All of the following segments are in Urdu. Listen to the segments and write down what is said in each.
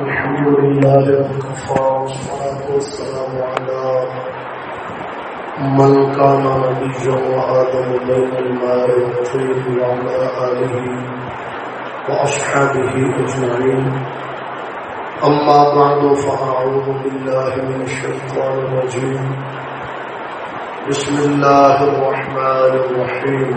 الحمد لله وكفى والصلاة والسلام على من كان نبيا وآدم بين الماء والطيب وعلى آله وأصحابه أجمعين. أما بعد، فأعوذ بالله من الشيطان الرجيم. بسم الله الرحمن الرحيم.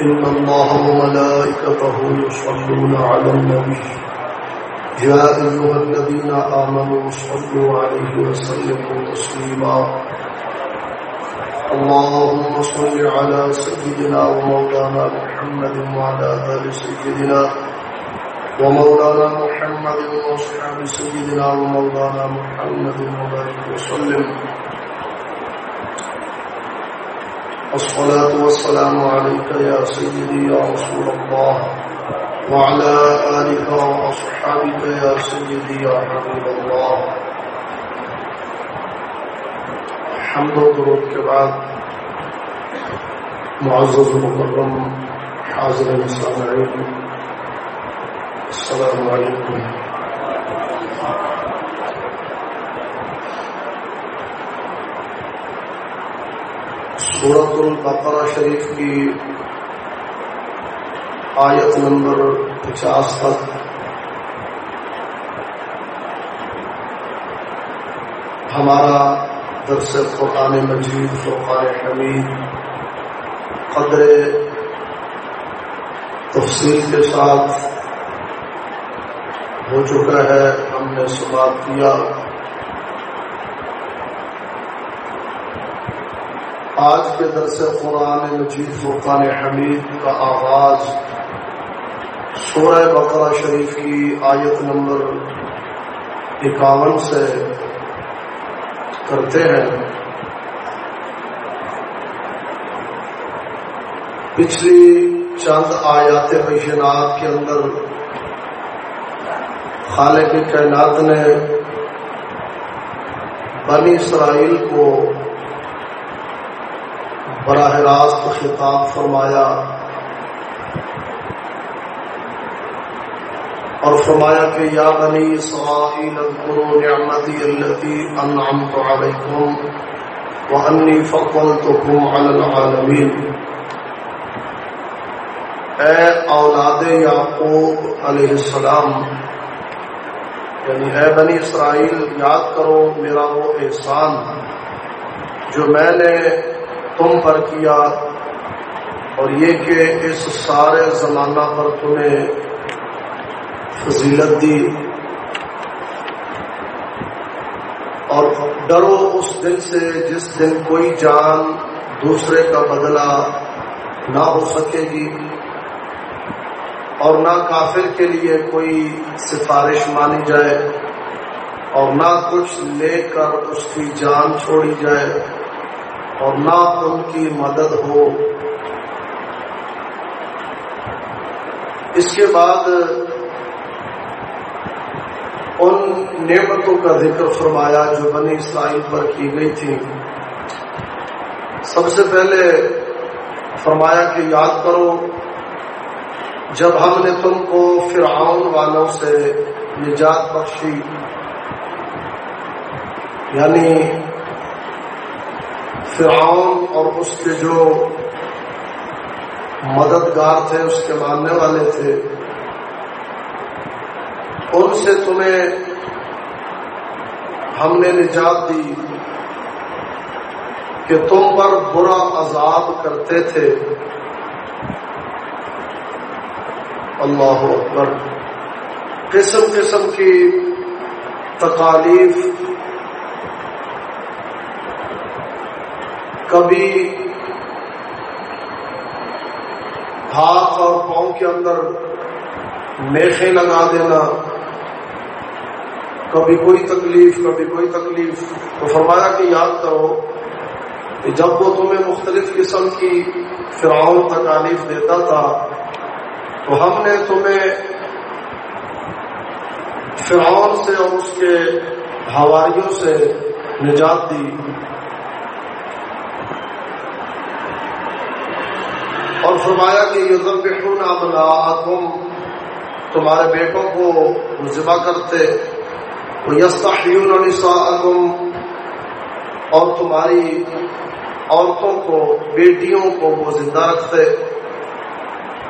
إن الله وملائكته يصلون على النبي. يا أيها الذين آمنوا صلوا عليه وسلموا تسليما. اللهم صل على سيدنا ومولانا محمد وعلى آل سيدنا ومولانا محمد وصحاب سيدنا ومولانا محمد وبارك وسلم. الصلاة والسلام عليك يا سيدي يا رسول الله وعلى آلك وأصحابك يا سيدي يا حبيب الله. حمد و درود کے بعد معزز مکرم حاضر مسامعین السلام علیکم. سورت البقرہ شریف کی آیت نمبر پچاس تک ہمارا درس قرآن مجید فرقان حمید قدر تفصیل کے ساتھ ہو چکا ہے۔ ہم نے سماعت کیا۔ آج کے درس قرآن مجید فرقان حمید کا آغاز سورہ بقرہ شریف کی آیت نمبر اکاون سے کرتے ہیں۔ پچھلی چند آیات بینات کے اندر خالق کائنات نے بنی اسرائیل کو براہ راست خطاب فرمایا اور فرمایا کہ یا بنی اسرائیل اذکروا نعمتی اللتی انعمت علیکم وانی فضلتکم علی العالمین۔ اے اولاد یعقوب علیہ السلام یعنی اے بنی اسرائیل، یاد کرو میرا وہ احسان جو میں نے تم پر کیا اور یہ کہ اس سارے زمانہ پر تمہیں فضیلت دی اور ڈرو اس دن سے جس دن کوئی جان دوسرے کا بدلہ نہ ہو سکے گی اور نہ کافر کے لیے کوئی سفارش مانی جائے اور نہ کچھ لے کر اس کی جان چھوڑی جائے اور نہ ان کی مدد ہو۔ اس کے بعد ان نعمتوں کا ذکر فرمایا جو بنی اسرائیل پر کی گئی تھی۔ سب سے پہلے فرمایا کہ یاد کرو، جب ہم نے تم کو فرعون والوں سے نجات بخشی یعنی فرعون اور اس کے جو مددگار تھے، اس کے ماننے والے تھے، ان سے تمہیں ہم نے نجات دی کہ تم پر برا عذاب کرتے تھے۔ اللہ اکبر۔ قسم قسم کی تکالیف کبھی ہاتھ اور پاؤں کے اندر میخے لگا دینا، کبھی کوئی تکلیف، کبھی کوئی تکلیف۔ تو فرمایا کہ یاد کرو کہ جب وہ تمہیں مختلف قسم کی فرعون تکالیف دیتا تھا، تو ہم نے تمہیں فرعون سے اور اس کے ہواریوں سے نجات دی۔ اور فرمایا کہ یہ ضبط تم تمہارے بیٹوں کو ذبح کرتے اور تمہاری عورتوں کو، بیٹیوں کو وہ زندہ رکھتے۔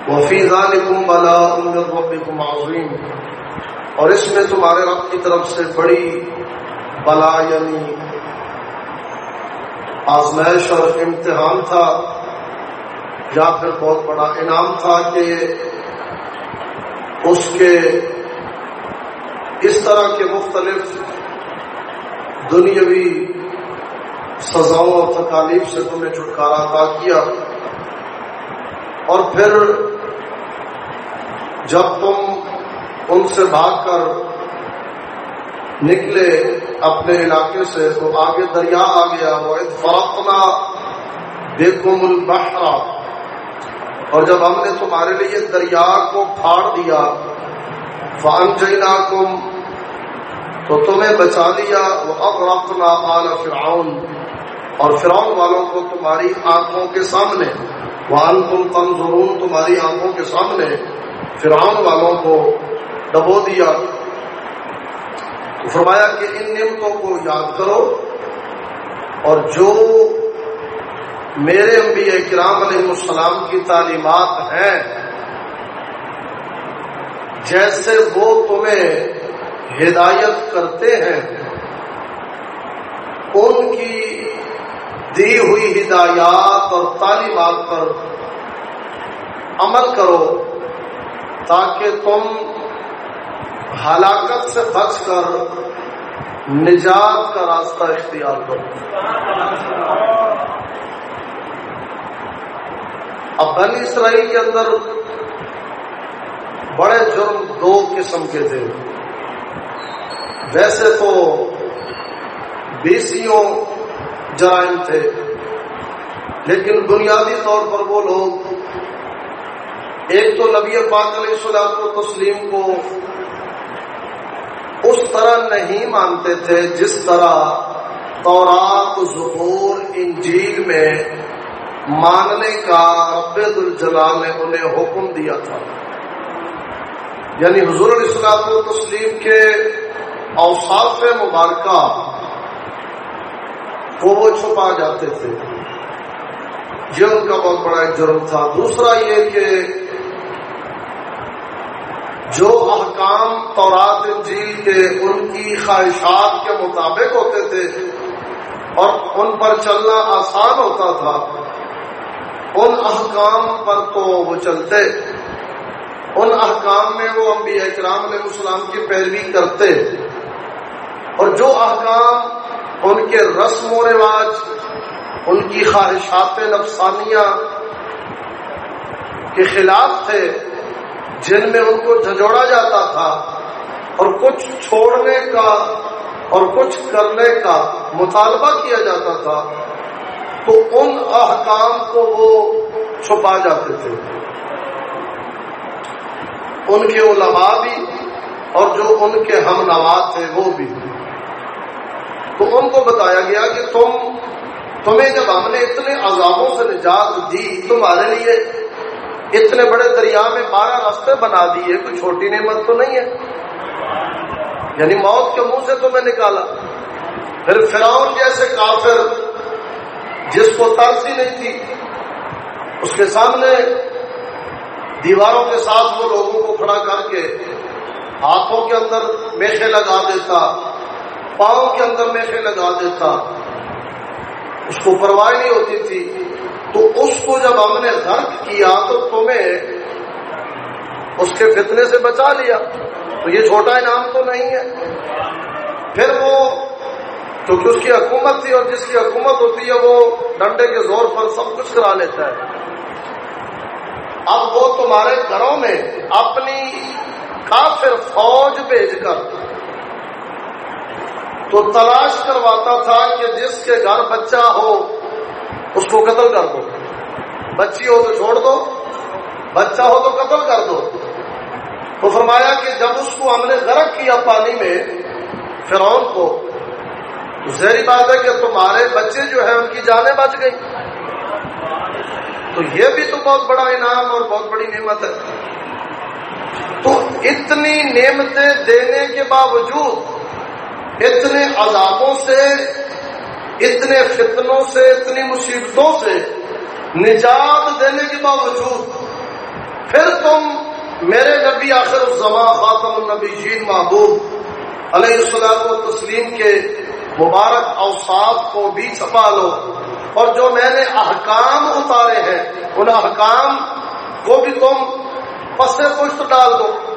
وفیزہ نکم بلا ربکم عظیم، اور اس میں تمہارے رب کی طرف سے بڑی بلا یعنی آزمائش اور امتحان تھا۔ یا پھر بہت بڑا انعام تھا کہ اس کے اس طرح کے مختلف دنیاوی سزاؤں اور تکالیف سے تم نے چھٹکارا عطا کیا۔ اور پھر جب تم ان سے بھاگ کر نکلے اپنے علاقے سے تو آگے دریا آ گیا۔ وہ فرقنا بیکم البحرا اور جب ہم نے تمہارے لیے دریا کو پھاڑ دیا فان جینا کم تو تمہیں بچا لیا وہ اب آل فرعون۔ اور فرعون والوں کو تمہاری آنکھوں کے سامنے وان تم تم تمہاری آنکھوں کے سامنے فرعون والوں کو دبو دیا۔ فرمایا کہ ان نعمتوں کو یاد کرو، اور جو میرے انبیاء کرام علیہ السلام کی تعلیمات ہیں۔ جیسے وہ تمہیں ہدایت کرتے ہیں، ان کی دی ہوئی ہدایات اور تعلیمات پر عمل کرو تاکہ تم ہلاکت سے بچ کر نجات کا راستہ اختیار کرو۔ اب بنی اسرائیل کے اندر بڑے جرم دو قسم کے تھے۔ ویسے تو بیسیوں جرائم تھے، لیکن بنیادی طور پر وہ لوگ، ایک تو نبی پاک علیہ السلام کو تسلیم کو اس طرح نہیں مانتے تھے جس طرح تورات ظہور انجیل میں ماننے کا رب الجلال نے انہیں حکم دیا تھا۔ یعنی حضور الاسلام و تسلیم کے اوساف مبارکہ کو وہ چھپا جاتے تھے۔ یہ ان کا بہت بڑا ایک جرم تھا۔ دوسرا یہ کہ جو احکام تورات، انجیل کے ان کی خواہشات کے مطابق ہوتے تھے اور ان پر چلنا آسان ہوتا تھا ان احکام پر تو وہ چلتے۔ ان احکام میں وہ انبیاء اکرام علیہ السلام کی پیروی کرتے۔ اور جو احکام ان کے رسم و رواج، ان کی خواہشات نفسانیہ کے خلاف تھے، جن میں ان کو جھجوڑا جاتا تھا، اور کچھ چھوڑنے کا اور کچھ کرنے کا مطالبہ کیا جاتا تھا تو ان احکام کو وہ چھپا جاتے تھے۔ ان کے علماء بھی اور جو ان کے ہم نواز تھے وہ بھی۔ تو ان کو بتایا گیا کہ تم، تمہیں جب ہم نے اتنے عذابوں سے نجات دی تمہارے لیے، اتنے بڑے دریا میں بارہ راستے بنا دیے، کوئی چھوٹی نعمت تو نہیں ہے۔ یعنی موت کے منہ سے تمہیں نکالا۔ پھر فراؤن جیسے کافر جس کو ترسی نہیں تھی، اس کے سامنے دیواروں کے ساتھ وہ لوگوں کو کھڑا کر کے ہاتھوں کے اندر میخے لگا دیتا، پاؤں کے اندر میخے لگا دیتا۔ اس کو پرواہ نہیں ہوتی تھی۔ تو اس کو جب ہم نے غرق کیا تو تمہیں اس کے فتنے سے بچا لیا۔ تو یہ چھوٹا انعام تو نہیں ہے۔ پھر وہ کیونکہ اس کی حکومت تھی اور جس کی حکومت ہوتی ہے وہ ڈنڈے کے زور پر سب کچھ کرا لیتا ہے۔ اب وہ تمہارے گھروں میں اپنی کافر فوج بھیج کر تو تلاش کرواتا تھا کہ جس کے گھر بچہ ہو اس کو قتل کر دو۔ بچی ہو تو چھوڑ دو، بچہ ہو تو قتل کر دو۔ تو فرمایا کہ جب اس کو ہم نے غرق کیا پانی میں، فرعون کو ظہری بات ہے کہ تمہارے بچے جو ہیں ان کی جانیں بچ گئی تو یہ بھی تو بہت بڑا انعام اور بہت بڑی نعمت ہے۔ تو اتنی نعمتیں دینے کے باوجود اتنے عذابوں سے، اتنے فتنوں سے، اتنی مصیبتوں سے نجات دینے کے باوجود پھر تم میرے نبی آخر الزما خاتم النبی جین محبوب علیہ السلام و تسلیم کے مبارک اوساف کو بھی چھپا لو۔ اور جو میں نے احکام اتارے ہیں، ان احکام کو بھی تم پس پشت ڈال دو۔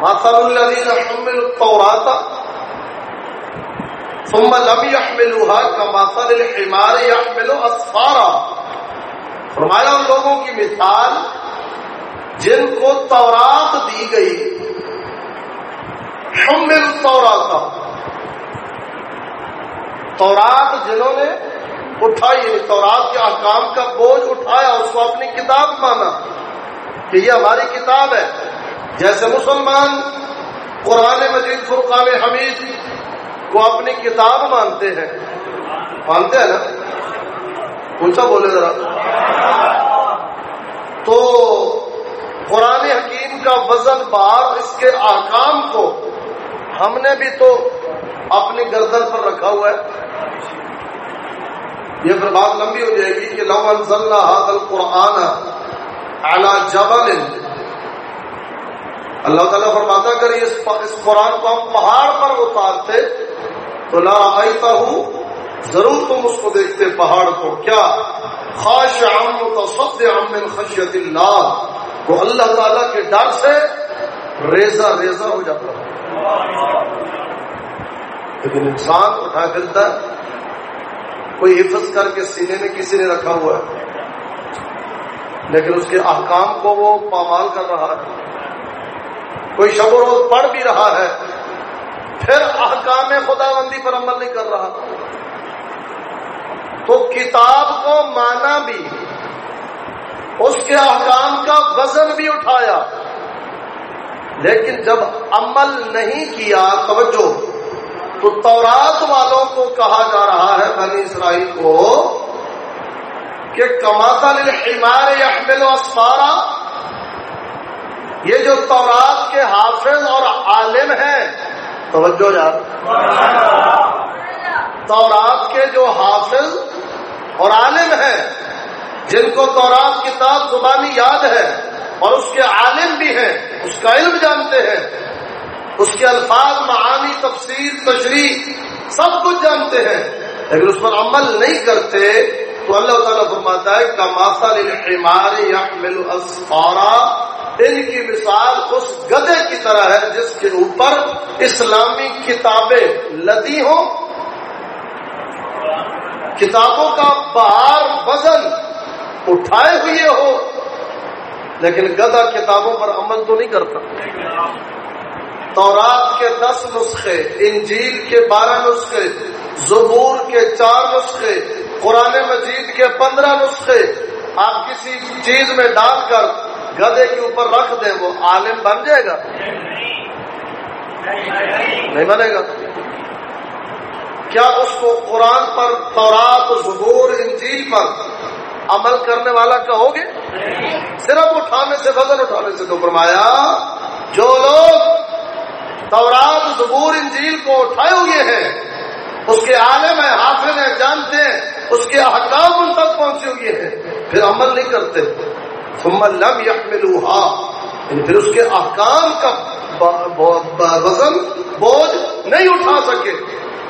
ماسل الدین حمل التوراتا ثم لم يحملوها كمثل الحمار يحمل اسفارا فرمایا ان لوگوں کی مثال جن کو تورات دی گئی حمل تورات تورات جنہوں نے اٹھائی یعنی تورات کے احکام کا بوجھ اٹھایا، اس کو اپنی کتاب مانا کہ یہ ہماری کتاب ہے۔ جیسے مسلمان قرآن مجید، فرقان حمید کو اپنی کتاب مانتے ہیں۔ مانتے ہیں نا؟ اونچا بولے ذرا۔ تو قرآن حکیم کا وزن بار اس کے احکام کو ہم نے بھی تو اپنی گردن پر رکھا ہوا ہے۔ یہ پھر بات لمبی ہو جائے گی کہ لو انزلنا هذا القرآن على جبل۔ اللہ تعالیٰ فرماتا کر اس اس قرآن کو ہم پہاڑ پر اتارتے، تو لا آئیتا ہوں ضرور تم اس کو دیکھتے پہاڑ کو۔ کیا؟ خاش عام متصد من خشیت اللہ۔ وہ اللہ تعالیٰ کے ڈر سے ریزہ ریزہ ہو جاتا ہے۔ لیکن انسان اٹھا پھرتا ہے، کوئی حفظ کر کے سینے میں کسی نے رکھا ہوا ہے۔ لیکن اس کے احکام کو وہ پامال کر رہا ہے۔ کوئی شب و روز پڑھ بھی رہا ہے، پھر احکام خدا بندی پر عمل نہیں کر رہا۔ تو کتاب کو مانا بھی، اس کے احکام کا وزن بھی اٹھایا۔ لیکن جب عمل نہیں کیا، توجہ، تو تورات والوں کو کہا جا رہا ہے بنی اسرائیل کو کہ کماتا عمار یا اسفارا، یہ جو تورات کے حافظ اور عالم ہیں، توجہ یار تورات کے جو حافظ اور عالم ہیں، جن کو تورات کتاب زبانی یاد ہے اور اس کے عالم بھی ہیں، اس کا علم جانتے ہیں۔ اس کے الفاظ، معانی، تفسیر، تشریح سب کچھ جانتے ہیں۔ لیکن اس پر عمل نہیں کرتے تو اللہ تعالیٰ فرماتا ہے کا ماسا یا ان کی مثال اس گدے کی طرح ہے جس کے اوپر اسلامی کتابیں لدی ہوں۔ کتابوں کا بہار وزن اٹھائے ہوئے ہو۔ لیکن گدا کتابوں پر عمل تو نہیں کرتا۔ تورات کے دس نسخے، انجیل کے بارہ نسخے، زبور کے چار نسخے، قرآن مجید کے پندرہ نسخے۔ آپ کسی چیز میں ڈال کر گدے کے اوپر رکھ دیں، وہ عالم بن جائے گا۔ نہیں بنے گا۔ کیا اس کو قرآن پر، تورات، زبور، انجیل پر عمل کرنے والا کہو گے؟ صرف اٹھانے سے وزن اٹھانے سے تو فرمایا، جو لوگ تورات، زبور، انجیل کو اٹھائے ہوئے ہیں، اس کے عالم ہیں، حافظ ہیں، جانتے ہیں، اس کے احکام ان تک پہنچے ہوئے ہیں، پھر عمل نہیں کرتے۔ ثم لم يحملوها۔ یعنی پھر اس کے احکام کا وزن بوجھ نہیں اٹھا سکے۔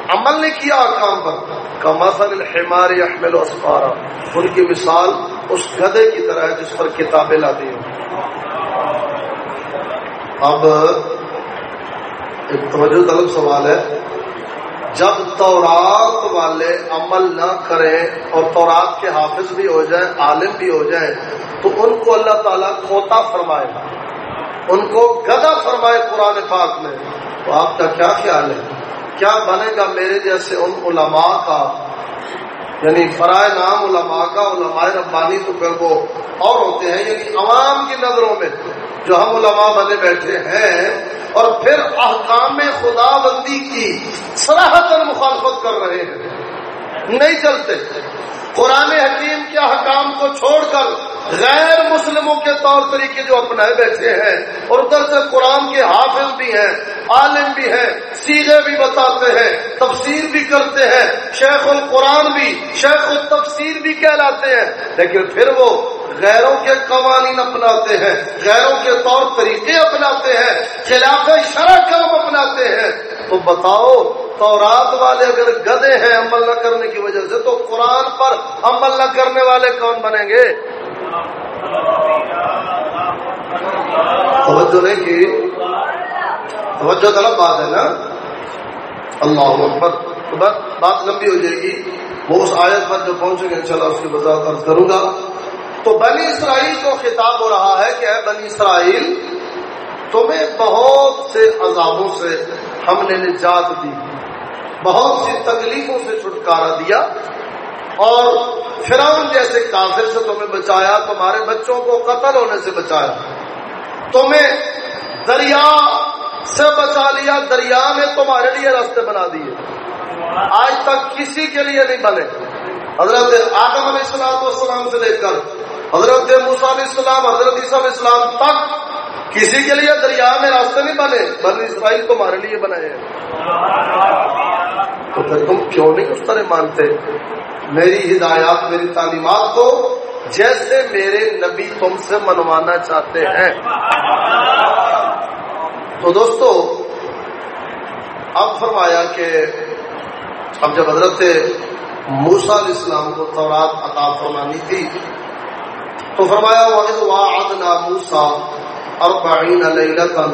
عمل نہیں کیا کام پر۔ کماسل الحمار یحمل اسفارا۔ ان کی مثال اس گدے کی طرح ہے جس پر کتابیں لاتی ہیں۔ اب ایک توجہ طلب سوال ہے۔ جب تورات والے عمل نہ کریں اور تورات کے حافظ بھی ہو جائیں، عالم بھی ہو جائیں، تو ان کو اللہ تعالیٰ کھوتا فرمائے۔ ان کو گدا فرمائے قرآن پاک میں۔ تو آپ کا کیا خیال ہے؟ کیا بنے گا میرے جیسے ان علماء کا؟ یعنی فرائے نام علماء کا، علماء ربانی تو پھر وہ اور ہوتے ہیں یعنی عوام کی نظروں میں جو ہم علماء بنے بیٹھے ہیں اور پھر احکام خدا بندی کی سراہت مخالفت کر رہے ہیں۔ نہیں چلتے۔ قرآن حکیم کے حکام کو چھوڑ کر غیر مسلموں کے طور طریقے جو اپنائے بیٹھے ہیں اور ادھر سے قرآن کے حافظ بھی ہیں، عالم بھی ہیں سیدھے بھی بتاتے ہیں، تفسیر بھی کرتے ہیں، شیخ القرآن بھی، شیخ التفسیر بھی کہلاتے ہیں، لیکن پھر وہ غیروں کے قوانین اپناتے ہیں، غیروں کے طور طریقے اپناتے ہیں، خلاف شرح کام اپناتے ہیں۔ تو بتاؤ تورات والے اگر گدے ہیں عمل نہ کرنے کی وجہ سے، تو قرآن پر عمل نہ کرنے والے کون بنیں گے؟ توجہ نہیں کی؟ توجہ غلط بات ہے نا؟ اللہ اکبر۔ بات لمبی ہو جائے گی۔ وہ اس آیت پر جو پہنچیں گے، انشاءاللہ اس کی وضاحت کروں گا۔ تو بنی اسرائیل کو خطاب ہو رہا ہے کہ اے بنی اسرائیل، تمہیں بہت سے عذابوں سے ہم نے نجات دی۔ بہت سی تکلیفوں سے چھٹکارا دیا اور فرعون جیسے کافر سے تمہیں بچایا، تمہارے بچوں کو قتل ہونے سے بچایا۔ تمہیں دریا سے بچا لیا، دریا میں تمہارے لیے راستے بنا دیے۔ آج تک کسی کے لیے نہیں بنے۔ حضرت آدم علیہ السلام والسلام سے لے کر حضرت علیہ السلام، حضرت عیسیٰ علیہ السلام تک کسی کے لیے دریا میں راستے نہیں بنے بن اسرائیل تمہارے لیے بنائے تو پھر تم کیوں نہیں اس طرح مانتے؟ میری ہدایات، میری تعلیمات کو جیسے میرے نبی تم سے منوانا چاہتے ہیں۔ تو دوستو، اب فرمایا کہ اب جب حضرت موسا علیہ السلام کو تورات عطا فرمانی تھی تو فرمایا وعدنا موسا اربعین لیلتا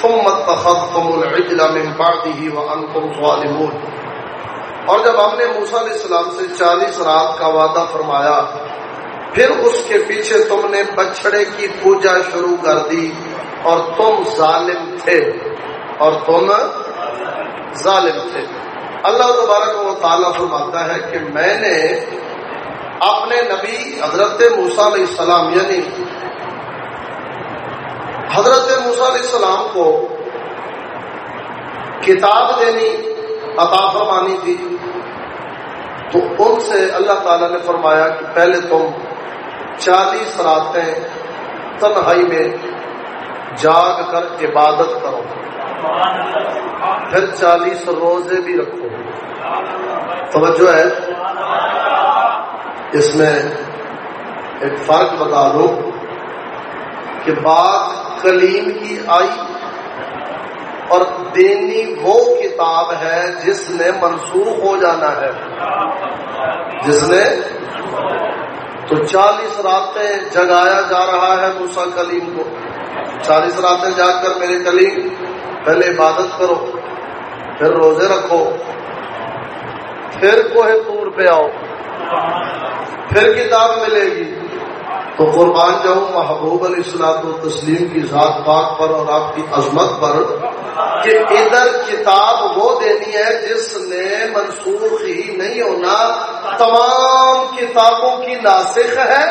ثم اتخذتم العجل من بعده وانتم ظالمون. اور جب ہم نے موسا علیہ السلام سے چالیس رات کا وعدہ فرمایا، پھر اس کے پیچھے تم نے بچڑے کی پوجا شروع کر دی اور تم ظالم تھے اور تم ظالم تھے۔ اللہ تبارک و تعالیٰ فرماتا ہے کہ میں نے اپنے نبی حضرت موسا علیہ السلام یعنی حضرت موسا علیہ السلام کو کتاب دینی عطا فرمانی تھی، تو ان سے اللہ تعالی نے فرمایا کہ پہلے تم چالیس راتیں تنہائی میں جاگ کر عبادت کرو، پھر چالیس روزے بھی رکھو۔ توجہ ہے؟ اس میں ایک فرق بتا دو کہ بات کلیم کی آئی اور دینی وہ کتاب ہے جس نے منسوخ ہو جانا ہے۔ جس نے تو چالیس راتیں جگایا جا رہا ہے موسا کلیم کو۔ چالیس راتیں جا کر میرے کلیم، پہلے عبادت کرو، پھر روزے رکھو، پھر کوہ پور پہ آؤ۔ پھر کتاب ملے گی۔ تو قربان جاؤں محبوب علیہ السلام و تسلیم کی ذات پاک پر اور آپ کی عظمت پر کہ ادھر کتاب وہ دینی ہے جس نے منسوخ ہی نہیں ہونا، تمام کتابوں کی ناسخ ہے۔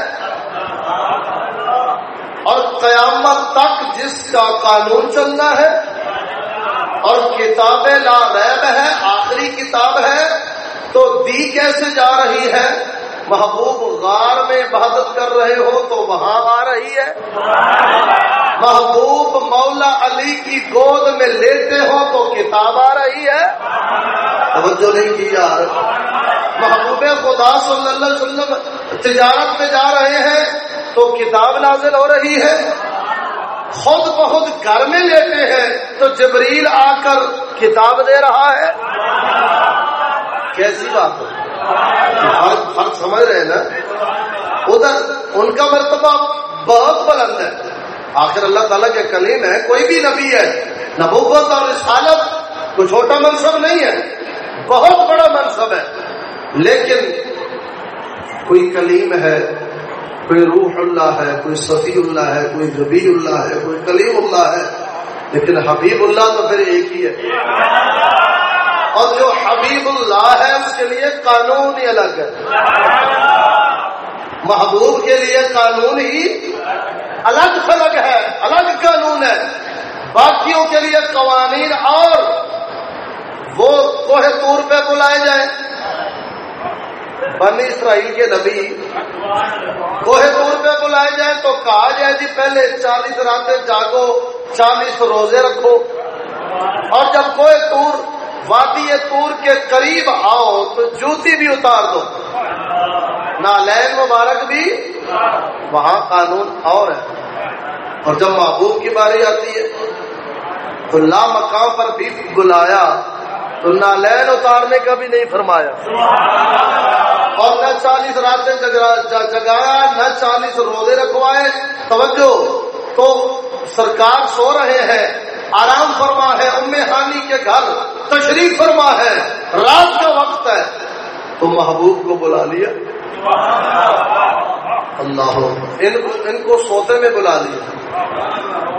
اور قیامت تک جس کا قانون چلنا ہے، اور کتاب لا ریب ہے، آخری کتاب ہے تو دی کیسے جا رہی ہے؟ محبوب غار میں عبادت کر رہے ہو تو وہاں آ رہی ہے۔ محبوب مولا علی کی گود میں لیتے ہو تو کتاب آ رہی ہے۔ توجہ نہیں کی یار۔ محبوب خدا صلی اللہ علیہ وسلم تجارت میں جا رہے ہیں تو کتاب نازل ہو رہی ہے۔ خود بخود گھر میں لیتے ہیں تو جبریل آ کر کتاب دے رہا ہے۔ کیسی بات ہے فرق فرق سمجھ رہے ہیں نا؟ ادھر ان کا مرتبہ بہت بلند ہے۔ آخر اللہ تعالیٰ کے کلیم ہے کوئی بھی نبی ہے، نبوت اور رسالت تو چھوٹا منصب نہیں ہے، بہت بڑا منصب ہے۔ لیکن کوئی کلیم ہے، کوئی روح اللہ ہے، کوئی صفی اللہ ہے، کوئی جبی اللہ ہے، کوئی کلیم اللہ ہے، لیکن حبیب اللہ تو پھر ایک ہی ہے۔ اور جو حبیب اللہ ہے، اس کے لیے قانون ہی الگ ہے۔ محبوب کے لیے قانون ہی الگ تھلگ ہے، الگ قانون ہے۔ باقیوں کے لیے قوانین اور وہ کوہ طور پہ بلائے جائیں۔ بنی اسرائیل کے نبی کوہ طور پہ بلائے جائیں تو کہا جائے جی پہلے چالیس راتیں جاگو، چالیس روزے رکھو۔ اور جب کوہ طور وادی تور کے قریب آؤ تو جوتی بھی اتار دو۔ نالین مبارک بھی۔ وہاں قانون اور ہے۔ اور جب محبوب کی باری آتی ہے، تو لا مقام پر بھی بلایا، تو نالین اتارنے کا بھی نہیں فرمایا۔ اور نہ چالیس راتیں جگایا، نہ چالیس روزے رکھوائے۔ توجہ، تو سرکار سو رہے ہیں۔ آرام فرما ہے، ام ہانی کے گھر تشریف فرما ہے، رات کا وقت ہے۔ تو محبوب کو بلا لیا۔ اللہ ان کو ان کو سوتے میں بلا لیا۔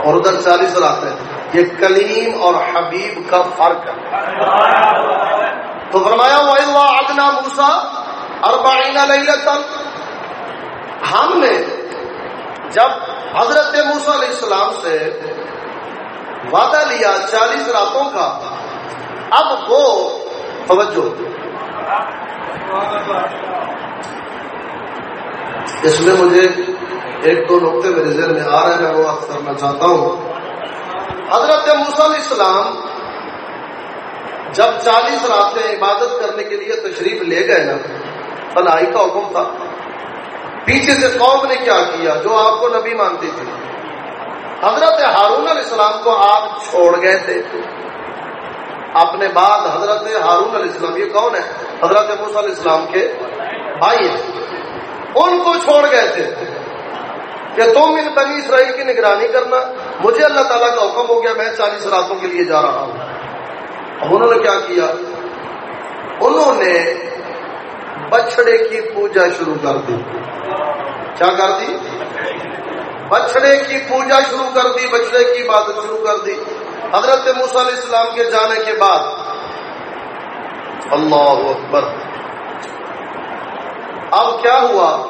اور ادھر چالیس رات ہے یہ کلیم اور حبیب کا فرق ہے۔ تو فرمایا وہ ادنا موسا اور باعینہ نہیں ہم نے جب حضرت موسا علیہ السلام سے وعدہ لیا چالیس راتوں کا۔ اب وہ توجہ۔ اس میں مجھے ایک دو نقطے میرے ذہن میں آ رہے ہیں وہ وقت کرنا چاہتا ہوں۔ حضرت علیہ السلام جب چالیس راتیں عبادت کرنے کے لیے تشریف لے گئے نا فلائی کا حکم تھا۔ پیچھے سے قوم نے کیا کیا، جو آپ کو نبی مانتی تھی حضرت ہارون علیہ السلام کو آپ چھوڑ گئے تھے۔ اپنے بعد حضرت ہارون علیہ السلام، یہ کون ہے؟ حضرت علیہ السلام کے بھائی ہیں۔ ان کو چھوڑ گئے تھے۔ کہ تم ان بنی اسرائیل کی نگرانی کرنا، مجھے اللہ تعالیٰ کا حکم ہو گیا، میں چالیس راتوں کے لیے جا رہا ہوں۔ اب انہوں نے کیا کیا؟ انہوں نے بچڑے کی پوجا شروع کر دی۔ کیا کر دی؟ بچڑے کی پوجا شروع کر دی بچڑے کی عبادت شروع کر دی۔ حضرت علیہ السلام کے جانے کے بعد۔ اللہ اکبر۔ اب کیا ہوا؟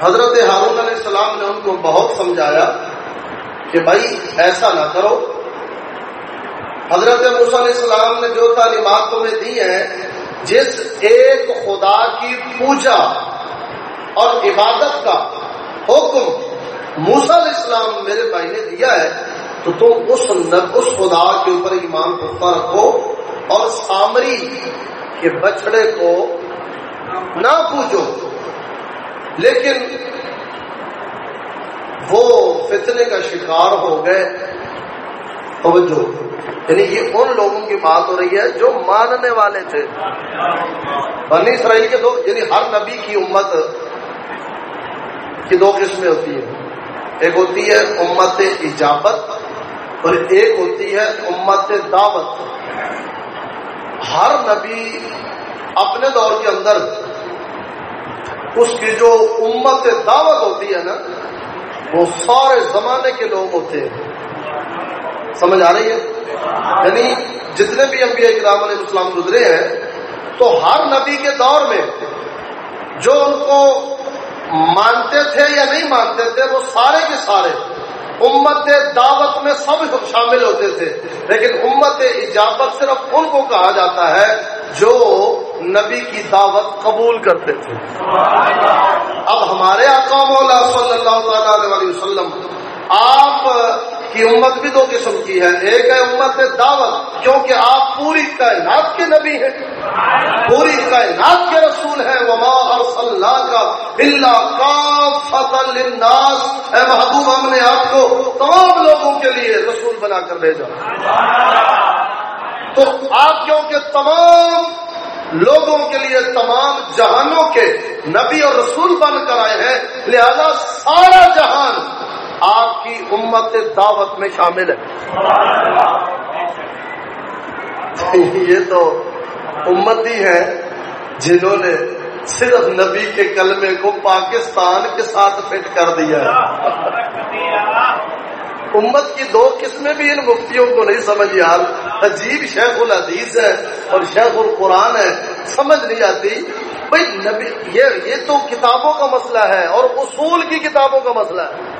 حضرت ہارون علیہ السلام نے ان کو بہت سمجھایا کہ بھائی ایسا نہ کرو۔ حضرت علیہ السلام نے جو تعلیمات تمہیں دی ہیں، جس ایک خدا کی پوجا اور عبادت کا حکم موسا علیہ السلام میرے بھائی نے دیا ہے، تو تم اس اس خدا کے اوپر ایمان پختہ رکھو اور سامری کے بچڑے کو نہ پوچھو لیکن وہ فتنے کا شکار ہو گئے۔ توجہ یعنی یہ ان لوگوں کی بات ہو رہی ہے جو ماننے والے تھے۔ بنی اسرائیل کے دو یعنی ہر نبی کی امت کی دو قسمیں ہوتی ہیں۔ ایک ہوتی ہے امت اجابت اور ایک ہوتی ہے امت دعوت۔ ہر نبی اپنے دور کے اندر اس کی جو امت دعوت ہوتی ہے نا، وہ سارے زمانے کے لوگ ہوتے ہیں۔ سمجھ آ رہی ہے؟ یعنی جتنے بھی انبیاء کرام علیہ السلام گزرے ہیں، تو ہر نبی کے دور میں جو ان کو مانتے تھے یا نہیں مانتے تھے وہ سارے کے سارے امت دعوت میں سب شامل ہوتے تھے۔ لیکن امت اجابت صرف ان کو کہا جاتا ہے جو نبی کی دعوت قبول کرتے تھے۔ اب ہمارے آقا مولا صلی اللہ تعالی علیہ وسلم آپ کی امت بھی دو قسم کی ہے ایک ہے امت دعوت کیونکہ آپ پوری کائنات کے نبی ہیں۔ پوری کائنات کے رسول ہیں۔ وما ارسلنا کا بلا کافت للناس۔ اے محبوب، ہم نے آپ کو تمام لوگوں کے لیے رسول بنا کر بھیجا۔ تو آپ کیونکہ تمام لوگوں کے لیے تمام جہانوں کے نبی اور رسول بن کر آئے ہیں، لہذا سارا جہان آپ کی امت دعوت میں شامل ہے۔ یہ تو امتی ہیں جنہوں نے صرف نبی کے کلمے کو پاکستان کے ساتھ فٹ کر دیا ہے۔ امت کی دو قسمیں بھی ان مفتیوں کو نہیں سمجھ یار۔ عجیب شیخ العزیز ہے اور شیخ القرآن ہے۔ سمجھ نہیں آتی۔ بھائی نبی، یہ یہ تو کتابوں کا مسئلہ ہے اور اصول کی کتابوں کا مسئلہ ہے۔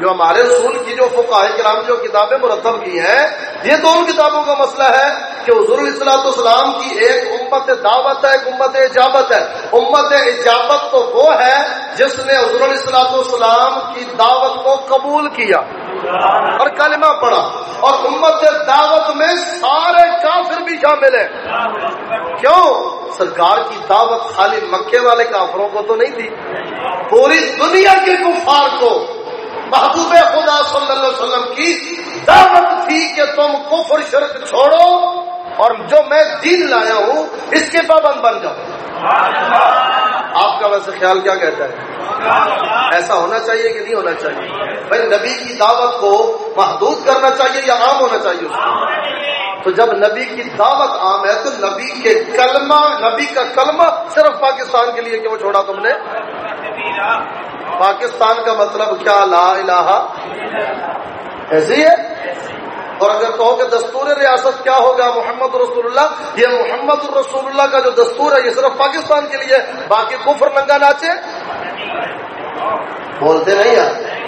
جو ہمارے اصول کی جو فقاہ کرام جو کتابیں مرتب کی ہیں، یہ دونوں کتابوں کا مسئلہ ہے کہ حضور السلاۃ السلام کی ایک امت دعوت ہے، ایک امت اجابت ہے۔ امت اجابت تو وہ ہے جس نے حضور السلاۃ السلام کی دعوت کو قبول کیا اور کلمہ پڑھا۔ اور امت دعوت میں سارے کافر بھی شامل ہیں۔ کیوں؟ سرکار کی دعوت خالی مکے والے کافروں کو تو نہیں تھی، پوری دنیا کے کفار کو۔ محبوب خدا صلی اللہ علیہ وسلم کی دعوت تھی کہ تم کفر شرک چھوڑو اور جو میں دین لایا ہوں، اس کے پابند بن جاؤ۔ آپ کا ویسے خیال کیا کہتا ہے؟ ایسا ہونا چاہیے کہ نہیں ہونا چاہیے؟ بھائی، نبی کی دعوت کو محدود کرنا چاہیے یا عام ہونا چاہیے اس کو؟ تو جب نبی کی دعوت عام ہے تو نبی کے کلمہ، نبی کا کلمہ صرف پاکستان کے لیے کیوں چھوڑا تم نے؟ پاکستان کا مطلب کیا؟ لا الہ ایسی ہے اور اگر کہو کہ دستور ریاست کیا ہوگا محمد رسول اللہ؟ یہ محمد رسول اللہ کا جو دستور ہے یہ صرف پاکستان کے لیے باقی کفر ننگا ناچے؟ بولتے نہیں یار۔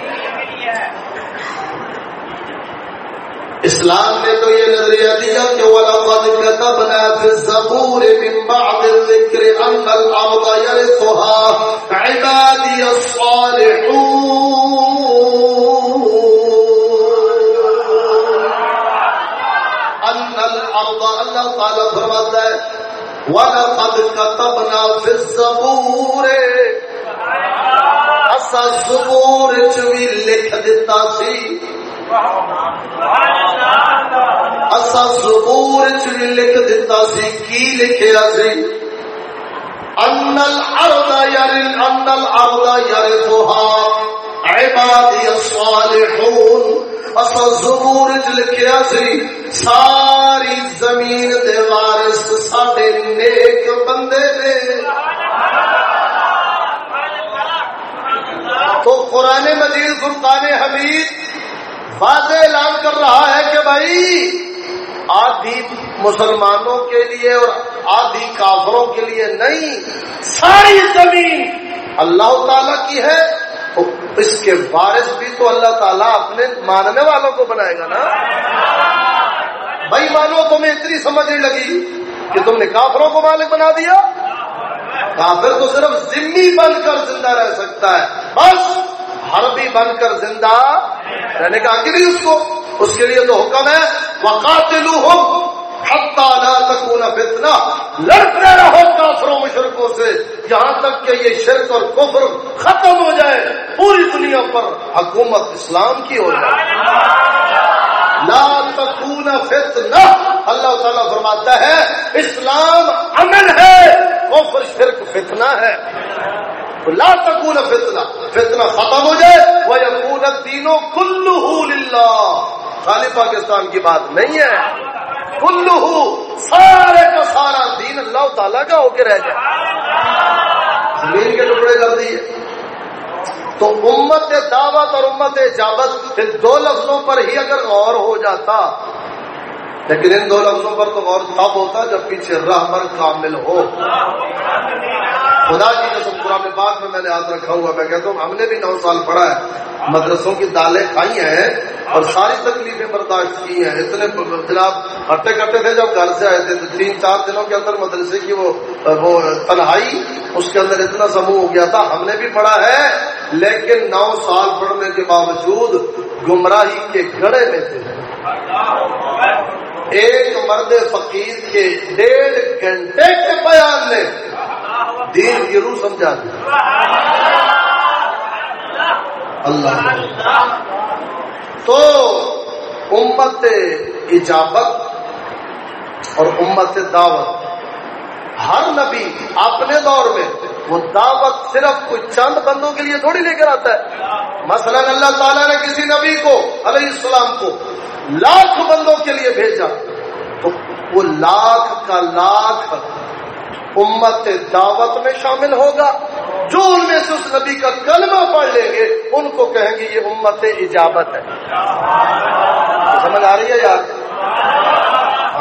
اسلام نے تو یہ نظریہ دیا کہ وَلَقَدْ كَتَبْنَا فِي الزَّبُورِ مِن بَعْدِ الذِّكْرِ أَنَّ الْأَرْضَ يَرِثُهَا عِبَادِيَ الصَّالِحُونَ. أَنَّ الْأَرْضَ، اللہ تعالیٰ فرماتا ہے، وَلَقَدْ كَتَبْنَا فِي الزَّبُورِ. اسا زبور چوی لکھ دیتا سی۔ اصا زبور چ لکھ دیتا سی، کی لکھیا سی؟ ان الارض یار ان الارض یرثها عبادی الصالحون۔ اصا زبور چ لکھیا سی، ساری زمین دے وارث ساڈے نیک بندے نے۔ تو قرآن مجید، فرقان حمید واضح اعلان کر رہا ہے کہ بھائی، آدھی مسلمانوں کے لیے اور آدھی کافروں کے لیے نہیں، ساری زمین اللہ تعالی کی ہے۔ تو اس کے بارش بھی تو اللہ تعالیٰ اپنے ماننے والوں کو بنائے گا نا۔ بھائی، مانو، تمہیں اتنی سمجھ نہیں لگی کہ تم نے کافروں کو مالک بنا دیا۔ کافر تو صرف ذمی بن کر زندہ رہ سکتا ہے۔ بس حربی بن کر زندہ رہنے کا حق نہیں اس کو۔ اس کے لیے تو حکم ہے وقاتلو ہم تکون فتنہ لڑتے رہو کافروں مشرقوں سے۔ یہاں تک کہ یہ شرک اور کفر ختم ہو جائے، پوری دنیا پر حکومت اسلام کی ہو جائے۔ لا تکون فتنہ اللہ تعالیٰ فرماتا ہے، اسلام امن ہے، کفر شرک فتنہ ہے۔ لا تکون فتنہ فتنہ ختم ہو جائے وہ یقون تینوں کلو خالی پاکستان کی بات نہیں ہے۔ کلو سارے کا سارا دین اللہ تعالیٰ کا ہو کے رہ جائے۔ زمین کے ٹکڑے کر دیے تو امت دعوت اور امت جابت ان دو لفظوں پر ہی اگر غور ہو جاتا۔ لیکن ان دو لفظوں پر تو غور تب ہوتا جب پیچھے رحمر کامل ہو۔ خدا کی قسم قرآن پاک میں میں نے یاد رکھا ہوا میں کہتا ہوں، ہم نے بھی نو سال پڑھا ہے، مدرسوں کی دالیں کھائی ہیں اور ساری تکلیفیں برداشت کی ہیں۔ اتنے جناب ہٹے کٹے تھے، جب گھر سے آئے تھے تو تین چار دنوں کے اندر مدرسے کی وہ وہ تنہائی، اس کے اندر اتنا سموہ ہو گیا تھا۔ ہم نے بھی پڑھا ہے، لیکن نو سال پڑھنے کے باوجود گمراہی کے گڑے میں تھے۔ ایک مرد فقیر کے ڈیڑھ گھنٹے کے بیان نے دین کی روح سمجھا دیا۔ اللہ تو امت اجابت اور امت دعوت، ہر نبی اپنے دور میں وہ دعوت صرف کوئی چند بندوں کے لیے تھوڑی لے کر آتا ہے۔ مثلا اللہ تعالیٰ نے کسی نبی کو، علیہ السلام کو لاکھ بندوں کے لیے بھیجا۔ تو وہ لاکھ کا لاکھ امت دعوت میں شامل ہوگا۔ جو ان میں سے اس نبی کا کلمہ پڑھ لیں گے، ان کو کہیں گے یہ امت اجابت ہے۔ سمجھ آ رہی ہے یار؟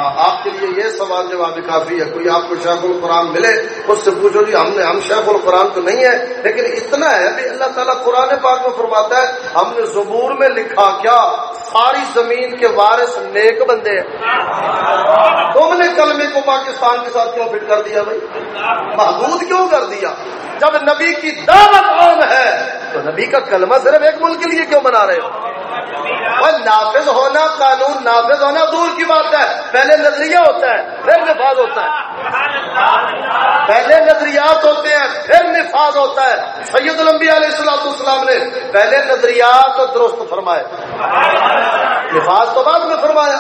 ہاں، آپ کے لیے یہ سوال جواب کافی ہے۔ کوئی آپ کو شیخ القرآن ملے، اس سے پوچھو جی ہم نے، ہم شیخ القرآن تو نہیں ہے لیکن اتنا ہے کہ اللہ تعالیٰ قرآن پاک میں فرماتا ہے، ہم نے زبور میں لکھا کیا، ساری زمین کے وارث نیک بندے ہیں۔ تم نے کلمے کو پاکستان کے ساتھ کیوں فٹ کر دیا بھائی؟ محدود کیوں کر دیا؟ جب نبی کی دعوت عام ہے، تو نبی کا کلمہ صرف ایک ملک کے لیے کیوں بنا رہے ہو؟ نافذ ہونا قانون نافذ ہونا دور کی بات ہے۔ پہلے نظریہ ہوتا ہے، پھر نفاذ ہوتا ہے۔ پہلے نظریات ہوتے ہیں، پھر نفاذ ہوتا ہے۔ سید الانبیاء علیہ السلام السلام نے پہلے نظریات درست فرمائے۔ نفاذ تو بعد میں فرمایا۔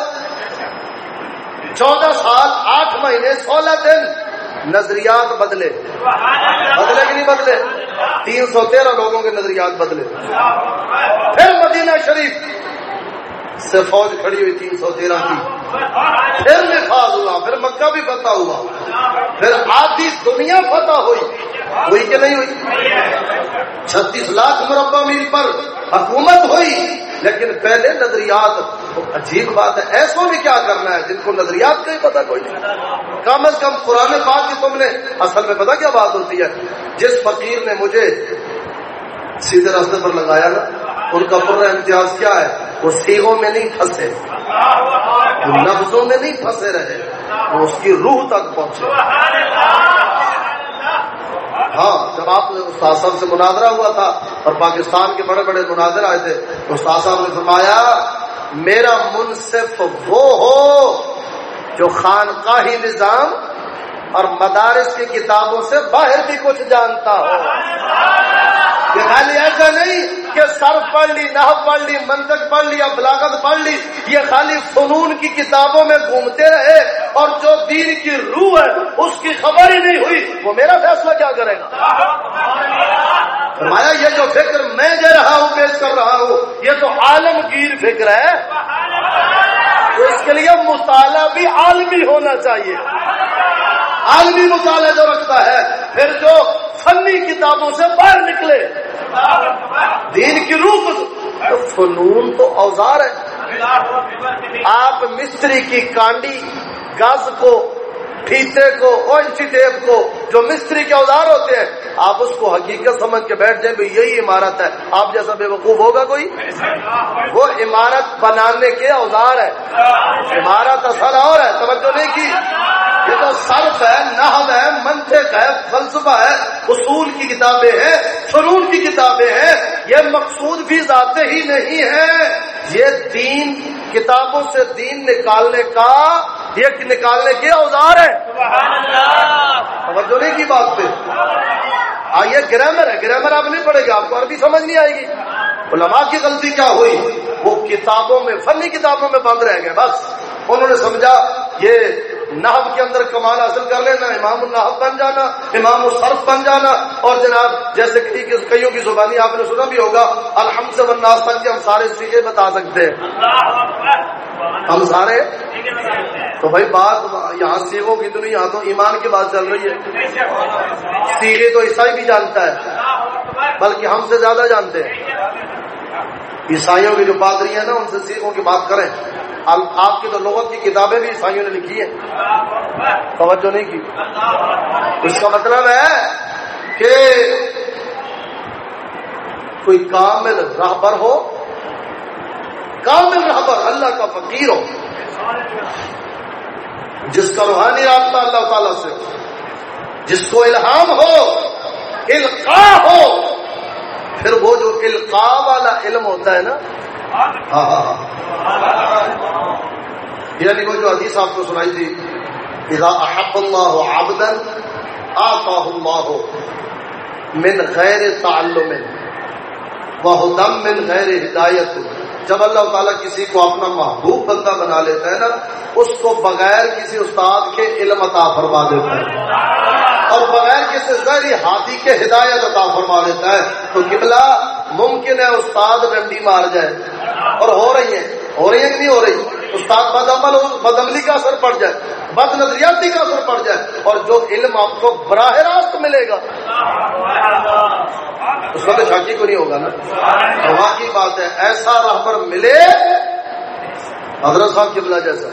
چودہ سال، آٹھ مہینے، سولہ دن نظریات بدلے۔ بدلے کہ نہیں بدلے؟ تین سو تیرہ لوگوں کے نظریات بدلے۔ پھر مدینہ شریف سے فوج کھڑی ہوئی تین سو تیرہ کی۔ پھر نفاذ ہوا پھر مکہ بھی فتح ہوا۔ پھر آدھی دنیا فتح ہوئی۔ ہوئی کہ نہیں ہوئی؟ چھتیس لاکھ مربع میل پر حکومت ہوئی۔ لیکن پہلے نظریات، عجیب بات ہے، ایسوں نے کیا کرنا ہے جن کو نظریات کا ہی پتا کوئی نہیں۔ کم از کم پرانے بات کی تم نے اصل میں پتا کیا بات ہوتی ہے؟ جس فقیر نے مجھے سیدھے راستے پر لگایا نا، ان کا پورا امتیاز کیا ہے؟ وہ سیگوں میں نہیں پھنسے، وہ لفظوں میں نہیں پھنسے رہے، وہ اس کی روح تک پہنچے۔ ہاں جب آپ نے استاد صاحب سے مناظرہ ہوا تھا اور پاکستان کے بڑے بڑے مناظر آئے تھے استاد صاحب نے فرمایا، میرا منصف وہ ہو جو خانقاہی نظام اور مدارس کی کتابوں سے باہر بھی کچھ جانتا ہو۔ یہ خالی ایسا نہیں کہ سر پڑھ لی نہ پڑھ لی، منطق پڑھ لی یا بلاغت پڑھ لی، یہ خالی فنون کی کتابوں میں گھومتے رہے اور جو دین کی روح ہے، اس کی خبر ہی نہیں ہوئی۔ وہ میرا فیصلہ کیا کرے گا؟ فرمایا، یہ جو فکر میں دے رہا ہوں، پیش کر رہا ہوں، یہ تو عالمگیر فکر ہے۔ تو اس کے لیے مطالعہ بھی عالمی ہونا چاہیے۔ عالمی مطالعہ جو رکھتا ہے، پھر جو فنی کتابوں سے باہر نکلے۔ دین کی روح فنون تو اوزار ہے۔ آپ مستری کی کانڈی گز کو فیتے کو، اونچی ٹیپ کو، جو مستری کے اوزار ہوتے ہیں، آپ اس کو حقیقت سمجھ کے بیٹھ جائیں بھائی یہی عمارت ہے۔ آپ جیسا بے وقوف ہوگا کوئی؟ وہ عمارت بنانے کے اوزار ہے۔ عمارت اثر اور ہے، توجہ نہیں کی یہ تو صرف ہے، نحو ہے، منطق ہے، فلسفہ ہے، اصول کی کتابیں ہیں، فنون کی کتابیں ہیں۔ یہ مقصود بھی ذاتے ہی نہیں ہے۔ یہ دین، کتابوں سے دین نکالنے کا یہ نکالنے کے اوزار ہے توجہ نہیں کی بات پہ۔ آئیے گرامر ہے گرامر آپ نہیں پڑھے گا آپ کو عربی سمجھ نہیں آئے گی۔ علماء کی غلطی کیا ہوئی؟ وہ کتابوں میں فنی کتابوں میں بند رہ گئے بس۔ انہوں نے سمجھا یہ نحب کے اندر کمال حاصل کر لینا، امام النحب بن جانا، امام الصرف بن جانا، اور جناب جیسے کئیوں کی زبانی آپ نے سنا بھی ہوگا، الحمد سے والناس تک ہم سارے سیکھے بتا سکتے ہیں۔ ہم سارے؟ تو بھائی بات یہاں سیکھوں کی تو نہیں، یہاں تو ایمان کی بات چل رہی ہے۔ سیکھے تو عیسائی بھی جانتا ہے، بلکہ ہم سے زیادہ جانتے ہیں۔ عیسائیوں کی جو پادری ہیں نا، ان سے سیکھوں کی بات کریں۔ آپ کی تو لغت کی کتابیں بھی عیسائیوں نے لکھی ہیں۔ توجہ نہیں کی۔ اس کا مطلب ہے کہ کوئی کامل راہبر ہو، کامل راہبر اللہ کا فقیر ہو، جس کا روحانی رابطہ اللہ تعالی سے ہو، جس کو الہام ہو القا ہو، پھر وہ جو القا والا علم ہوتا ہے نا ہاں ہاں یعنی وہ جو حدیث آپ کو سنائی تھی، اذا احب اللہ عبدا آتاہ اللہ من غیر تعلم وہدم من غیر ہدایت جب اللہ تعالیٰ کسی کو اپنا محبوب بندہ بنا لیتا ہے نا، اس کو بغیر کسی استاد کے علم عطا فرما دیتا ہے۔ اور بغیر کسی غیر ہاتھی کے ہدایت عطا فرما دیتا ہے۔ تو قبلہ ممکن ہے استاد ڈنڈی مار جائے۔ اور ہو رہی ہے ہو رہی ہیں کہ نہیں ہو رہی؟ استاد بد عمل ہو بدعملی کا اثر پڑ جائے، بد نظریاتی کا اثر پڑ جائے، اور جو علم آپ کو براہ راست ملے گا۔ اس وقت شاکی کو نہیں ہوگا نا؟ وہاں کی بات ہے، ایسا راہ پر ملے، حضرت صاحب کی جیسا۔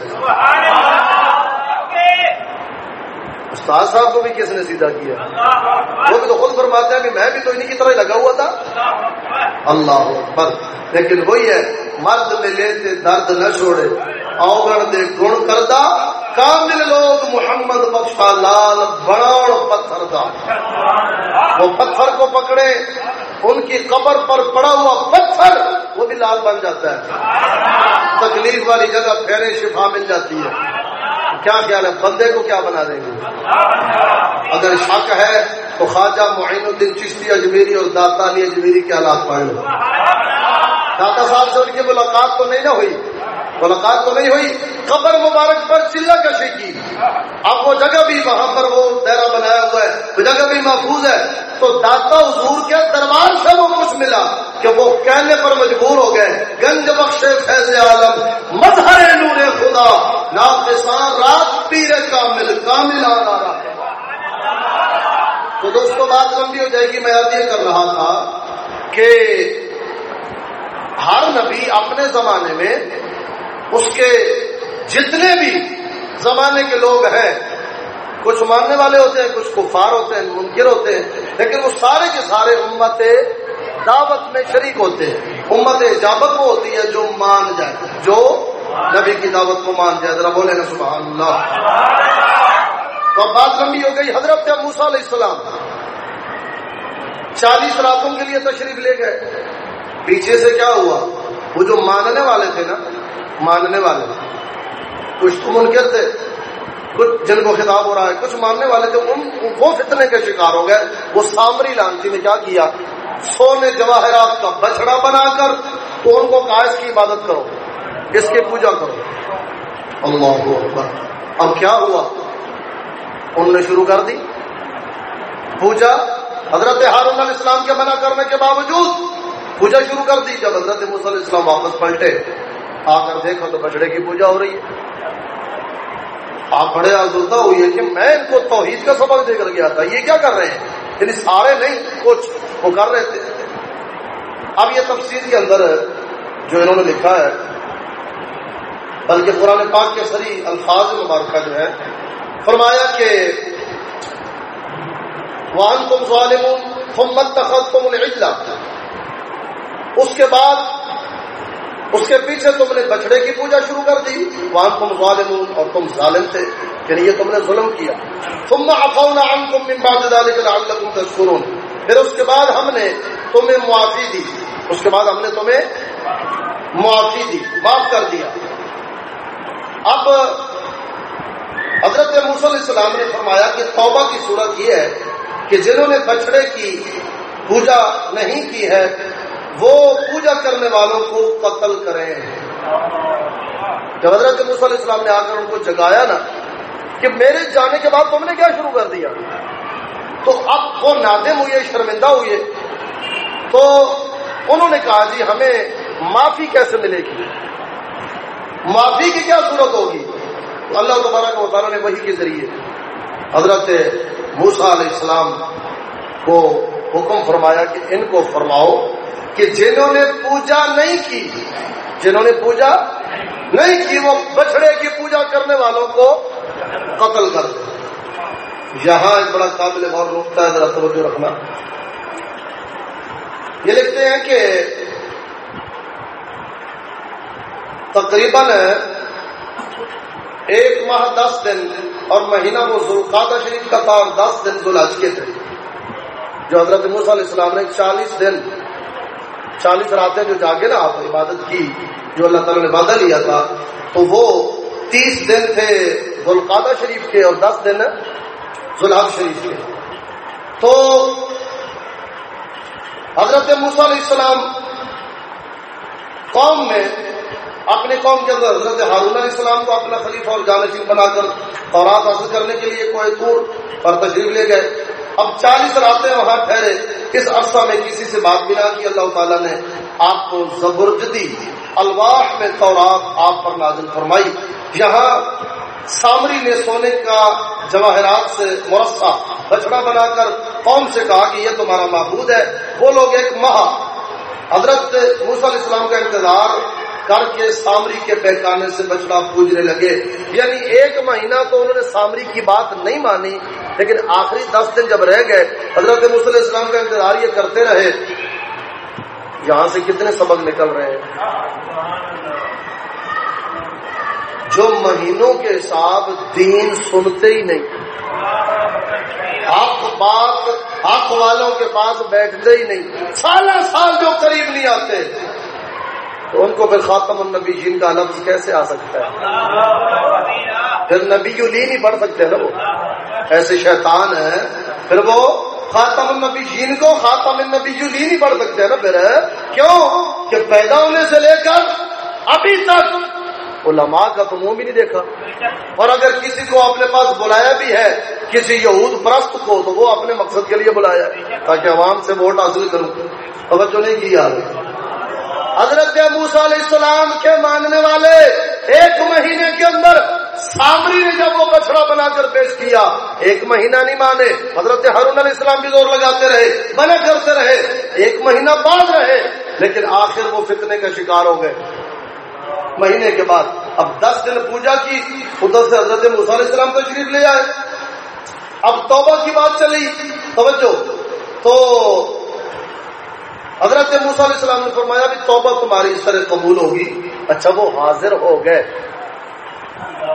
استاد صاحب کو بھی کس نے سیدھا کیا۔ وہ بھی تو خود فرماتے ہیں کہ میں بھی تو انہیں کی طرح لگا ہوا تھا۔ اللہ پر لیکن وہی ہے، مرد میں لیتے درد نہ چھوڑے۔ اوگن دے گن کردہ کامل لوگ محمد بخشا لال بڑا پتھر دا وہ پتھر کو پکڑے، ان کی قبر پر پڑا ہوا پتھر، وہ بھی لال بن جاتا ہے۔ تکلیف والی جگہ پھیرے شفا مل جاتی ہے۔ کیا خیال ہے؟ بندے کو کیا بنا دیں گے؟ اگر شک ہے تو خواجہ معین الدین چشتی، اجمیری اور داتا علی اجمیری کے حالات پائے ہو۔ داتا صاحب سے ان کی ملاقات تو نہیں نہ ہوئی؟ ملاقات تو نہیں ہوئی، قبر مبارک پر چلا کشی کی۔ اب وہ جگہ بھی وہاں پر وہ دہرا بنایا ہوا ہے، وہ جگہ بھی محفوظ ہے۔ تو داتا حضور کے دربار سے وہ کچھ ملا کہ وہ کہنے پر مجبور ہو گئے، گنج بخش فیض عالم، مظہر نور خدا نات رات پیر کامل کامل آ رہا تو دوستوں بات لمبی ہو جائے گی، میں یاد یہ کر رہا تھا کہ ہر نبی اپنے زمانے میں اس کے جتنے بھی زمانے کے لوگ ہیں، کچھ ماننے والے ہوتے ہیں، کچھ کفار ہوتے ہیں، منکر ہوتے ہیں، لیکن وہ سارے کے سارے امت دعوت میں شریک ہوتے ہیں۔ امت اجابت وہ ہوتی ہے جو مان جائے جو نبی کی دعوت کو مان جائے ذرا بولے نا سبحان اللہ تو بات لمبی ہو گئی، حضرت موسا علیہ السلام چالیس راتوں کے لیے تشریف لے گئے، پیچھے سے کیا ہوا؟ وہ جو ماننے والے تھے نا ماننے والے۔ کچھ تو منکر تھے، کچھ جن کو خطاب ہو رہا ہے، کچھ ماننے والے تھے۔ ان وہ فتنے کے شکار ہو گئے۔ وہ سامری لانچی نے کیا کیا؟ سونے جواہرات کا بچڑا بنا کر تو ان کو کاش کی عبادت کرو، اس کی پوجا کرو۔ اللہ اکبر۔ اب کیا ہوا؟ ان نے شروع کر دی۔ پوجا حضرت ہارون علیہ السلام کے منع کرنے کے باوجود پوجا شروع کر دی۔ جب حضرت علیہ السلام واپس پلٹے آ کر دیکھو تو بچڑے کی پوجا ہو رہی ہے۔ آپ بڑے آزردہ ہوئی ہے کہ میں ان کو توحید کا سبق دے کر گیا تھا۔ یہ کیا کر رہے ہیں؟ یعنی سارے نہیں، کچھ وہ کر رہے تھے۔ اب یہ تفصیل کے اندر جو انہوں نے لکھا ہے، بلکہ قرآن پاک کے سری الفاظ مبارکہ جو ہے، فرمایا کہ وان تم ظالم تم مت تخت تم اس کے بعد اس کے پیچھے تم نے بچڑے کی پوجا شروع کر دی۔ وہاں تم ظالم اور تم ظالم تھے۔ یعنی یہ تم نے ظلم کیا۔ تم افونا عن تم من بعد ذلك لعلكم تشكرون پھر اس کے بعد ہم نے تمہیں معافی دی۔ اس کے بعد ہم نے تمہیں معافی دی۔ معاف کر دیا۔ اب حضرت علیہ السلام نے فرمایا کہ توبہ کی صورت یہ ہے کہ جنہوں نے بچڑے کی پوجا نہیں کی ہے وہ پوجا کرنے والوں کو قتل کریں جب حضرت علیہ السلام نے آ کر ان کو جگایا نا کہ میرے جانے کے بعد تم نے کیا شروع کر دیا؟ تو اب وہ نادم ہوئے، شرمندہ ہوئے۔ تو انہوں نے کہا جی ہمیں معافی کیسے ملے گی؟ معافی کی کیا صورت ہوگی؟ اللہ تبارک و تعالیٰ نے وہی کے ذریعے حضرت موسا علیہ السلام کو حکم فرمایا کہ ان کو فرماؤ کہ جنہوں نے پوجا نہیں کی، جنہوں نے پوجا نہیں کی، وہ بچڑے کی پوجا کرنے والوں کو قتل کر دے۔ یہاں ایک بڑا قابل غور نقطہ ہے، ذرا توجہ رکھنا۔ یہ لکھتے ہیں کہ تقریباً ایک ماہ دس دن اور مہینہ وہ ذوالقادہ شریف کا تھا اور دس دن ذوالحج کے تھے۔ جو حضرت موسیٰ علیہ السلام نے چالیس دن چالیس راتیں جو جاگے نا آپ عبادت کی، جو اللہ تعالیٰ نے وعدہ لیا تھا، تو وہ تیس دن تھے گلقادہ شریف کے اور دس دن ذلحب شریف کے۔ تو حضرت موسیٰ علیہ السلام قوم میں اپنے قوم کے اندر حضرت ہارون علیہ السلام کو اپنا خلیفہ اور جانشین بنا کر تورات حاصل کرنے کے لیے کوئی دور پر تشریف لے گئے۔ اب چالیس راتیں وہاں ٹھہرے۔ اس عرصہ میں کسی سے بات بھی نہ کی۔ اللہ تعالیٰ نے آپ کو زبرجدی الواح میں تورات آپ پر نازل فرمائی۔ یہاں سامری نے سونے کا جواہرات سے مرسا بچڑا بنا کر قوم سے کہا کہ یہ تمہارا معبود ہے۔ وہ لوگ ایک ماہ حضرت علیہ السلام کا انتظار کر کے سامری کے پہکانے سے بچڑا پوجنے لگے۔ یعنی ایک مہینہ تو انہوں نے سامری کی بات نہیں مانی، لیکن آخری دس دن جب رہ گئے، حضرت علیہ السلام کا انتظار یہ کرتے رہے۔ یہاں سے کتنے سبق نکل رہے ہیں؟ جو مہینوں کے حساب دین سنتے ہی نہیں۔ حق بات، حق والوں کے پاس بیٹھتے ہی نہیں۔ سال سال جو قریب نہیں آتے۔ تو ان کو پھر خاتم النبی جین کا لفظ کیسے آ سکتا ہے؟ پھر نبی لی نہیں پڑھ سکتے نا وہ۔ ایسے شیطان ہیں، پھر وہ خاتم النبی جین کو خاتم النبی لی نہیں پڑھ سکتے نا پھر۔ کیوں؟ کہ پیدا ہونے سے لے کر ابھی تک علماء کا تو منہ بھی نہیں دیکھا۔ اور اگر کسی کو اپنے پاس بلایا بھی ہے، کسی یہود پرست کو، تو وہ اپنے مقصد کے لیے بلایا تاکہ عوام سے ووٹ حاصل کروں۔ توجہ نہیں کی یار حضرت موسا علیہ السلام کے ماننے والے ایک مہینے کے اندر سامری نے جب وہ بچڑا بنا کر پیش کیا، ایک مہینہ نہیں مانے، حضرت ہارون علیہ السلام بھی زور لگاتے رہے بنا کرتے رہے، ایک مہینہ بعد رہے، لیکن آخر وہ فتنے کا شکار ہو گئے۔ مہینے کے بعد، اب دس دن پوجا کی، ادھر سے حضرت علیہ السلام تشریف لے آئے۔ اب توبہ کی بات چلی، توجہ، تو حضرت علیہ السلام نے فرمایا بھی توبہ تمہاری اس طرح قبول ہوگی۔ اچھا وہ حاضر ہو گئے۔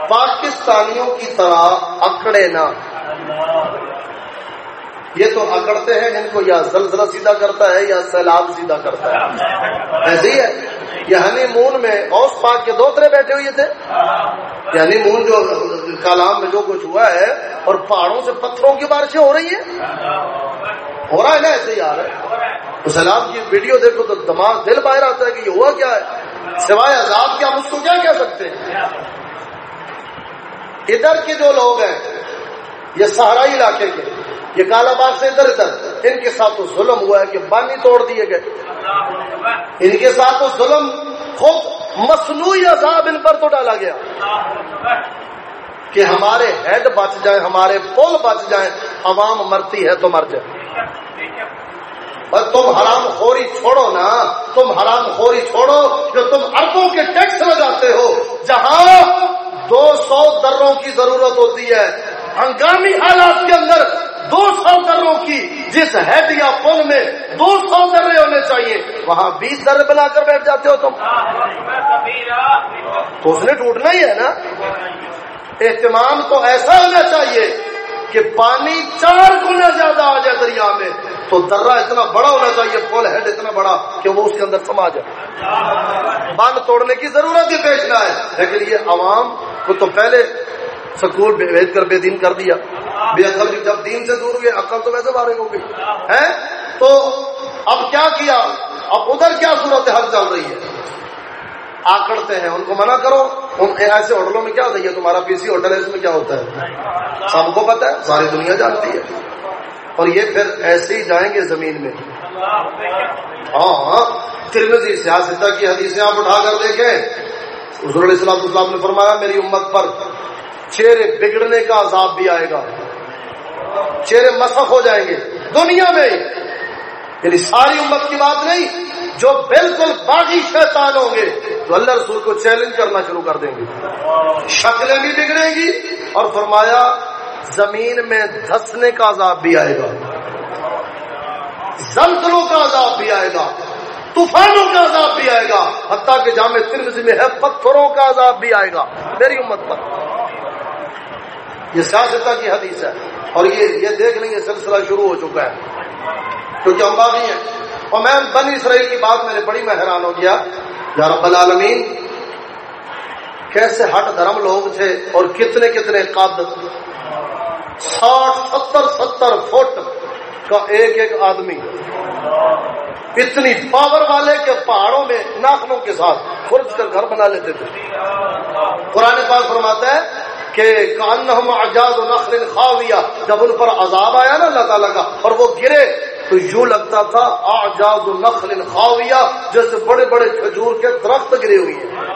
پاکستانیوں کی طرح اکڑے نہ۔ یہ تو اکڑتے ہیں جن کو یا زلزلہ سیدھا کرتا ہے یا سیلاب سیدھا کرتا ہے۔ ایسے ہی ہے۔ یہ ہنی مون میں اوس پاک کے دو طرح بیٹھے ہوئے تھے۔ یہ ہنی مون جو کالام میں جو کچھ ہوا ہے اور پہاڑوں سے پتھروں کی بارشیں ہو رہی ہیں۔ ہو رہا ہے نا ایسے ہی آ رہا ہے۔ سیلاب کی ویڈیو دیکھو تو دماغ دل باہر آتا ہے کہ یہ ہوا کیا ہے؟ سوائے عذاب کیا ہم اس کو کیا کہہ سکتے ہیں؟ ادھر کے جو لوگ ہیں، یہ سہرائی علاقے کے، یہ کالا باغ سے ادھر ادھر، ان کے ساتھ تو ظلم ہوا ہے کہ بانی توڑ دیے گئے۔ ان کے ساتھ تو ظلم خود مصنوعی عذاب ان پر تو ڈالا گیا۔ کہ ہمارے ہیڈ بچ جائیں، ہمارے پول بچ جائیں، عوام مرتی ہے تو مر جائے۔ اور تم حرام خوری چھوڑو نا، تم حرام خوری چھوڑو جو تم اربوں کے ٹیکس لگاتے ہو۔ جہاں دو سو دروں کی ضرورت ہوتی ہے، ہنگامی حالات کے اندر دو سو دروں کی، جس ہیڈ یا پل میں دو سو درے ہونے چاہیے، وہاں بیس در بنا کر بیٹھ جاتے ہو تم۔ تو اس نے ٹوٹنا ہی ہے نا۔ اہتمام تو ایسا ہونا چاہیے کہ پانی چار گنا زیادہ آ جائے دریا میں، تو درا اتنا بڑا ہونا چاہیے پل ہیڈ اتنا بڑا کہ وہ اس کے اندر سما جائے۔ باندھ توڑنے کی ضرورت ہی پیش نہ ہے لیکن یہ عوام کو تو پہلے سکول بھیج کر، بے دین کر دیا۔ بے عقل جب دین سے دور ہوئے، عقل تو ویسے بارے ہو گئی۔ ہے تو اب کیا کیا؟ اب ادھر کیا صورت حل چل رہی ہے؟ آکڑتے ہیں، ان کو منع کرو۔ ان ایسے ہوٹلوں میں کیا ہوتا ہے تمہارا پی سی ہوٹل ہے، اس میں کیا ہوتا ہے؟ سب کو پتا ہے، ساری دنیا جانتی ہے۔ اور یہ پھر ایسے ہی جائیں گے زمین میں۔ ہاں, ہاں۔ ترمزی سیاست کی حدیثیں آپ اٹھا کر دیکھیں۔ حضور علیہ السلام السلام نے فرمایا، میری امت پر چہرے بگڑنے کا عذاب بھی آئے گا۔ چہرے مسخ ہو جائیں گے۔ دنیا میں یعنی ساری امت کی بات نہیں، جو بالکل باغی شیطان ہوں گے تو اللہ رسول کو چیلنج کرنا شروع کر دیں گے۔ شکلیں بھی بگڑیں گی اور فرمایا، زمین میں دھسنے کا عذاب بھی آئے گا۔ زلزلوں کا عذاب بھی آئے گا۔ طوفانوں کا عذاب بھی آئے گا۔ حتیٰ کہ جامع ترمزی میں ہے، پتھروں کا عذاب بھی آئے گا۔ میری امت پر۔ یہ سیاستہ کی حدیث ہے۔ اور یہ یہ دیکھ لیں یہ سلسلہ شروع ہو چکا ہے۔ کیونکہ ہم باغی ہیں۔ اور میں بنی اسرائیل کی بات میں نے بڑی میں حیران ہو گیا۔ یا رب العالمین، کیسے ہٹ دھرم لوگ تھے اور کتنے کتنے قد ساٹھ، ستر ستر فٹ کا ایک ایک آدمی۔ اتنی پاور والے کے پہاڑوں میں ناخنوں کے ساتھ خرچ کر گھر بنا لیتے تھے۔ قرآن پاک فرماتا ہے کہ کان و نخل خاویہ، جب ان پر عذاب آیا نا اللہ تعالیٰ کا اور وہ گرے، تو یوں لگتا تھا آجاد نخل خاویہ جیسے بڑے بڑے کھجور کے درخت گرے ہوئے ہیں۔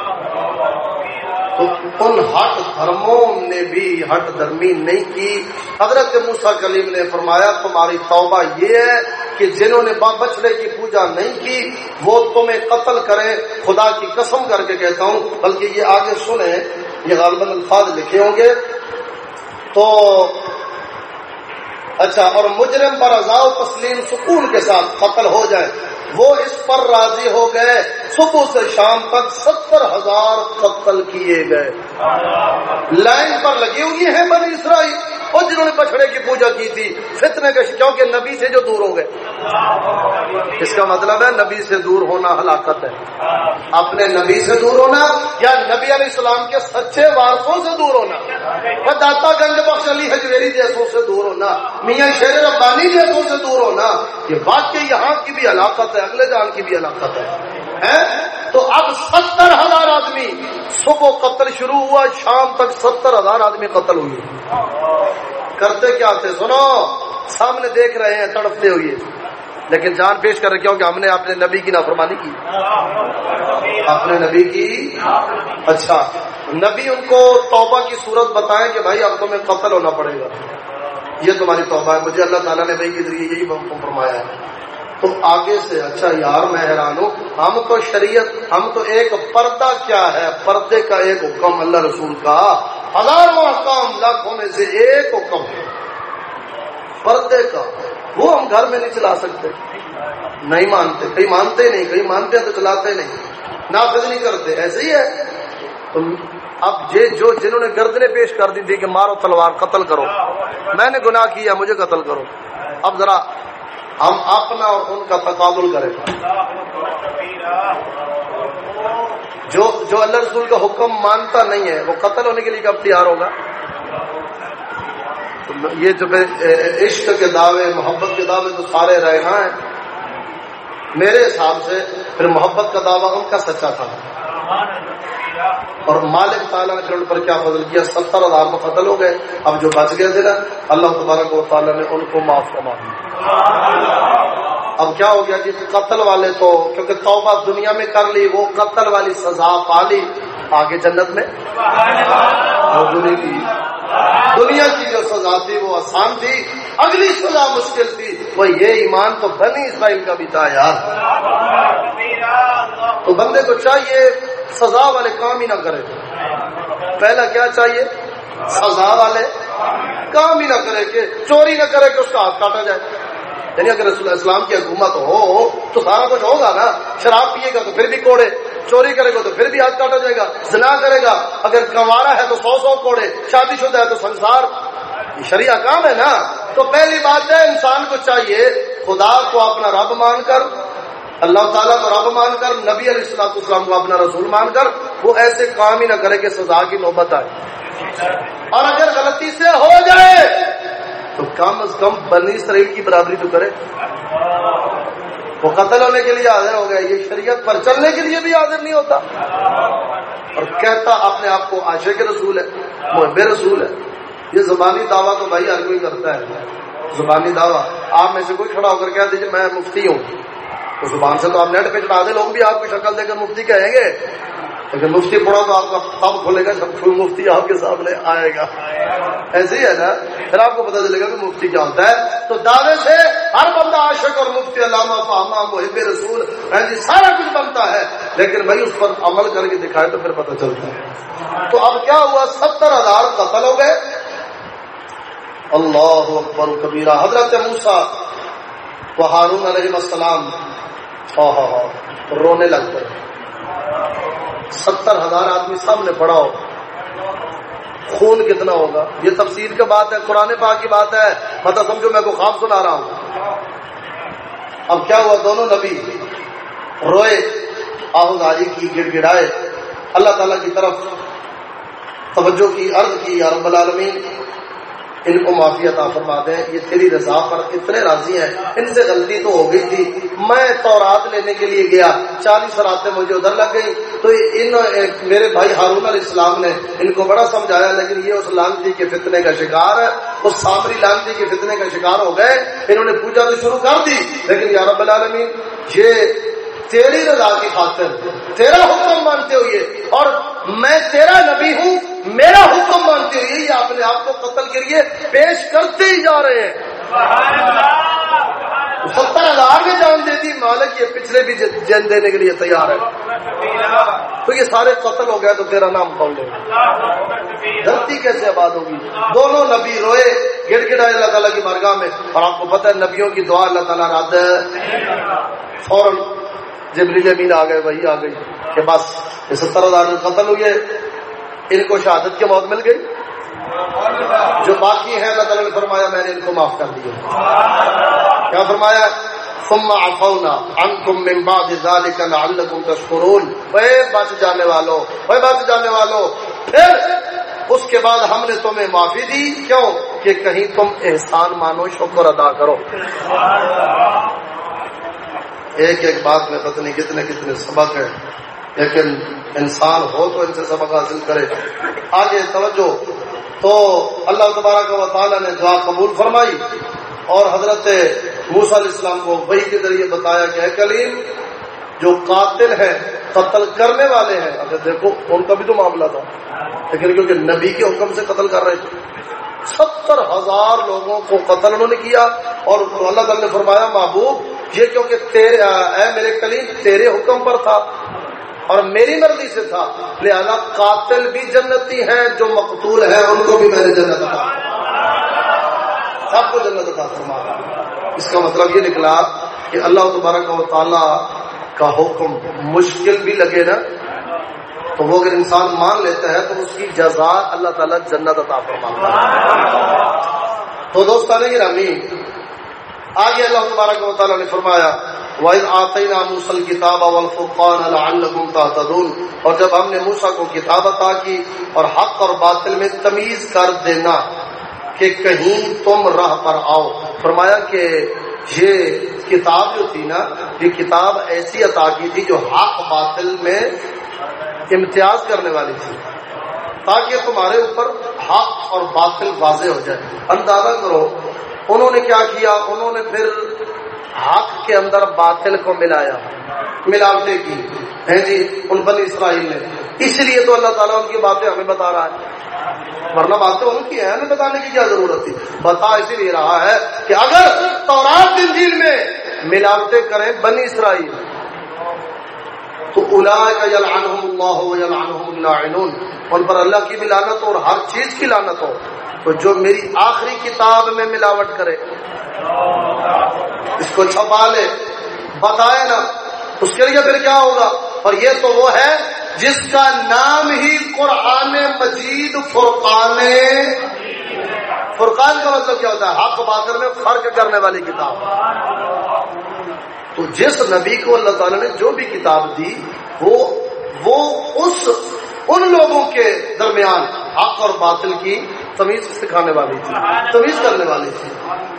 تو ان ہٹ دھرموں نے بھی ہٹ دھرمی نہیں کی۔ حضرت موسا کلیم نے فرمایا، تمہاری توبہ یہ ہے کہ جنہوں نے بچڑے کی پوجا نہیں کی، وہ تمہیں قتل کریں۔ خدا کی قسم کر کے کہتا ہوں، بلکہ یہ آگے سنیں یہ غالباً الفاظ لکھے ہوں گے۔ تو اچھا اور مجرم پر ازاؤ تسلیم سکون کے ساتھ قتل ہو جائے، وہ اس پر راضی ہو گئے۔ صبح سے شام تک ستر ہزار قتل کیے گئے۔ لائن پر لگی ہوئی ہیں بنی اسرائیل۔ اور جنہوں نے بچڑے کی پوجا کی تھی فتنے کے کیونکہ نبی سے جو دور ہو گئے۔ اس کا مطلب ہے نبی سے دور ہونا ہلاکت ہے۔ اپنے نبی سے دور ہونا یا نبی علیہ السلام کے سچے وارثوں سے دور ہونا۔ داتا گنج بخش علی حجویری جیسوں سے دور ہونا، میاں شیر ربانی جیسوں سے دور ہونا، یہ واقعی یہاں کی بھی ہلاکت ہے، اگلے جان کی بھی ہلاکت ہے۔ تو اب ستر ہزار آدمی، صبح قتل شروع ہوا، شام تک ستر ہزار آدمی قتل ہوئے۔ کرتے کیا تھے؟ سنو، سامنے دیکھ رہے ہیں، تڑپتے ہوئے۔ لیکن جان پیش کر رہے کیونکہ ہم نے اپنے نبی کی نافرمانی کی۔ اپنے نبی کی؟ اچھا نبی ان کو توبہ کی صورت بتائیں کہ بھائی اب تمہیں قتل ہونا پڑے گا۔ یہ تمہاری توبہ ہے، مجھے اللہ تعالیٰ نے بھائی کے ذریعے یہی فرمایا ہے۔ تو آگے سے اچھا یار میں حیران ہوں ہم تو شریعت، ہم تو ایک پردہ کیا ہے؟ پردے کا ایک حکم اللہ رسول کا۔ ہزاروں حکام لاکھوں میں سے ایک حکم پردے کا۔ وہ ہم گھر میں نہیں چلا سکتے۔ نہیں مانتے۔ کہیں مانتے نہیں، کہیں مانتے تو چلاتے نہیں۔ نافذ نہیں کرتے۔ ایسے ہی ہے۔ تو اب یہ جو جنہوں نے گردنے پیش کر دی تھی کہ مارو تلوار، قتل کرو۔ میں نے گناہ کیا، مجھے قتل کرو۔ اب ذرا ہم اپنا اور ان کا تقابل کریں۔ جو جو اللہ رسول کا حکم مانتا نہیں ہے، وہ قتل ہونے کے لیے کب تیار ہوگا؟ یہ جو عشق کے دعوے، محبت کے دعوے تو سارے رہنا ہیں۔ میرے حساب سے پھر محبت کا دعویٰ ان کا سچا تھا۔ اور مالک تعالیٰ نے پھر ان پر کیا فضل کیا؟ ستر ہزار کو قتل ہو گئے۔ اب جو بچ گئے تھے نا، اللہ تبارک و تعالیٰ نے ان کو معاف کما دیا۔ اب کیا ہو گیا جی؟ قتل والے تو، کیونکہ توبہ دنیا میں کر لی، وہ قتل والی سزا پا لی۔ آگے جنت میں؟ دنیا کی دنیا کی جو سزا تھی، وہ آسان تھی۔ اگلی سزا مشکل تھی۔ وہ یہ ایمان تو بنی اسرائیل کا بھی تھا یار۔ تو بندے کو چاہیے سزا والے کام ہی نہ کرے۔ پہلا کیا چاہیے؟ سزا والے کام ہی نہ کرے کہ چوری نہ کرے کہ اس کا ہاتھ کاٹا جائے۔ یعنی اگر رسول اسلام کی حکومت ہو، تو سارا کچھ ہوگا نا۔ شراب پیے گا تو پھر بھی کوڑے، چوری کرے گا تو پھر بھی ہاتھ کاٹا جائے گا۔ زنا کرے گا، اگر کمارا ہے تو سو سو کوڑے، شادی شدہ ہے تو سنسار۔ شریعہ کام ہے نا۔ تو پہلی بات ہے انسان کو چاہیے خدا کو اپنا رب مان کر اللہ تعالیٰ کو رب مان کر، نبی علیہ السلام اسلام کو اپنا رسول مان کر، وہ ایسے کام ہی نہ کرے کہ سزا کی نوبت آئے۔ اور اگر غلطی سے ہو جائے، تو کم از کم بنی اسرائیل کی برابری تو کرے۔ وہ قتل ہونے کے لیے حاضر ہو گیا، یہ شریعت پر چلنے کے لیے بھی حاضر نہیں ہوتا۔ اور کہتا اپنے آپ کو آشے کے رسول ہے، محب رسول ہے۔ یہ زبانی دعویٰ تو بھائی ہر کوئی کرتا ہے۔ زبانی دعویٰ، آپ میں سے کوئی کھڑا ہو کر کہہ دیجیے میں مفتی ہوں۔ تو زبان سے تو آپ نیٹ پہ چڑھا دیں، لوگ بھی آپ کی شکل دے کر مفتی کہیں گے۔ لیکن مفتی پڑھو تو آپ کا سب کھولے گا، سب مفتی آپ کے سامنے آئے گا۔ ایسے ہی ہے نا؟ پھر آپ کو پتا چلے گا کہ مفتی کیا ہوتا ہے۔ تو دعوے سے ہر بندہ عاشق اور مفتی علامہ فاہمہ محب رسول ہاں جی سارا کچھ بنتا ہے۔ لیکن بھائی، اس پر عمل کر کے دکھائے تو پھر پتہ چلتا ہے۔ تو اب کیا ہوا؟ ستر ہزار قتل ہو گئے۔ اللہ اکبر، کبیرہ۔ حضرت موسا وہ ہارون علیہ السلام ہاں، ہاں، ہاں، رونے لگ گئے ستر ہزار آدمی سامنے پڑا ہو۔ خون کتنا ہوگا؟ یہ تفصیل کی بات ہے، قرآن پاک کی بات ہے۔ مطلب سمجھو، میں کو خواب سنا رہا ہوں۔ اب کیا ہوا؟ دونوں نبی روئے آہداری کی گڑ گڑائے اللہ تعالی کی طرف توجہ کی، عرض کی رب العالمین ان کو معافی عطا فرما دیں، یہ تیری رضا پر اتنے راضی ہیں۔ ان سے غلطی تو ہو گئی تھی۔ میں تو رات لینے کے لیے گیا، چالیس راتیں مجھے ادھر لگ گئی تو ان، میرے بھائی ہارون علیہ السلام نے ان کو بڑا سمجھایا، لیکن یہ اس لانتی کے فتنے کا شکار ہے اس سامری لانتی کے فتنے کا شکار ہو گئے۔ انہوں نے پوجا تو شروع کر دی، لیکن یا رب العالمین، یہ تیری رضا کی خاطر، تیرا حکم مانتے ہوئے، اور میں تیرا نبی ہوں، میرا حکم مانتے ہوئے یہ اپنے آپ کو قتل کے لیے پیش کرتے ہی جا رہے ہیں۔ ستر ہزار میں جان دے دی مالک یہ پچھلے بھی جن دینے کے لیے تیار ہے۔ تو یہ سارے قتل ہو گئے تو تیرا نام کون لے؟ دھرتی کیسے آباد ہوگی؟ دونوں نبی روئے، گڑ گڑائے اللہ تعالیٰ کی مرگاہ میں، اور آپ کو پتہ ہے نبیوں کی دعا اللہ تعالیٰ رد فوراً جبریل امین آ گئے، وہی آ گئی کہ بس، یہ ستر ہزار قتل ہوئے ان کو شہادت کی موت مل گئی۔ جو باقی ہیں، اللہ تعالیٰ نے فرمایا، میں نے ان کو معاف کر دیا۔ کیا فرمایا؟ ثم عفونا عنكم من بعد ذلك لعلكم اے بچ جانے والو، اے بچ جانے والو، پھر اس کے بعد ہم نے تمہیں معافی دی۔ کیوں؟ کہ کہیں تم احسان مانو، شکر ادا کرو۔ ایک ایک بات میں پتہ نہیں کتنے کتنے سبق ہیں، لیکن انسان ہو تو ان سے سبق حاصل کرے۔ آگے توجہ۔ تو اللہ تبارک و تعالیٰ نے دعا قبول فرمائی اور حضرت موسیٰ علیہ السلام کو وہی کے ذریعے بتایا کہ اے کلیم، جو قاتل ہے قتل کرنے والے ہیں۔ اگر دیکھو، ان کا بھی تو معاملہ تھا۔ لیکن کیونکہ نبی کے حکم سے قتل کر رہے تھے۔ ستر ہزار لوگوں کو قتل انہوں نے کیا اور اللہ تعالی نے فرمایا، محبوب یہ کیونکہ تیرے اے میرے کلیم، تیرے حکم پر تھا اور میری مرضی سے تھا۔ لہذا قاتل بھی جنتی ہیں، جو مقتول ہیں، ان کو بھی میں نے جنت سب کو جنت عطا فرما اس کا مطلب یہ نکلا کہ اللہ تبارک و تعالی کا حکم مشکل بھی لگے نا۔ تو وہ اگر انسان مان لیتا ہے، تو اس کی جزا اللہ تعالیٰ جنت عطا فرما تو دوستان گرامی آگے اللہ تبارک و تعالیٰ نے فرمایا، وَإِذْ آتَيْنَا مُوسَى الْكِتَابَ وَالْفُرْقَانَ لَعَلَّكُمْ تَهْتَدُونَ۔ اور جب ہم نے موسیٰ کو کتاب عطا کی اور حق اور باطل میں تمیز کر دینا کہ کہیں تم راہ پر آؤ۔ فرمایا کہ یہ کتاب جو تھی نا، یہ کتاب ایسی عطا کی تھی جو حق باطل میں امتیاز کرنے والی تھی۔ تاکہ تمہارے اوپر حق اور باطل واضح ہو جائے۔ اندازہ کرو انہوں نے کیا کیا؟ انہوں نے پھر حق کے اندر باطل کو ملایا ملاوٹے کی۔ ہے جی ان بنی اسرائیل نے۔ اس لیے تو اللہ تعالیٰ ان کی باتیں ہمیں بتا رہا ہے۔ ورنہ باتیں ان کی ہیں، ہمیں بتانے کی کیا ضرورت تھی؟ بتا اسی لیے رہا ہے کہ اگر تورات انجیل میں ملاوٹیں کریں بنی اسرائیل، تو اللہ ان پر اللہ کی بھی لانت ہو اور ہر چیز کی لانت ہو۔ تو جو میری آخری کتاب میں ملاوٹ کرے، اس کو چھپا لے، بتائے نا، اس کے لیے پھر کیا ہوگا؟ اور یہ تو وہ ہے جس کا نام ہی قرآن مجید فرقان فرقان کا مطلب کیا ہوتا ہے؟ حق باطل میں فرق کرنے والی کتاب۔ تو جس نبی کو اللہ تعالی نے جو بھی کتاب دی، وہ وہ اس، ان لوگوں کے درمیان حق اور باطل کی تمیز سکھانے والی تھی، تمیز کرنے والی تھی۔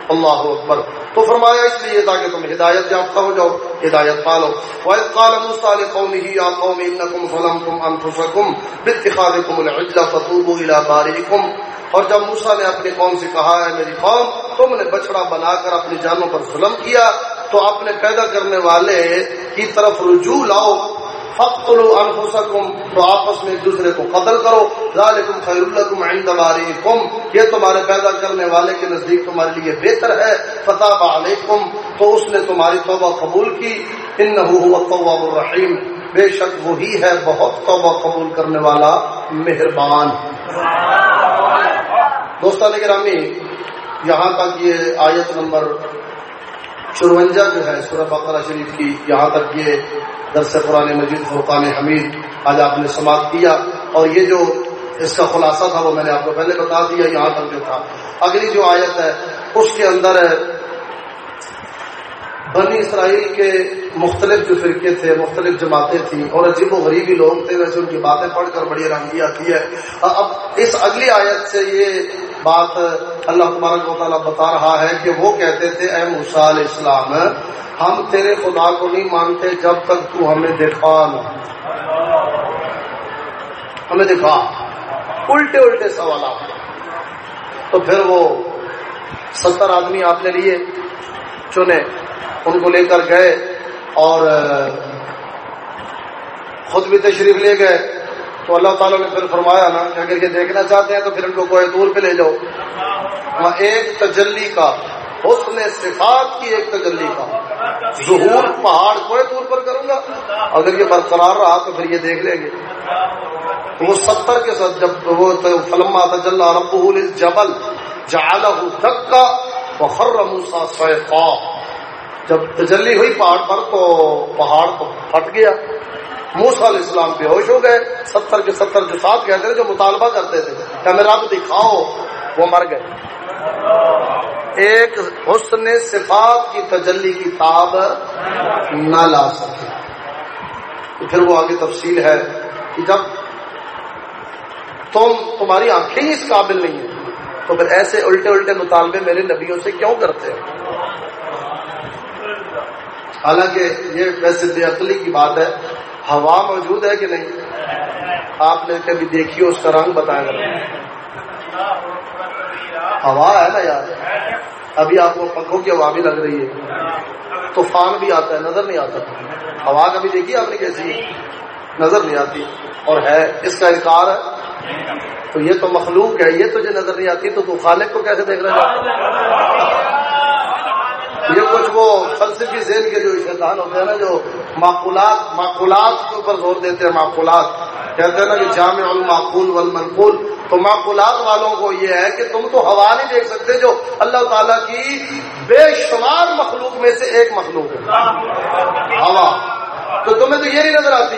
اللہ اکبر۔ تو فرمایا اس لیے تاکہ تم ہدایت یافتہ ہو جاؤ، ہدایت پالو۔ وَإِذْ قَالَ مُوسَىٰ لِقَوْمِهِ يَا قَوْمِ إِنَّكُمْ ظَلَمْتُمْ أَنفُسَكُمْ بِاتِّخَاذِكُمُ الْعِجْلَ فَتُوبُوا إِلَىٰ بَارِئِكُمْ۔ اور جب موسیٰ نے اپنی قوم سے کہا ہے میری قوم، تم نے بچڑا بنا کر اپنی جانوں پر ظلم کیا، تو اپنے پیدا کرنے والے کی طرف رجوع لاؤ۔ فقتلوا انفسکم تو آپس میں ایک دوسرے کو قتل کرو۔ ذالکم خیر لکم عند باریکم یہ تمہارے پیدا کرنے والے کے نزدیک تمہارے لیے بہتر ہے۔ فتاب علیکم۔ تو اس نے تمہاری توبہ قبول کی۔ انه هو التواب الرحیم۔ بے شک وہی ہے بہت توبہ قبول کرنے والا مہربان۔ دوستان گرامی، یہاں تک یہ آیت نمبر چورونجا جو ہے، سورہ بقرہ شریف کی، یہاں تک یہ درس قرآن مجید، فرقان حمید، آج آپ نے سماعت کیا اور یہ جو اس کا خلاصہ تھا وہ میں نے آپ کو پہلے بتا دیا، یہاں تک جو تھا۔ اگلی جو آیت ہے، اس کے اندر بنی اسرائیل کے مختلف جو فرقے تھے، مختلف جماعتیں تھیں، اور عجیب و غریبی لوگ تھے، ویسے ان کی باتیں پڑھ کر بڑی رنگی آتی ہے اب اس اگلی آیت سے یہ بات اللہ تبارک و تعالیٰ بتا رہا ہے کہ وہ کہتے تھے، اے موسیٰ علیہ السلام، ہم تیرے خدا کو نہیں مانتے جب تک تو ہمیں دکھا نہ ہمیں دکھا الٹے الٹے سوالات۔ تو پھر وہ ستر آدمی آپ نے لیے چنے، ان کو لے کر گئے اور خود بھی تشریف لے گئے۔ تو اللہ تعالیٰ نے پھر فرمایا نا کہ اگر یہ دیکھنا چاہتے ہیں تو پھر ان کو کوئی دور پہ لے جاؤ۔ وہاں ایک تجلی کا حسن صفات کی ایک تجلی کا۔ ظہور پہاڑ کوئی دور پر کروں گا۔ اگر یہ برقرار رہا تو پھر یہ دیکھ لیں گے۔ وہ ستر کے ساتھ جب وہ فلما تجلہ رب جبل جعلہ دکا وخر موسا سیفا جب تجلی ہوئی پہاڑ پر تو پہاڑ تو پھٹ گیا۔ موسا علیہ السلام بے ہوش ہو گئے، ستر کے ستر جو ساتھ کہتے تھے جو مطالبہ کرتے تھے۔ کہ میرا رب دکھاؤ، وہ مر گئے۔ ایک حسن صفات کی تجلی کی تاب نہ لا سکے۔ پھر وہ آگے تفصیل ہے کہ جب تم، تمہاری آنکھیں ہی اس قابل نہیں ہیں، تو پھر ایسے الٹے الٹے مطالبے میرے نبیوں سے کیوں کرتے ہیں حالانکہ یہ ویسے بے عقلی کی بات ہے ہوا موجود ہے کہ نہیں؟ آپ نے کبھی دیکھی اس کا رنگ بتایا ہوا ہے نا یار ابھی آپ کو پنکھوں کی ہوا بھی لگ رہی ہے۔ طوفان بھی آتا ہے، نظر نہیں آتا۔ ہوا کبھی دیکھی آپ نے کیسی؟ نظر نہیں آتی۔ اور ہے، اس کا انکار ہے۔ تو یہ تو مخلوق ہے، یہ تجھے نظر نہیں آتی، تو تو خالق کو کیسے دیکھ رہا ہے؟ یہ کچھ وہ فلسفی ذہن کے جو شیطان ہوتے ہیں نا، جو معقولات معقولات کے اوپر زور دیتے ہیں، معقولات۔ کہتے ہیں نا کہ جامع المعقول والمنقول۔ تو معقولات والوں کو یہ ہے کہ تم تو ہوا نہیں دیکھ سکتے جو اللہ تعالیٰ کی بے شمار مخلوق میں سے ایک مخلوق ہے۔ ہوا۔ تو تمہیں تو یہ نہیں نظر آتی۔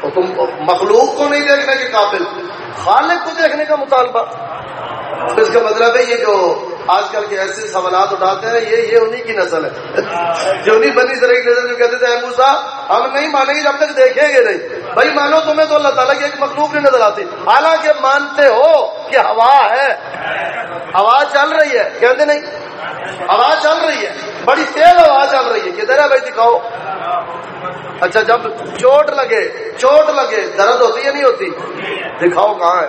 تو تم مخلوق کو نہیں دیکھنے کے قابل۔ خالق کو دیکھنے کا مطالبہ۔ اس کا مطلب ہے یہ جو آج کل کے ایسے سوالات اٹھاتے ہیں، یہ یہ انہی کی نسل ہے۔ جو انہیں بنی سر کی نسل جو کہتے تھے احمد ہم نہیں مانیں گے جب تک دیکھیں گے نہیں۔ بھائی مانو تمہیں تو اللہ تعالیٰ کی ایک مخلوق نہیں نظر آتی۔ حالانکہ مانتے ہو کہ ہوا ہے۔ ہوا چل رہی ہے۔ کہتے نہیں ہوا چل رہی ہے۔ بڑی تیز ہوا چل رہی ہے۔ کدھر ہے بھائی جی دکھاؤ اچھا جب چوٹ لگے چوٹ لگے، درد ہوتی ہے نہیں ہوتی؟ دکھاؤ کہاں ہے؟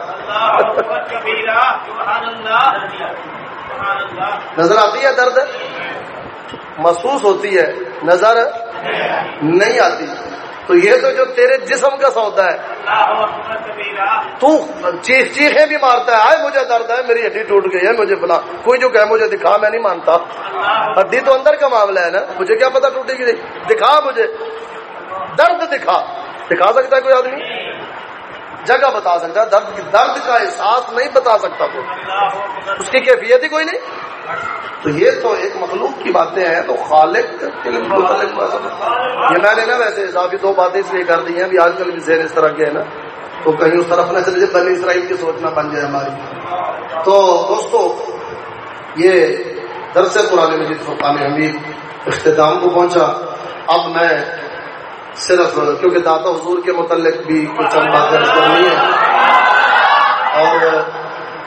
نظر آتی ہے درد؟ محسوس ہوتی ہے۔ نظر نہیں آتی۔ تو یہ تو جو تیرے جسم کا سودا ہے۔ تو چیخ چیخیں بھی مارتا ہے۔ آئے مجھے درد ہے میری ہڈی ٹوٹ گئی ہے مجھے بلا کوئی جو کہ مجھے دکھا میں نہیں مانتا۔ ہڈی تو اندر کا معاملہ ہے نا۔ مجھے کیا پتا ٹوٹے گی دکھا مجھے۔ درد دکھا۔ دکھا سکتا ہے کوئی آدمی؟ جگہ بتا سکتا، درد درد کا احساس نہیں بتا سکتا کوئی۔ اس کی کیفیت ہی کوئی نہیں۔ تو یہ تو ایک مخلوق کی باتیں ہیں، تو خالق یہ میں نے نا ویسے اضافی دو باتیں اس لیے کر دی ہیں آج کل بھی ذہن اس طرح کے ہیں نا۔ تو کہیں اس طرف نہ چلے جائے، بنی اسرائیل کی سوچنا بن جائے ہماری۔ تو دوستو، یہ درس پرانے مجید فرقان حمید اختتام کو پہنچا۔ اب میں صرف کیونکہ داتا حضور کے متعلق بھی کچھ چند باتیں کرنی ہے۔ اور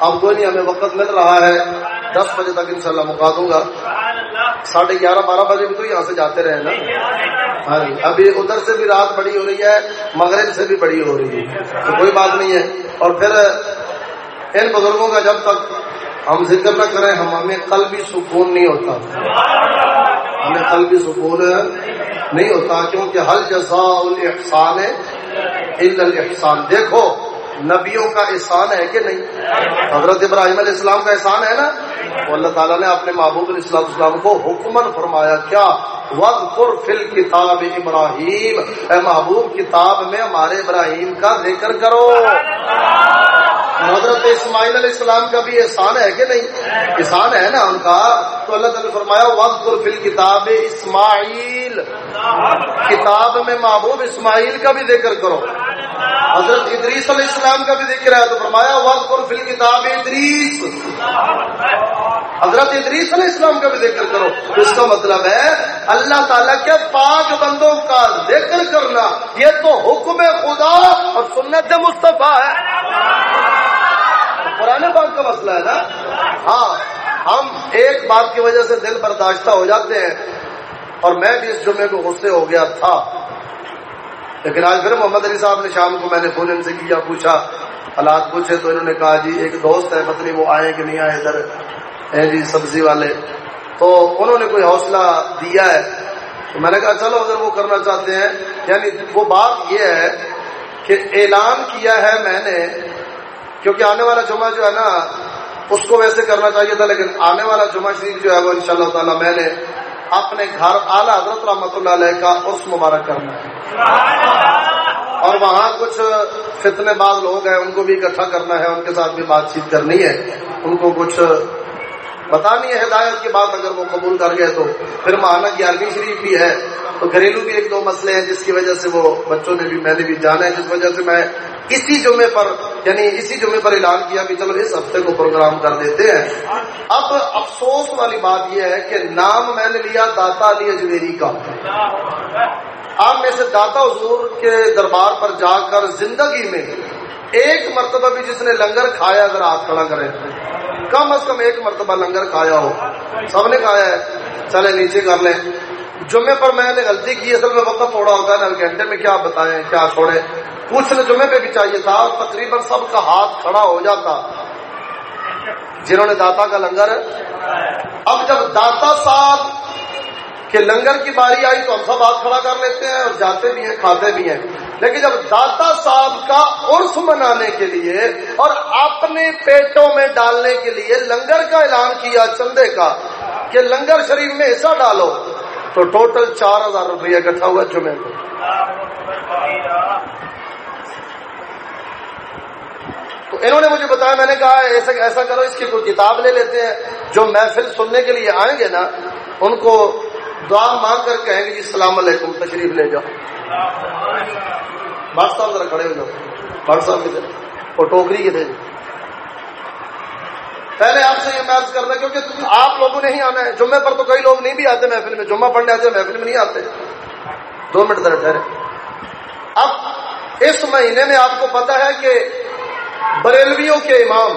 اب کوئی نہیں ہمیں وقت مل رہا ہے۔ دس بجے تک انشاءاللہ شاء مکا دوں گا ساڑھے گیارہ بارہ بجے بھی تو یہاں سے جاتے رہے نا۔ ہاں جی، ابھی ادھر سے بھی رات بڑی ہو رہی ہے مغرب سے بھی بڑی ہو رہی ہے۔ تو کوئی بات نہیں ہے۔ اور پھر ان بزرگوں کا جب تک ہم ذکر نہ کریں ہم ہمیں کل بھی سکون نہیں ہوتا۔ ہمیں کل بھی سکون نہیں ہوتا کیونکہ ہر جزا الحسان الاحسان۔ دیکھو نبیوں کا احسان ہے کہ نہیں؟ حضرت ابراہیم علیہ السلام کا احسان ہے نا؟ وہ اللہ تعالیٰ نے اپنے محبوب علیہ السلام السلام کو حکمن فرمایا، کیا؟ وقت فل کتاب ابراہیم۔ اے محبوب کتاب میں ہمارے ابراہیم کا ذکر کرو۔ حضرت اسماعیل علیہ السلام کا بھی احسان ہے کہ نہیں؟ احسان ہے نا ان کا؟ تو اللہ تعالیٰ نے فرمایا وقت فل کتاب اسماعیل۔ کتاب میں محبوب اسماعیل کا بھی ذکر کرو۔ حضرت ادریس علیہ السلام کا بھی ذکر ہے تو فرمایا وقت فل کتاب ادریس۔ حضرت ادریس علیہ السلام کا بھی ذکر کرو۔ اس کا مطلب ہے، اللہ تعالیٰ کے پاک بندوں کا ذکر کرنا، یہ تو حکم خدا اور سنت مصطفیٰ ہے۔ پرانے بات کا مسئلہ ہے نا؟ ہاں ہم ایک بات کی وجہ سے دل برداشتہ ہو جاتے ہیں۔ اور میں بھی اس جمعے کو غصے ہو گیا تھا۔ لیکن آج پھر محمد علی صاحب نے شام کو میں نے فون ان سے کیا، پوچھا، حالات پوچھے تو انہوں نے کہا جی ایک دوست ہے پتنی وہ آئے کہ نہیں آئے ادھر۔ جی سبزی والے۔ تو انہوں نے کوئی حوصلہ دیا ہے؟ تو میں نے کہا، چلو، اگر وہ کرنا چاہتے ہیں یعنی وہ بات یہ ہے کہ اعلان کیا ہے میں نے، کیونکہ آنے والا جمعہ جو ہے نا، اس کو ویسے کرنا چاہیے تھا، لیکن آنے والا جمعہ شریف جو ہے وہ انشاءاللہ تعالی میں نے اپنے گھر اعلی حضرت رحمت اللہ علیہ کا عرس مبارک کرنا ہے۔ اور وہاں کچھ فتنے باز لوگ ہیں، ان کو بھی اکٹھا کرنا ہے، ان کے ساتھ بھی بات چیت کرنی ہے۔ ان کو کچھ بتانی ہے ہدایت کی بات اگر وہ قبول کر گئے تو۔ پھر ماہانہ گیارہویں شریف بھی ہے۔ تو گھریلو بھی ایک دو مسئلے ہیں جس کی وجہ سے وہ بچوں نے بھی میں نے بھی جانا ہے، جس وجہ سے میں اسی جمعے پر یعنی اسی جمعے پر اعلان کیا کہ چلو اس ہفتے کو پروگرام کر دیتے ہیں۔ اب افسوس والی بات یہ ہے کہ نام میں نے لیا داتا علی اجمیری کا۔ آپ میں سے داتا حضور کے دربار پر جا کر زندگی میں ایک مرتبہ بھی جس نے لنگر کھایا اگر ہاتھ کھڑا کرے کم از کم ایک مرتبہ لنگر کھایا ہو۔ سب نے کھایا ہے چلے نیچے کر لیں۔ جمعے پر میں نے غلطی کی، اصل میں وقت تھوڑا ہوتا ہے نا گھنٹے میں کیا بتائیں، کیا چھوڑے پوچھنے جمعے پہ بھی چاہیے تھا، اور تقریباً سب کا ہاتھ کھڑا ہو جاتا۔ جنہوں نے داتا کا لنگر، اب جب داتا صاحب کے لنگر کی باری آئی تو ہم سب ہاتھ کھڑا کر لیتے ہیں اور جاتے بھی ہیں، کھاتے بھی ہیں۔ لیکن جب داتا صاحب کا عرف منانے کے لیے اور اپنے پیٹوں میں ڈالنے کے لیے لنگر کا اعلان کیا چندے کا کہ لنگر شریف میں حصہ ڈالو، تو ٹوٹل چار ہزار روپیہ اکٹھا ہوا جمعے کو تو انہوں نے مجھے بتایا، میں نے کہا، ایسا ایسا کرو، اس کی کوئی کتاب لے لیتے ہیں۔ جو محفل سننے کے لیے آئیں گے نا، ان کو دعا مانگ کر کہیں گے جی السلام علیکم، تشریف لے جاؤ۔ بھٹ صاحب ذرا کھڑے ہو جاؤ۔ بھٹ صاحب کدھر وہ ٹوکری کے تھے پہلے آپ سے یہ محض کرنا، کیونکہ آپ لوگوں نے ہی آنا ہے۔ جمعے پر تو کئی لوگ نہیں بھی آتے محفل میں۔ جمعہ پڑھنے آتے، محفل میں نہیں آتے۔ دو منٹ ذرا ٹھہرے۔ اب اس مہینے میں آپ کو پتا ہے کہ بریلویوں کے امام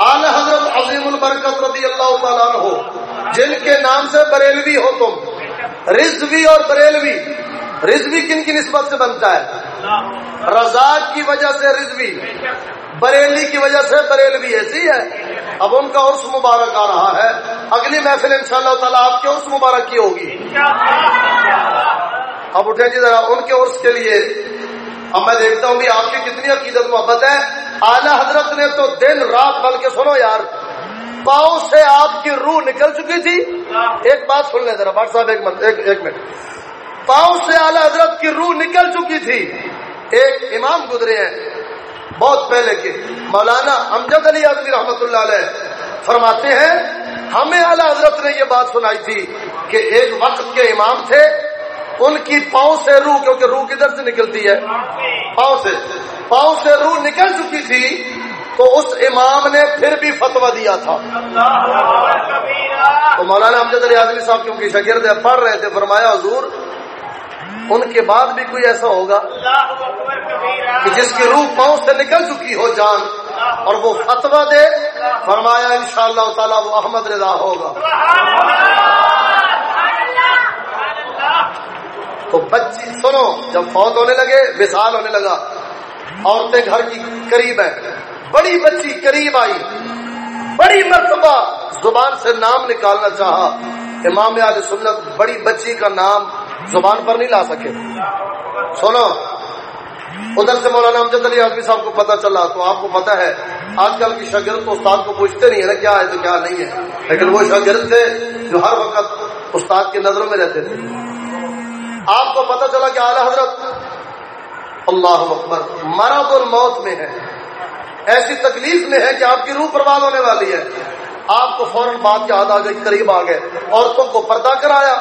اعلی حضرت عظیم البرکت رضی اللہ تعالیٰ ہو جن کے نام سے بریلوی ہو تم رضوی اور بریلوی رضوی کن کی نسبت سے بنتا ہے؟ رزاق کی وجہ سے رضوی بریلی کی وجہ سے بریلوی ایسی ہے؟ اب ان کا عرص مبارک آ رہا ہے۔ اگلی محفل ان شاء اللہ تعالیٰ آپ کے عرص مبارک کی ہوگی۔ اب اٹھے جی ذرا ان کے عرص کے لیے اب میں دیکھتا ہوں کہ آپ کی کتنی عقیدت محبت ہے۔ اعلی حضرت نے تو دن رات بل کے سنو یار، پاؤں سے آپ کی روح نکل چکی تھی۔ ایک بات سن لیں ذرا بٹ صاحب ایک ایک منٹ۔ پاؤں سے اعلی حضرت کی روح نکل چکی تھی۔ ایک امام گزرے ہیں، بہت پہلے کے۔ مولانا امجد علی عدمی رحمت اللہ علیہ فرماتے ہیں، ہمیں اعلی حضرت نے یہ بات سنائی تھی کہ ایک وقت کے امام تھے۔ ان کی پاؤں سے روح، کیونکہ روح کدھر سے نکلتی ہے؟ پاؤں سے۔ پاؤں سے روح نکل چکی تھی تو اس امام نے پھر بھی فتوا دیا تھا۔ تو مولانا امجد علی آزمی صاحب کیونکہ شگرد پڑھ رہے تھے، فرمایا، حضور، ان کے بعد بھی کوئی ایسا ہوگا کہ جس کی روح پاؤں سے نکل چکی ہو جان اور وہ فتوا دے؟ فرمایا، انشاءاللہ شاء تعالیٰ وہ احمد رضا ہوگا۔ تو بچی سنو، جب فوت ہونے لگے وصال ہونے لگا، عورتیں گھر کی قریب ہیں۔ بڑی بچی قریب آئی۔ بڑی مرتبہ زبان سے نام نکالنا چاہا۔ امام علیہ سنت بڑی بچی کا نام زبان پر نہیں لا سکے۔ سنو، ادھر سے مولانا امجد علی آدمی صاحب کو پتا چلا، تو آپ کو پتا ہے، آج کل کی شاگرد تو استاد کو پوچھتے نہیں ہے نا، کیا ہے تو کیا نہیں ہے۔ لیکن وہ شاگرد تھے جو ہر وقت استاد کی نظروں میں رہتے تھے۔ آپ کو پتا چلا کہ اعلی حضرت اللہ اکبر مرض اور موت میں ہے ایسی تکلیف میں ہے کہ آپ کی روح پرواز ہونے والی ہے۔ آپ کو فوراً بات یاد آ گئی قریب آ گئے۔ عورتوں کو پردہ کرایا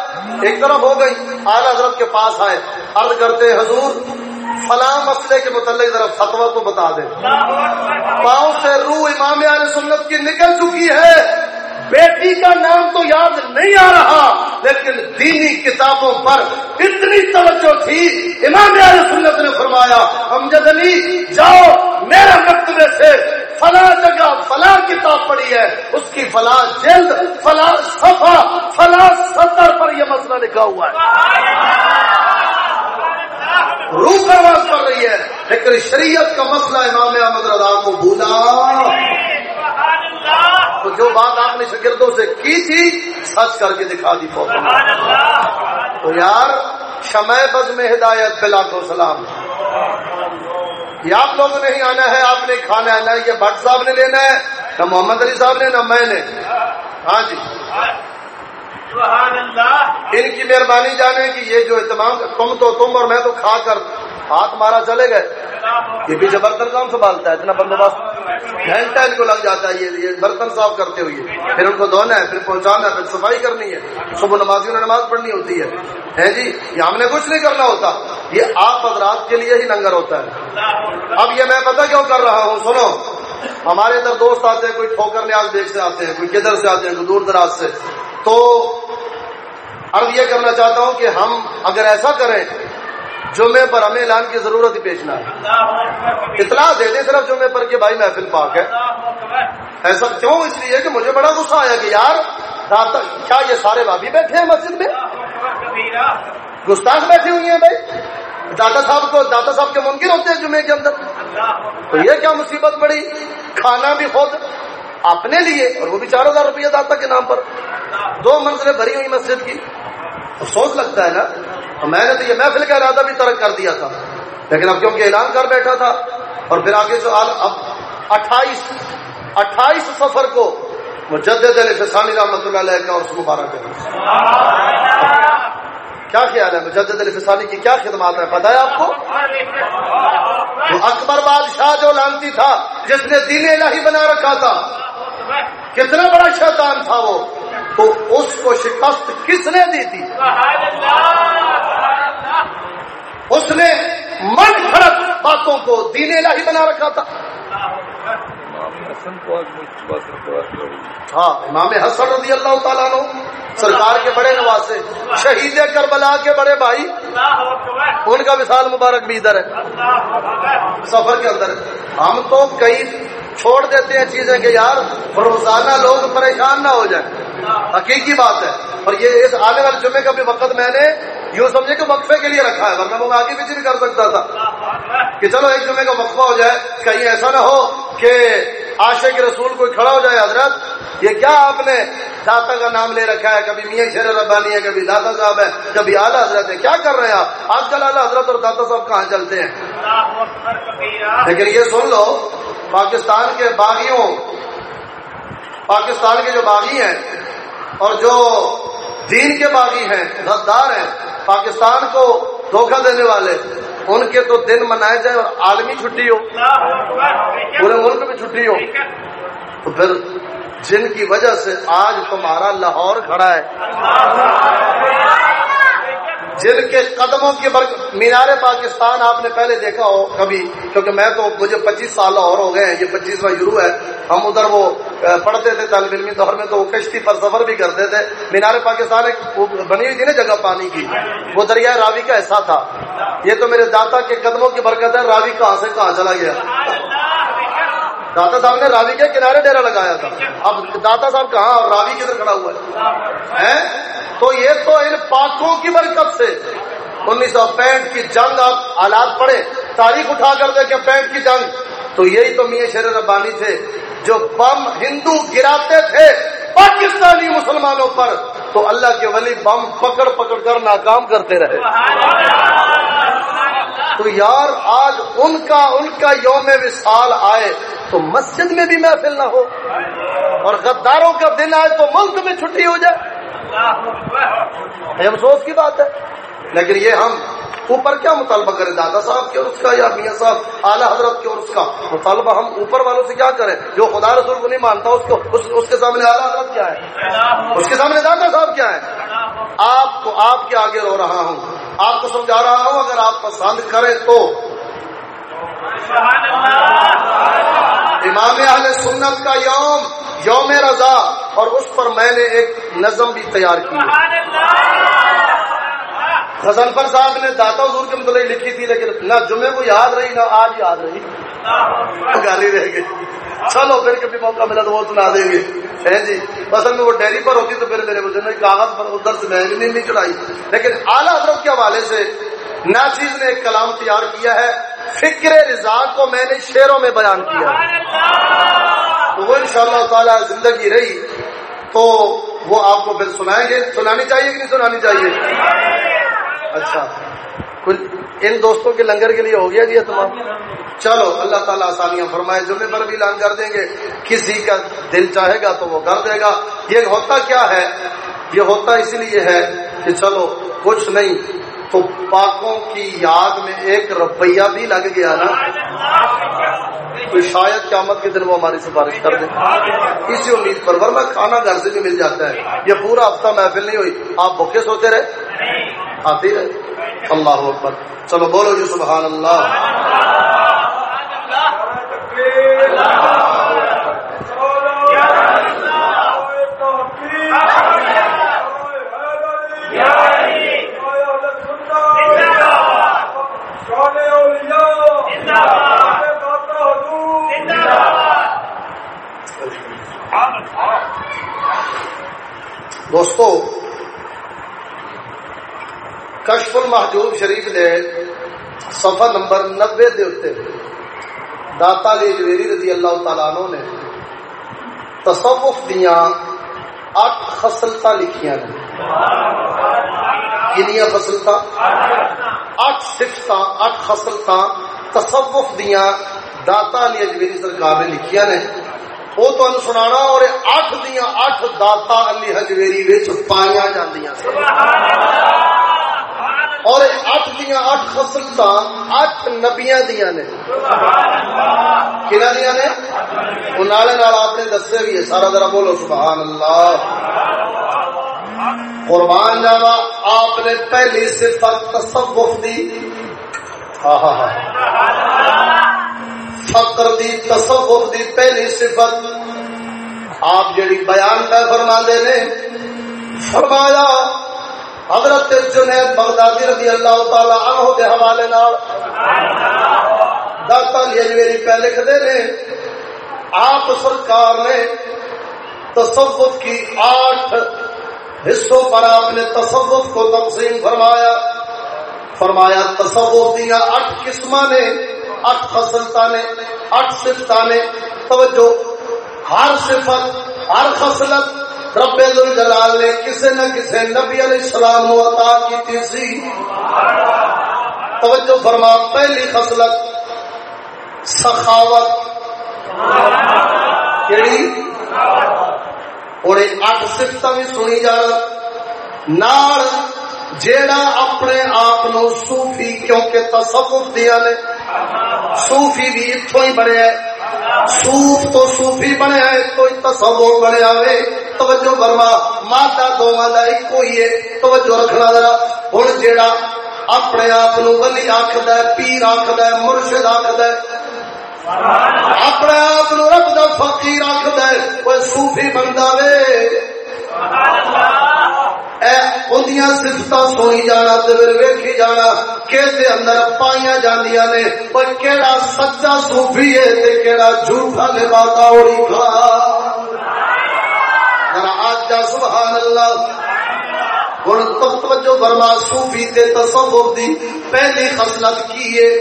ایک طرف ہو گئی اعلی حضرت کے پاس آئے۔ عرض کرتے حضور فلاں مسئلے کے متعلق ذرا فتوا تو بتا دیں۔ پاؤں سے روح امام علیہ سنت کی نکل چکی ہے۔ بیٹی کا نام تو یاد نہیں آ رہا، لیکن دینی کتابوں پر اتنی توجہ تھی۔ امام سنت نے فرمایا، امجد علی، جاؤ میرا مکتبے سے فلاں جگہ، فلاں کتاب پڑھی ہے۔ اس کی فلاں جلد، فلاں صفحہ، فلاں سطر پر یہ مسئلہ لکھا ہوا ہے۔ روح پرواز کر رہی ہے، لیکن شریعت کا مسئلہ امام احمد رضا کو بھولا۔ تو جو بات آپ نے شگردوں سے کی تھی، سچ کر کے دکھا دی تو یار، شمع بز میں ہدایت بلا تو سلام۔ یہ آپ لوگوں نے ہی آنا ہے، آپ نے کھانا ہے، نہ یہ بٹ صاحب نے لینا ہے، نہ محمد علی صاحب نے، نہ میں نے۔ ہاں جی۔ ان کی مہربانی جانے کہ یہ جو اہتمام تم تو تم اور میں تو کھا کر ہاتھ مارا چلے گئے۔ یہ پیچھے برتن کام سنبھالتا ہے؟ اتنا بندوبست۔ گھنٹہ ان کو لگ جاتا ہے یہ برتن صاف کرتے ہوئے۔ پھر ان کو دھونا ہے، پھر پہنچانا ہے، پھر صفائی کرنی ہے۔ صبح نمازیوں نے نماز پڑھنی ہوتی ہے۔ جی؟ یہ ہم نے کچھ نہیں کرنا ہوتا۔ یہ آپ حضرات کے لیے ہی لنگر ہوتا ہے۔ اب یہ میں پتہ کیوں کر رہا ہوں؟ سنو۔ ہمارے ادھر دوست آتے ہیں، کوئی ٹھوکر نیاز دیکھ سے آتے ہیں، کوئی کدھر سے آتے ہیں، کوئی دور دراز سے۔ تو اب یہ کرنا چاہتا ہوں کہ ہم اگر ایسا کریں جمعے پر ہمیں اعلان کی ضرورت ہی پیشنا ہے اطلاع دے دیں صرف جمعے پر کہ بھائی محفل پاک ہے۔ ایسا کیوں؟ اس لیے کہ مجھے بڑا غصہ آیا کہ یار کیا یہ سارے بھابھی بیٹھے ہیں مسجد میں؟ گستاخ بیٹھی ہوئی ہیں بھائی۔ دادا صاحب کو دادا صاحب کے ممکن ہوتے ہیں جمعے کے اندر۔ تو یہ کیا مصیبت پڑی؟ کھانا بھی خود اپنے لیے اور وہ بھی چار ہزار روپیہ داتا کے نام پر۔ دو منزلیں بھری ہوئی مسجد کی۔ افسوس لگتا ہے نا۔ میں نے تو یہ محفل کا ارادہ بھی ترک کر دیا تھا۔ لیکن اب کیونکہ اعلان کر بیٹھا تھا اور پھر آگے سے اب اٹھائیس اٹھائیس سفر کو مجدد علیہ فسانی رحمۃ اللہ علیہ کا اور اس مبارک ہے کیا خیال ہے؟ مجدد علیہ فسانی کی کیا خدمات ہے پتا ہے آپ کو؟ اکبر بادشاہ جو لانتی تھا، جس نے دین الہی بنا رکھا تھا، کتنا بڑا شیطان تھا وہ؟ تو اس کو شکست کس نے دی تھی؟ اس نے من گھڑت باتوں کو دین الہی بنا رکھا تھا۔ ہاں امام حسن رضی اللہ تعالیٰ نو سرکار کے بڑے نوازے شہید کربلا کے بڑے بھائی، ان کا مثال مبارک بھی ادھر ہے۔ سفر کے اندر ہم تو کئی چھوڑ دیتے ہیں چیزیں کہ یار روزانہ لوگ پریشان نہ ہو جائیں۔ حقیقی بات ہے۔ اور یہ اس آنے والے جمعے کا بھی وقت میں نے یوں سمجھے کہ وقفے کے لیے رکھا ہے۔ ورنہ وہ آگے پیچھے بھی کر سکتا تھا کہ چلو ایک جمعے کا وقفہ ہو جائے۔ کہیں ایسا نہ ہو کہ آشے کے رسول کوئی کھڑا ہو جائے حضرت، یہ کیا آپ نے داتا کا نام لے رکھا ہے؟ کبھی میاں شیر ربانی ہے، کبھی داتا صاحب ہے، کبھی اعلیٰ حضرت ہے۔ کیا کر رہے ہیں آپ؟ آج کل اعلیٰ حضرت اور داتا صاحب کہاں چلتے ہیں؟ لیکن یہ سن لو، پاکستان کے باغیوں، پاکستان کے جو باغی ہیں اور جو دین کے باغی ہیں، غدار ہیں، پاکستان کو دھوکہ دینے والے ان کے تو دن منائے جائیں اور عالمی چھٹی ہو۔ پورے ملک میں چھٹی ہو۔ تو پھر جن کی وجہ سے آج تمہارا لاہور کھڑا ہے۔ جن کے قدموں کی برق مینار پاکستان آپ نے پہلے دیکھا ہو کبھی، کیونکہ میں تو مجھے پچیس سال اور ہو گئے ہیں، یہ پچیسواں شروع ہے۔ ہم ادھر وہ پڑھتے تھے طالب علمی دور میں تو وہ کشتی پر سفر بھی کرتے تھے۔ مینار پاکستان ایک بنی ہوئی تھی نا جگہ پانی کی۔ وہ دریا راوی کا ایسا تھا۔ یہ تو میرے داتا کے قدموں کی برکت ہے، راوی کہاں سے کہاں چلا گیا۔ داتا صاحب نے راوی کے کنارے ڈیرا لگایا تھا۔ اب داتا صاحب کہاں؟ اور راوی کدھر کھڑا ہوا ہے؟ تو یہ تو ان پاکوں کی برکت سے۔ انیس سو پینٹ کی جنگ آپ حالات پڑے تاریخ اٹھا کر دے کہ پینٹ کی جنگ۔ تو یہی تو میاں شیر ربانی تھے جو بم ہندو گراتے تھے پاکستانی مسلمانوں پر۔ تو اللہ کے ولی بم پکڑ پکڑ کر ناکام کرتے رہے۔ تو یار آج ان کا ان کا یوم وصال آئے تو مسجد میں بھی محفل نہ ہو۔ اور غداروں کا دن آئے تو ملک میں چھٹی ہو جائے۔ افسوس کی بات ہے۔ لیکن یہ ہم اوپر کیا مطالبہ کریں دادا صاحب کے اور اس کا یا میاں صاحب؟ اعلیٰ حضرت کے اور اس کا مطالبہ ہم اوپر والوں سے کیا کریں؟ جو خدا رسول کو نہیں مانتا اس کو اس, اس کے سامنے اعلیٰ حضرت کیا ہے؟ اس کے سامنے دادا صاحب کیا ہے؟ آپ کو آپ کے آگے رو رہا ہوں۔ آپ کو سمجھا رہا ہوں اگر آپ پسند کریں تو۔ امام اہل سنت کا یوم یوم رضا اور اس پر میں نے ایک نظم بھی تیار کی۔ غزنفر صاحب نے داتا حضور کے مطلب لکھی تھی، لیکن نہ جمعے کو یاد رہی، نہ آج یاد رہی۔ گالی رہ گئی چلو، پھر کبھی موقع ملا تو وہ سنا دیں گے۔ جی اصل میں وہ ڈیری پر ہوتی تو پھر میرے مجھے کاغذ پر ادھر سے میں نہیں چڑھائی لیکن اعلیٰ حضرت کے حوالے سے ناچیز نے ایک کلام تیار کیا ہے۔ فکر رضا کو میں نے شیروں میں بیان کیا تو وہ انشاءاللہ تعالی زندگی رہی تو وہ آپ کو پھر سنائیں گے۔ سنانی چاہیے کہ نہیں سنانی چاہیے؟ اچھا۔ کچھ ان دوستوں کے لنگر کے لیے ہو گیا جی تمام؟ چلو، اللہ تعالیٰ آسانیاں فرمائے، جمعے پر بھی اعلان کر دیں گے۔ کسی کا دل چاہے گا تو وہ کر دے گا۔ یہ ہوتا کیا ہے؟ یہ ہوتا اس لیے ہے کہ چلو، کچھ نہیں۔ تو پاکوں کی یاد میں ایک روپیہ بھی لگ گیا نا، تو شاید قیامت کے دن وہ ہماری سفارش کر دیں اسی امید پر، ورنہ کھانا گھر سے بھی مل جاتا ہے۔ یہ پورا ہفتہ محفل نہیں ہوئی۔ آپ بھوکے سوتے رہے؟ آتی رہے۔ اللہ اکبر۔ چلو بولو جی سبحان اللہ۔ دوستو، کشف المحجوب شریف دے صفحہ نمبر نبے دے اتنے داتا علی جویری رضی اللہ تعالیٰ عنہ نے تصوف دیا اٹھ خسلتا لکھیاں نے۔ کنیا خسلتا اٹھ سفت اٹھ خسلتا تصوف دیا داتا علی اجمیری سرکار نے لکھیاں نے۔ وہ تو سنا اور اٹھ دیا اٹھ داتا علی ہجویری پائیا جاندیاں اور اٹھ دیا اٹھ خسلت اٹھ نبیا دیا نے۔ کنہ دیا نے؟ وہ نالے نال آپ نے دسے بھی ہے، سارا ذرا بولو سبحان اللہ قربان جاوا، آپ نے پہلی صفت تصوف دی۔ ہاں ہاں ہاں فقر دی تصور دی پہلی صفت آپ جڑی بیان پہ فرما دے نے فرمایا حضرت جنید بغدادی رضی اللہ تعالی عنہ دے حوالے نال داتا لیجویری پہ لکھ دے نے آپ سرکار نے تصوف کی آٹھ حصوں پر آپ نے تصوف کو تقسیم فرمایا فرمایا تصوف دیا آٹھ قسم نے اٹھ خسلتا نے اٹھ سفتا نے توجہ، ہر صفت، ہر خسلت رب جلال نے کسی نہ کسی نبی علیہ السلام عطا کی سی۔ توجہ فرما، پہلی خسلت سخاوت۔ کیڑی؟ اور اٹھ سفت بھی سنی جانا نال جیڑا اپنے آپ نو صوفی، کیونکہ تصوف دیا نے، صوفی بھی اتوں ہی بنیا سوف تو صوفی بنیا ہے کوئی تصور بنیا ہوئے توجہ برما مادہ دو مادہ ایک ہی ہے۔ توجہ رکھنا ذرا۔ ہوں جیڑا اپنے آپ ولی آخد پیر آخد مرشد آخد اپنے آپ رب دا فقیر آخد کوئی صوفی بنتا وے۔ سفت سوئی جانا ویکھی جانا کہ اندر پائیا جانیا نے، پر کہڑا سچا سوفی ہے کہڑا جھوٹا لباتا ہوئی کھا۔ آج سبحان اللہ ہوں توجہ برما صوفی تے تصور دی پہلی خصلت کی ہے؟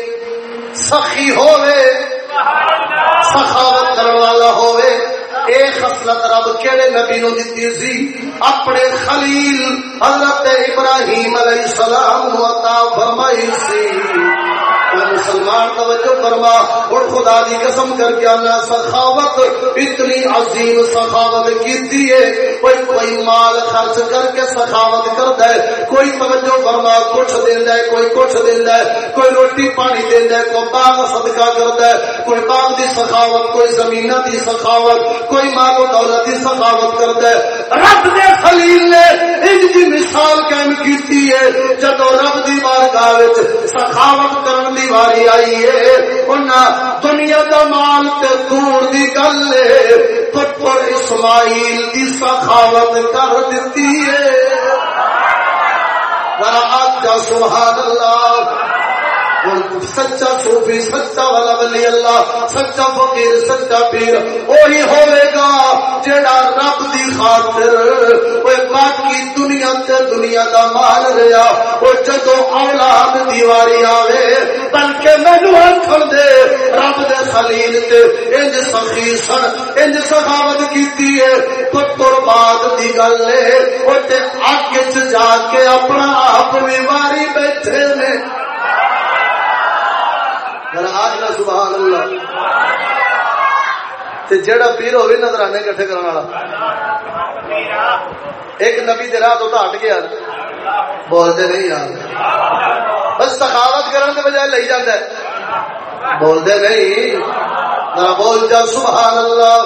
سخی ہوے سخاوت کرنے والا ہوے اے خصلت رب کہڑے نبی نو دتی سی؟ اپنے خلیل حضرت ابراہیم علیہ السلام نو عطا فرمائی سی۔ مسلمان توجہ فرما اور خدا دی قسم کر کے آنا سخاوت اتنی عظیم سخاوت کیتی ہے۔ کوئی کوئی مال خرچ کر کے سخاوت کرتا ہے، کوئی توجہ فرما کچھ دیندا ہے، کوئی کچھ دیندا ہے، کوئی روٹی پانی دیندا ہے، کوئی باغ صدقہ کرتا ہے، کوئی باغ دی سخاوت، کوئی زمینہ دی سخاوت، کوئی مال و دولت دی سخاوت کرتا ہے۔ رب دے خلیل نے ان کی مثال قائم کیتی ہے۔ جدو رب دی بارگاہ وچ سخاوت کرن دی واری آئی ہے دنیا دا مال تے دور دی گل ہے۔ پٹر اسماعیل دی سخاوت کر دیتی ہے۔ ذرا آج سبحان اللہ۔ سچا صوفی، سچا والا ولی اللہ، سچا فقیر، سچا پیر، وہی ہوئے گا جڑا رب دی خاطر۔ وہ باقی دنیا تے دنیا دا مال رہا وہ جدو اولاد دیواری آوے، بلکہ مینو آخر دے، رب دے خلیل تے انج سخی سن، انج سخاوت کیتی ہے۔ پتر بعد دی گل ہے وہ تے اگ وچ جا کے اپنا آپ بیماری بیٹھے نے۔ آج نہ سبحان اللہ۔ تے جڑا پیر ہوئے نظرانے کٹھے کرنے والا۔ ایک نبی دے راہ تو ہٹ گیا۔ بولتے نہیں یار۔ بس سخاوت کرنے کے بجائے لے جانا بولتے نہیں۔ نہ بول جا سبحان اللہ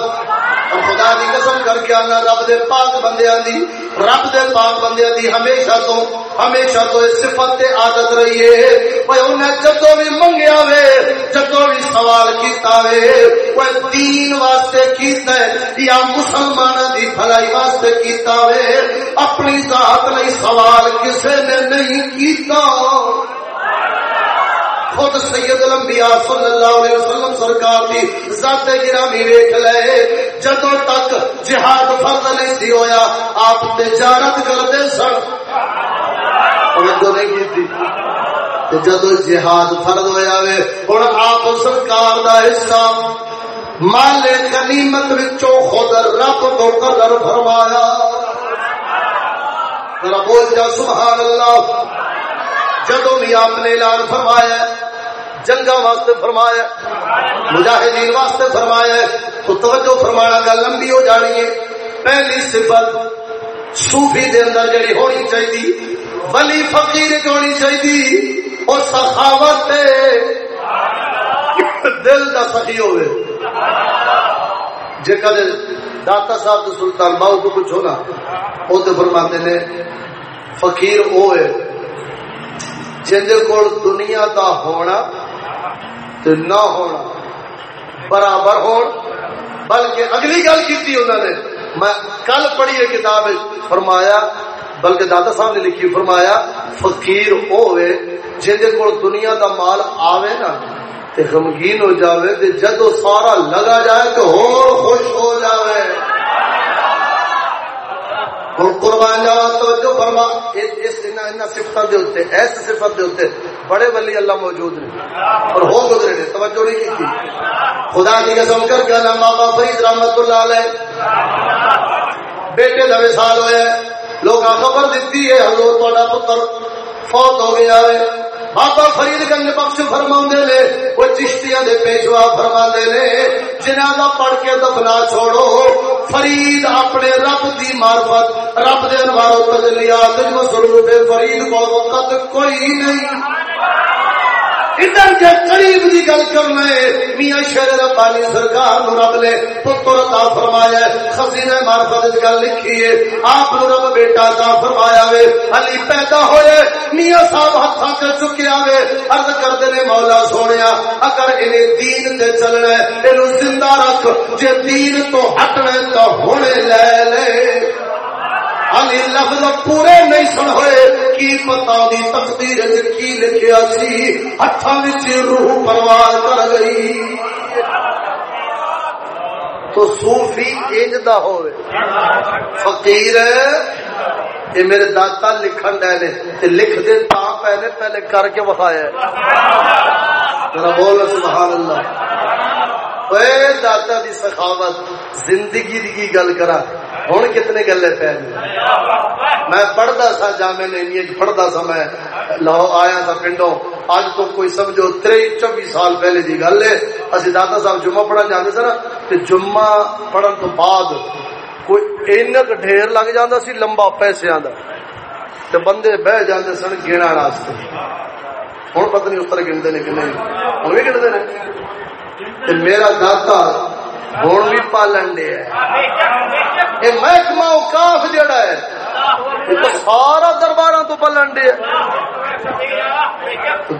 خدا دی قسم کر کے آنا رب دے پاک بندیاں دی۔ رب دے پاک بندیاں دی ہمیشہ تو ہمیشہ تو اس صفت تے عادت رہی ہے وہ انہیں جدو بھی منگیا وے جدو بھی سوال کیتا وے وہ دین واسطے کیتا ہے یا مسلمان دی بھلائی واسطے کیتا وے۔ اپنی ذات نہیں، سوال کسے نے نہیں کیتا۔ خود سید الانبیاء صلی اللہ علیہ وسلم سرکار دی ذات گرامی ویکھ لے۔ جدوں تک جہاد فرض نہیں سی ہویا، آپ تجارت کرتے سن۔ توجہ نہیں کیتی۔ جدو جہاد فرض ہویا وے، ہن آپ سرکار دا حصہ۔ مال غنیمت وچوں خود رب تو قدر فرمایا۔ ذرا بول جا، سبحان اللہ۔ جدو بھی آپ نے اعلان فرمایا جنگا واسطے فرمایا مجاہدین واسطے فرمایا تو توجہ فرمانا گل لمبی ہو جانی ہے۔ پہلی صفت صوفی دے اندر جڑی ہونی چاہیے ولی فقیر ہونی چاہیے اور سخاوت دل دا سخی ہوئے۔ جے کدے داتا صاحب تو سلطان باؤ کو کچھ ہونا وہ تو فرماتے نے، فقیر وہ ہے۔ جن کو دنیا دا ہونا تو نہ ہونا برابر ہو بلکہ اگلی گل کی انہوں نے۔ میں کل پڑھی ہے کتاب، فرمایا، بلکہ دادا صاحب نے لکھی، فرمایا، فقیر ہوئے، جن کو دنیا دا مال آوے نا، تے غمگین ہو جاوے، تے جدو سارا لگا جائے تو ہو خوش ہو جاوے۔ ہوں قربان جاوا توجہ فرما۔ اس صفت دے اتنے ایس صفت کے اتنے بڑے ولی اللہ موجود نے اور ہو گزرے نے توجہ نہیں کی تھی۔ خدا کی قسم کر کے نام بابا فرید رحمت اللہ علیہ۔ بیٹے نوے سال ہوئے، لوگ خبر دیتی ہے، حضور تا پتر فوت ہو گیا ہے۔ بابا فرید گنج بخش فرما نے، وہ چشتیاں دے پیشوا فرما نے جنہاں کا پڑھ کے دفنا چھوڑو، فرید اپنے رب دی معرفت، رب دے انوار تجلیات جو سرور فرید کو وقت کوئی نہیں۔ ادھر کے قریب کی گل کرنا ہے میاں شیر ربانی سرکار نو رب نے پتر عطا فرمایا ہے، خزینہ معرفت گل لکھی ہے، آپ نو رب بیٹا عطا فرمایا وے، علی پیدا ہوئے، میاں صاحب ہاتھ کر چکیا وے، عرض کردے نے مولا سونیا، اگر انہیں دین تے چلنا ہے اینو زندہ رکھ، جے دین تو ہٹنا تو ہونے لے لے۔ علی لفظ پورے نہیں سن ہوئے، کی پتا دی تقدیر کی لکھیا سی؟ ہاتھوں روح پروار کر گئی۔ تو صوفی انج دا ہوئے۔ فقیر یہ میرے داتا لکھن ڈے نے، تے لکھ دے تا پہلے پہلے کر کے وکھایا۔ بول سبحان اللہ۔ اے داتا دی سخاوت۔ زندگی دی گل کرا ہوں کتنے گلے پہ میں پڑھتا سا جامع نہیں پڑھتا سا میں لاہو آیا تھا پنڈوں۔ اج تو کوئی سمجھو تری چوبی سال پہلے کی گل ہے۔ اسی دادا صاحب جمعہ پڑھن جانے سر تے جمعہ پڑھن تو بعد کوئی اینک ڈھیر لگ جاتا سی، لمبا پیسے دا تے بندے بہ جاندے سن گینا راستے۔ ہوں پتہ نہیں اس طرح گنتے نے کہ نہیں۔ ہوں بھی گنتے نے۔ میرا دادا ہوں بھی پالن دیا یہ محکمہ اوقاف جڑا ہے سارا دربار تو پلن دیا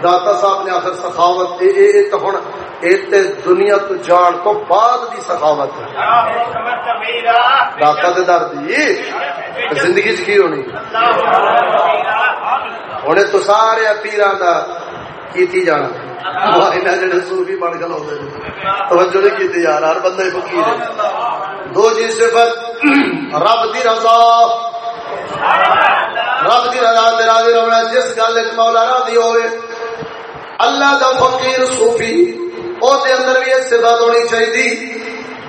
داتا صاحب نے آخر سخاوت، اے اے اے تو ہوں دنیا تو جان تو بعد دی سخاوت داتا دے در دی۔ زندگی چ کی ہونی؟ ہوں تو سارے پیران کا کیتی جانا۔ جڑے بن توجہ نہیں ہر بندہ فقیر ہے۔ دو جی صفت، رب دی رضا۔ رب دی رضا تے راضی رہنا جس گل وچ مولا راضی ہوئے، اللہ دا فقیر صوفی، او دے اندر بھی ایک صفت ہونی چاہیے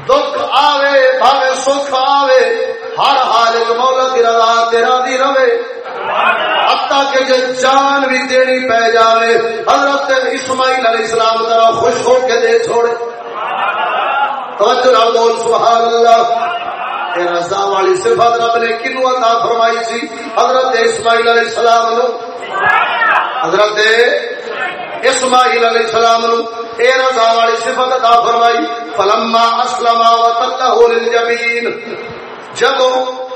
دکھ آوے، بھاوے سکھ آوے، ہر حال مولا دی رضا تے راضی رہے۔ حتیٰ کہ جو جان بھی دینی پہ جاوے، حضرت اسماعیل علیہ السلام ذرا خوش ہو کے دے چھوڑے۔ توجہ نال بول سبحان اللہ رضا والی صفت رب نے کنو عطا فرمائی سی؟ حضرت اسماعیل علیہ السلام نو۔ حضرت اسماعیل علیہ السلام نو اے رضا والی صفت عطا فرمائی، فلما اسلم وتله للجبین۔ جب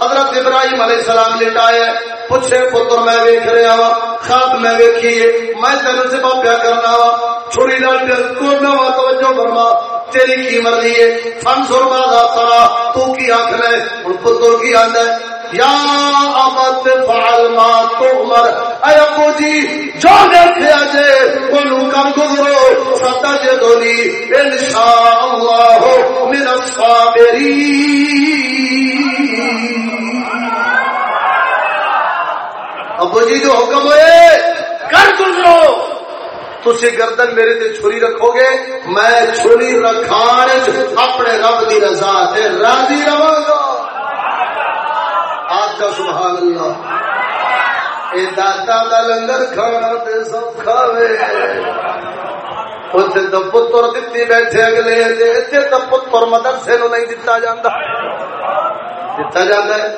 حضرت ابراہیم علیہ السلام لٹائے پوچھے، پتر، میں ویکھ رہا وا خواب میں ویکھیے، میں تینوں سے پیا کرنا وا چھوڑی نال کونا وا ہاں، توجہ فرما، تیری کی مرضی ہے، فن سر مادا ترا تو کی آخ لے ہوں پتر کی آدھا یا امت فعل ما تؤمر۔ اے ابو جی جو دیکھیا جے اونوں کم گزرو۔ ستا جے انشاءاللہ من الصابرین۔ ابو جی جو حکم ہوئے کر گزرو۔ تھی گردن میرے تے چھری رکھو گے، میں چھری رکھان اپنے رب کی رضا تے راضی رہا گا۔ آج کا سبحان اللہ۔ اے داتا دا لنگر کھانا تے سب کھاوے اتنے تو پتر دیتی بیٹھے اگلے اتنے تو پتر مدرسے نو نہیں دتا جاتا دتا جاتا ہے۔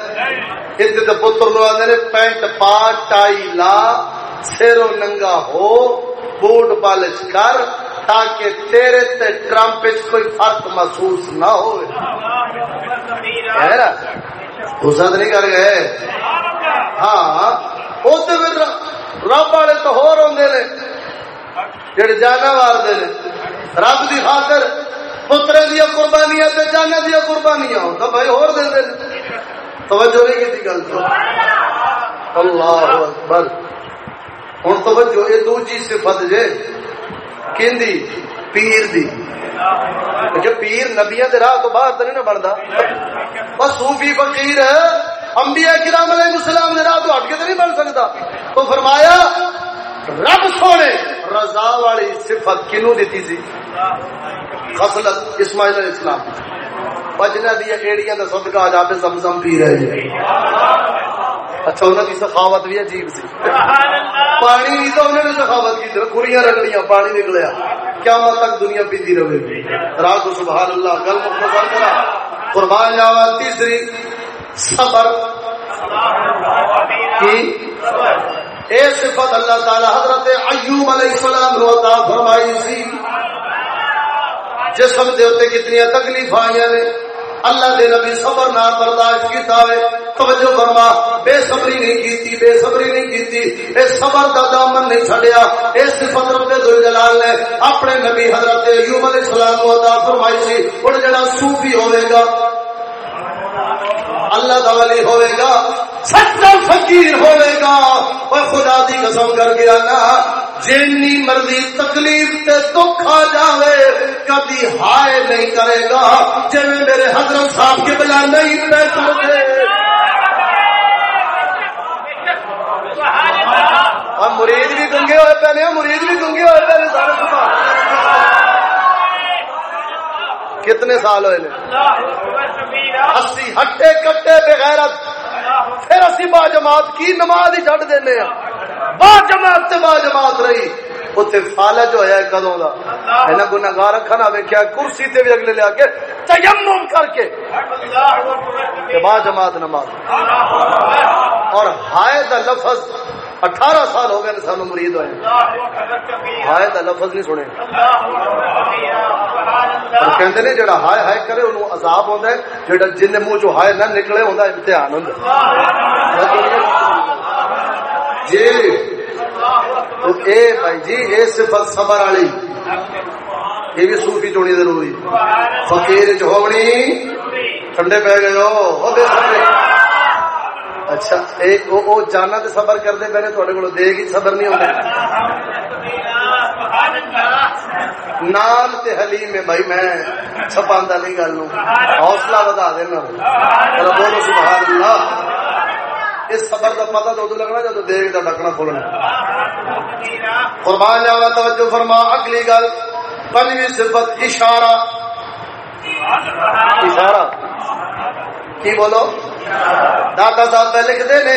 اتنے تو پتر نو آدھے پینٹ پا، ٹائی لا سیرو ننگا ہو، بوٹ بالش کر۔ تاکہ تیرے تے ٹرمپ کوئی فرق محسوس نہ ہو حسد نہیں کر گئے۔ ہاں وہ رب والے تو ہو روندے نے جڑے جانا مارتے نے، رب دی خاطر پترے دیا قربانیاں تے جانا دیا قربانیاں ہو تو بھائی ہور دے دے توجہ نہیں کی گل تو۔ اللہ اکبر۔ ہوں توجہ، یہ دوجی صفت جے۔ کہندی پیر دی۔ کہ پیر نبیاں دے راہ تو باہر تو نہیں نہ بنتا بس صوفی فقیر انبیاء کرام علیہ السلام دے راہ تو ہٹ کے تو نہیں بن سکتا تو فرمایا، رب سونے، رضا والی صفت کنو دیتی سی؟ خصلت اسماعیل علیہ السلام۔ بجنا دیا ایڑیاں دا صدقہ آ جاتے زمزم پی رہے ہیں۔ اچھا انہوں کی سخاوت بھی عجیب سی۔ پانی نہیں تو انہوں نے سخاوت کی کڑیاں رگڑیاں، پانی نکلیا۔ کیا مت تک دنیا پیتی رہے گی۔ رات سبحان اللہ گل مختصر کرا۔ قربان جاوا، تیسری، صبر۔ کی؟ اے صفت اللہ تعالی، حضرت ایوب علیہ السلام نے عطا فرمائی سی۔ جسم دے اوتے کتنی تکلیف آئی نے۔ اللہ دے نبی صبر نہ برداشت کیتا ہے توجہ فرما، بے صبری نہیں کیتی، بے صبری نہیں کیتی۔ اے صبر دا دامن نہیں چھڈیا۔ اے صفت رب ذل جلال نے اپنے نبی حضرت ایوب علیہ السلام کو عطا فرمائی سی۔ اور جڑا صوفی ہوے گا اللہ دا ولی ہوے گا سچا فقیر ہوے گا۔ اور خدا دی قسم کر کے آنا، جنی مرضی تکلیف تے دکھ آ جاوے، کبھی ہائے نہیں کرے گا۔ جی میرے حضرت صاحب کے بلا نہیں پہ کرتے مرید بھی گنگے ہوئے پہلے مرید بھی گنگے ہوئے پہلے سارے کتنے سال ہوئے اسی ہٹے کٹے بغیرت پھر اسی با جماعت کی نماز ہی چڑھ دینے با جماعت سے با جماعت رہی۔ اتنے فالج ہوا ہے کدوں کا اینا گناگار رکھنا ویکیا کرسی تے بھی اگلے لیا کے تیمم کر کے۔ با جماعت نماز۔ اور ہائے دا لفظ اٹھارہ سال ہو گئے سانو مرید ہوئے۔ ہائے دا لفظ نہیں سنے۔ اور کہندے نے جڑا ہائے ہائے کرے انہوں عذاب ہوندا ہے جڑا جن منہ چوں ہائے نہ نکلے ہوندا امتحان ہوندا جی۔ تو اے بھائی جی اے صفت صبر والی۔ یہ بھی صوفی چونی ضروری۔ فقیر چ ہونی، ٹھنڈے پہ گئے ہو۔ اچھا اے، او او جانا تے صبر کردے پہلے تھوڑے کولوں دے گی صبر نہیں ہوندا نام تے حلیم ہے بھائی، میں چھپاندا نہیں گل نو حوصلہ بتا دینا۔ چلو بولو سبحان اللہ اس خبر کا پتہ تو لگنا جب دیکھ دا ڈکنا کھولنا۔ قربان جاوا توجہ فرما، اگلی گل، پنجویں صفت اشارہ۔ اشارہ۔ کی بولو؟ داتا صاحب لکھتے نے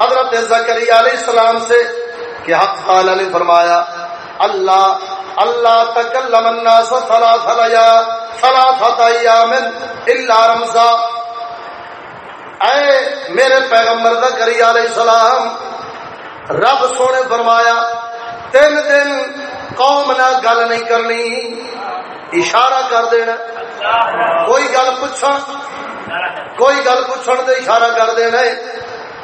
حضرت زکریا علیہ السلام سے کہ حق خال نے فرمایا، اللہ اللہ تکلم الناس ثلاث لیا ثلاث ایام الا رمضا اے میرے پیغمبر زکریا علیہ السلام، رب سونے فرمایا تین دن قوم نہ گل نہیں کرنی، اشارہ کر دینا۔ کوئی گل پوچھ کوئی گل پوچھن دے اشارہ کر دینا۔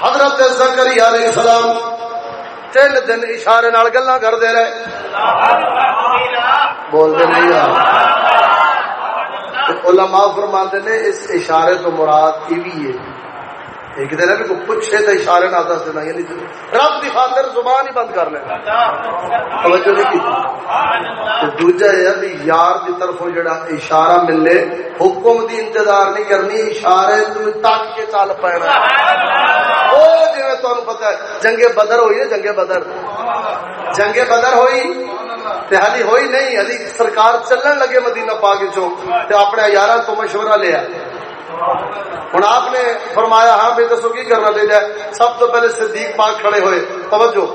حضرت زکری علیہ السلام تین دن اشارے نال گلا کرتے رہے۔ بولتے نہیں علماء فرماتے نے اس اشارے تو مراد کی بھی ہے۔ ایک دن ہے کہ پوچھے تو اشارے نہ دس دینا یعنی رب کی خاطر زبان ہی بند کر لینا توجہ نہیں کی؟ دوجا یہ بھی یار کی طرف جڑا اشارہ ملے حکم دی انتظار نہیں کرنی اشارے تو تک کے چل پینا۔ وہ جی تمہیں پتا ہے جنگ بدر ہوئی ہے جنگ بدر۔ جنگ بدر ہوئی ہلی ہوئی نہیں ہلی سرکار چلن لگے مدینہ پاک چو اپنے یار تو مشورہ لیا۔ ہوں آپ نے فرمایا ہاں بھائی، دسو کی کرنا چاہیے سب تو پہلے صدیق پاک کھڑے ہوئے، توجہ۔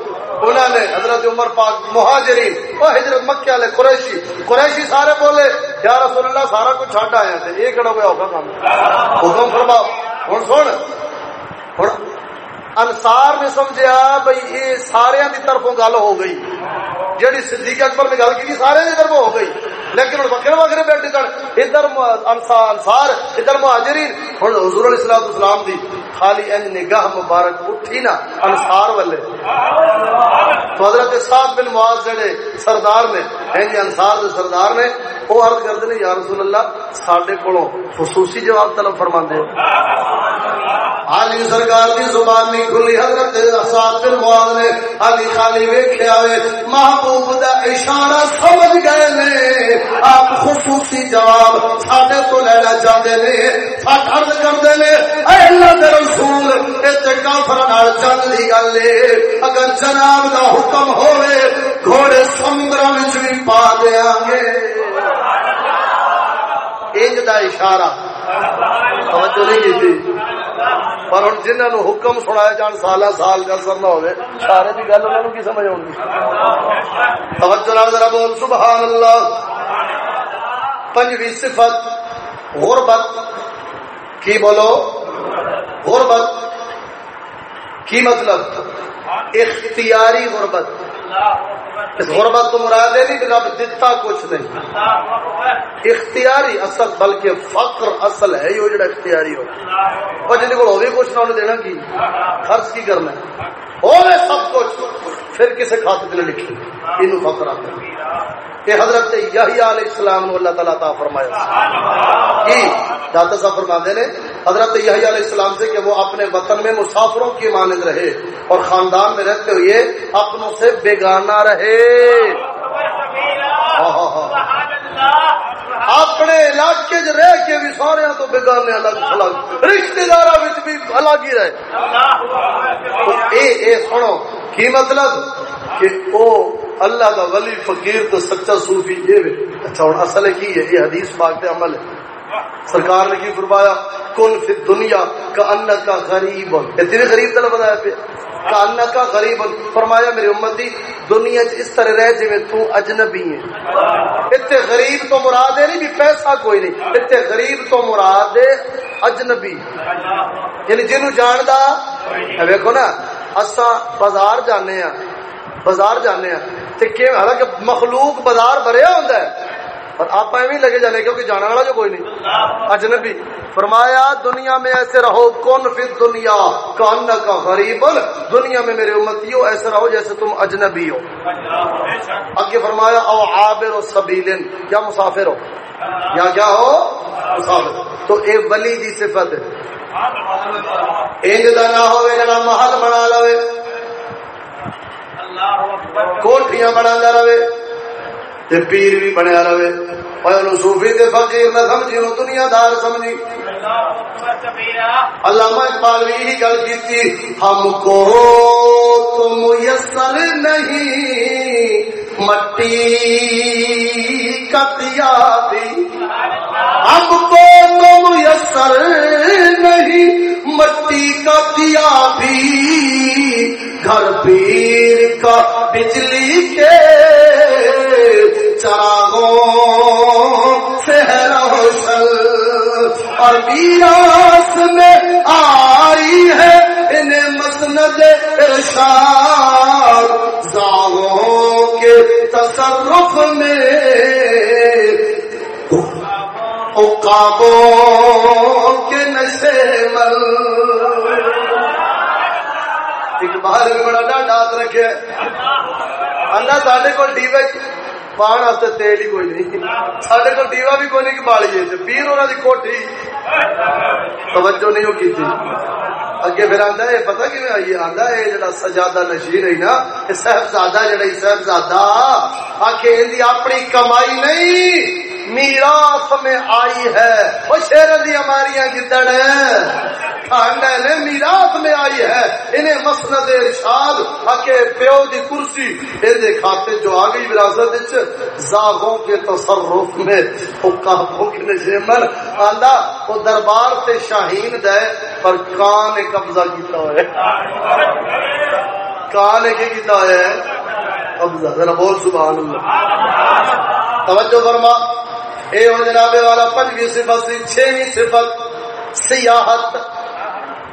انہوں نے حضرت عمر پاک، مہاجرین وہ حضرت مکے والے قریشی قریشی سارے بولے، یا رسول اللہ، سارا کچھ چھٹ آیا تھے یہ کہڑا ہوا ہوگا کام حکم فرماؤ۔ ہوں سن۔ ہوں انسار نے سمجھا بھائی یہ سارے کی طرفوں گل ہو گئی۔ جیڑی صدیق اکبر نے گل کی سارے کی طرف ہو گئی۔ لیکن ہوں وکرے وکرے بیٹھے سن ادھر انسار ادھر مہاجرین۔ ہوں حضور علیہ السلام اسلام دی خالی ان نگاہ مبارک اٹھی نا انسار والے۔ تو حضرت صاحب بن معاذ جڑے سردار نے ہیں جی انسار دے سردار نے وہ عرض کرتے ہیں یا رسول اللہ سڈے کو خصوصی جواب طلب فرما دے علی سرکار کی زبان نہیں کھلی حضرت صاحب بن معاذ نے علی خالی ویکھیا وے، محبوب دا اشارہ سمجھ گئے نے۔ آپ خصوصی جواب ساڈے تو لینا چاہتے نے۔ ساتھ عرض کرتے نے، اے اللہ دے رسول، اے تے کافر نال جنگ دی گل اے۔ اگر جناب دا حکم ہوے گھوڑے سمندر وچ بھی پا دیاں گے۔ انج دا اشارہ۔ توجہ نہیں کی تھی پر ہوں جنہوں نے حکم سنایا جان سال سال کا اثر نہ ہوئے سارے کی گل انہوں کی سمجھ آؤں گی توجہ نال ذرا بول سبحان اللہ پنجویں صفت، غربت۔ کی بولو؟ غربت۔ کی مطلب؟ اختیاری غربت۔ اس غربت تو مراد ہے نہیں رب دیتا کچھ نہیں۔ اختیاری اصل، بلکہ فقر اصل ہے ہی وہ جڑا اختیاری ہو۔ اور جن کو بھی کچھ نہ انہیں دینا کی؟ خرچ کی کرنا ہے۔ اور سب کچھ۔ پھر کسی خاطر نے لکھی۔ یہ فخر آتا یہ کہ حضرت یحییٰ علیہ السلام نے اللہ تعالیٰ تعالیٰ فرمایا۔ کی؟ داتا صاحب فرماتے نے، حضرت یحییٰ علیہ السلام سے کہ وہ اپنے وطن میں مسافروں کی مانند رہے اور خاندان میں رہتے ہوئے اپنوں سے بیگانہ رہے۔ اپنے علاقے چ رہ کے بھی سارے تو بےگانے الگ الگ رشتے دار بھی الگ ہی رہے. اے اے سنو کی مطلب؟ کہ او اللہ کا ولی فقیر تو سچا صوفی یہ اچھا ہوں اصل کی ہے؟ یہ حدیث پاک تے عمل ہے. سرکار نے کی فرمایا؟ کن فی دنیا کا ان کا غریب اتنی غریب طلب بتایا پہ کا ان کا غریب فرمایا میری امتی دنیا چ اس طرح رہ جی تو اجنبی ہے اتنے غریب تو مراد ہے نہیں، بھی پیسہ کوئی نہیں۔ اتنے غریب تو مراد ہے اجنبی۔ یعنی جنوں جاندا ویکھو نا اسا بازار جانے ہاں بازار جانے ہاں۔ ہیں حالانکہ مخلوق بازار بھریا ہوتا ہے۔ اور آپ ایویں لگے جانے کیونکہ جانا والا جو کوئی نہیں۔ اجنبی فرمایا دنیا میں ایسے رہو کون پھر دنیا کان کا غریب دنیا میں میرے امتی ہو ایسے رہو جیسے تم اجنبی ہو۔ اگے فرمایا او عابر و سبیلن۔ یا مسافر ہو؟ یا کیا ہو؟ مسافر۔ تو اے ولی دی صفت ہے۔ انج دا نہ ہوئے جڑا محل بنا لوے۔ کوٹیاں بنا رہے۔ تے پیر بھی بنیا رہے۔ اور صوفی تے فقیر نہ سمجھی نو دنیا دار سمجھی۔ علامہ اقبال بھی یہی گل کی ہم کو تو میسر نہیں، مٹی کتیا بھی ہم کو تو میسر نہیں، مٹی کا دیا بھی گھر پیر کا بجلی کے چراغوں سے روشن اور میراث میں آئی ہے انہیں مسند ارشاد۔ زاغوں کے تصرف میں کابوں کے نشے مل۔ اقبال بڑا ڈاڈا رکھے۔ اللہ سارے کو ڈیوے پان واسطے تیل ہی کوئی نہیں سارے کو دیوا بھی کوئی نہیں بالیے پیر انہوں کی کوٹھی توجہ نہیں کی تھی اگے پھر آتا ہے پتا کی آئی آتا ہے جڑا سجادہ نشیر ہے نا صاحبزادہ جڑا صاحبزادہ آ کے اپنی کمائی نہیں میراث میں آئی ہے۔ وہ شیر دی ہماری گدڑ ہے میراث میں آئی ہے۔ انہیں مسند ارشاد اکے پیو دی کرسی اے دے کھاتے جو آ گئی وراثت زاغوں کے تصرف میں۔ وہ کافوں کے نشیمن آندا، وہ دربار تے شاہین دے، پر کان نے قبضہ کیتا ہوئے۔ کان نے کیتا ہے قبضہ، ذرا بول سبحان اللہ۔ توجہ فرما۔ اے ہو جناب والا، پنجویں صفت سی چھویں صفت، سیاحت۔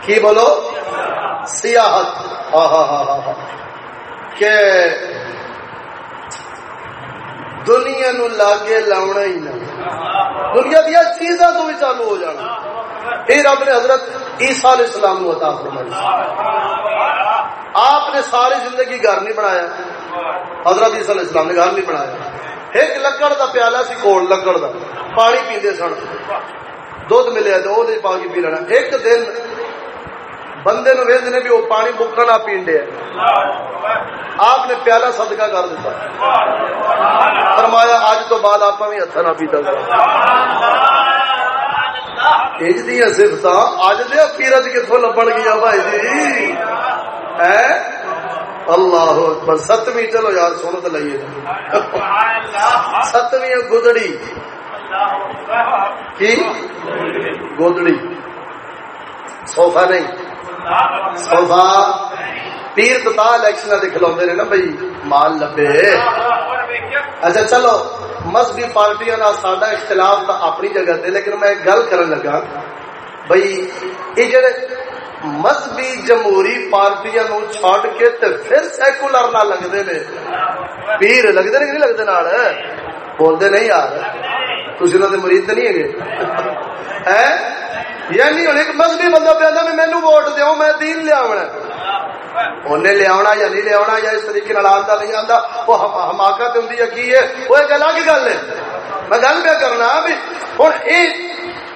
کی بولو؟ سیاحت۔ ہاں کہ دنیا نو لاگے لاؤنا ہی نہ۔ دنیا دیا چیزاں تو بھی چالو ہو جانا۔ یہ رب نے حضرت عیسیٰ علیہ السلام کو عطا فرمائی۔ آپ نے ساری زندگی گھر نہیں بنایا۔ حضرت عیسیٰ علیہ السلام نے گھر نہیں بنایا۔ ایک لکڑ دا پیالہ سی کول لکڑ دا۔ پانی پیندے سن۔ دودھ ملیا تو وہ پا کے پی لینا۔ ایک دن بندے نو ویند نے بھی وہ پانی بکا نہ پینڈے آپ نے پیالہ صدقہ کر دیتا۔ فرمایا اج تو بعد آپ بھی ہاتھ نہ پیتا۔ اج دیا سفت اج دیا پیرت کتوں لبن گیا بھائی جی؟ اللہ اکبر۔ ستویں چلو یار سن تو لئیے۔ ستویں گدڑی۔ کی؟ گودڑی سوفا نہیں۔ سوفا پیر تو الیکشن کے کھلو نے نا بھائی، مال لبے۔ اچھا چلو، مذہبی پارٹیاں سڈا اختلاف تو اپنی جگہ تے، لیکن میں گل کرن لگا۔ بھائی، یہ جڑے مذہبی جمہوری پارٹیاں نو چھڑ کے تے پھر سیکولر نہ لگدے نے۔ پیر لگدے نے کہ نہیں لگدے نال؟ بولدے نہیں یار۔ تسی انہاں دے مرید نہیں ہے؟ ہیں یعنی ہن ایک مذہبی بندہ پہ میں مینوں ووٹ دیو میں دین لے آونا انہیں لیا یا نہیں لیا یا اس طریقے آتا نہیں آتا وہ حماقت ہوں کی ہے؟ وہ ایک الگ گل ہے۔ میں گل پہ کرنا بھی ہوں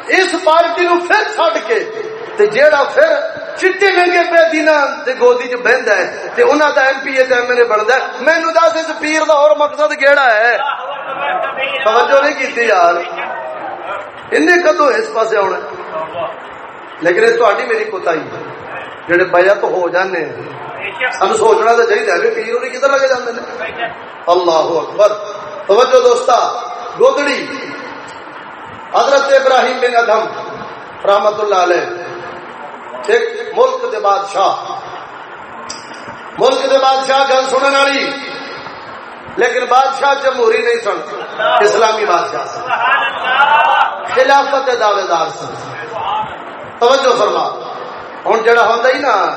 اس پارٹی نو پھر چڈ کے تے جیڑا پھر چٹے ننگے پہ دینا تے گودی چ بہندا ہے تے انہاں دا ایم پی اے تے ایم ایل اے بندا ہے۔ مینوں دس اس پیر دا اور مقصد کیڑا ہے؟ توجہ نہیں کیتی یار۔ انہیں کدو اس پاسے آنا لیکن یہ تہاڈی میری کوتاہی جڑے بیعت ہو جانے سن سوچنا تو چاہیے کہ پیر انہیں کدھر لگے جاندے نے اللہ اکبر۔ توجہ دوستا گودڑی۔ حضرت ابراہیم بن ادم رحمت اللہ علیہ۔ ایک ملک دے بادشاہ۔ ملک دے بادشاہ گل سننے والی۔ لیکن بادشاہ جمہوری نہیں سن، اسلامی بادشاہ خلافت دعوے دار سن۔ توجہ فرما۔ ہوں جڑا ہوتا ہی نا،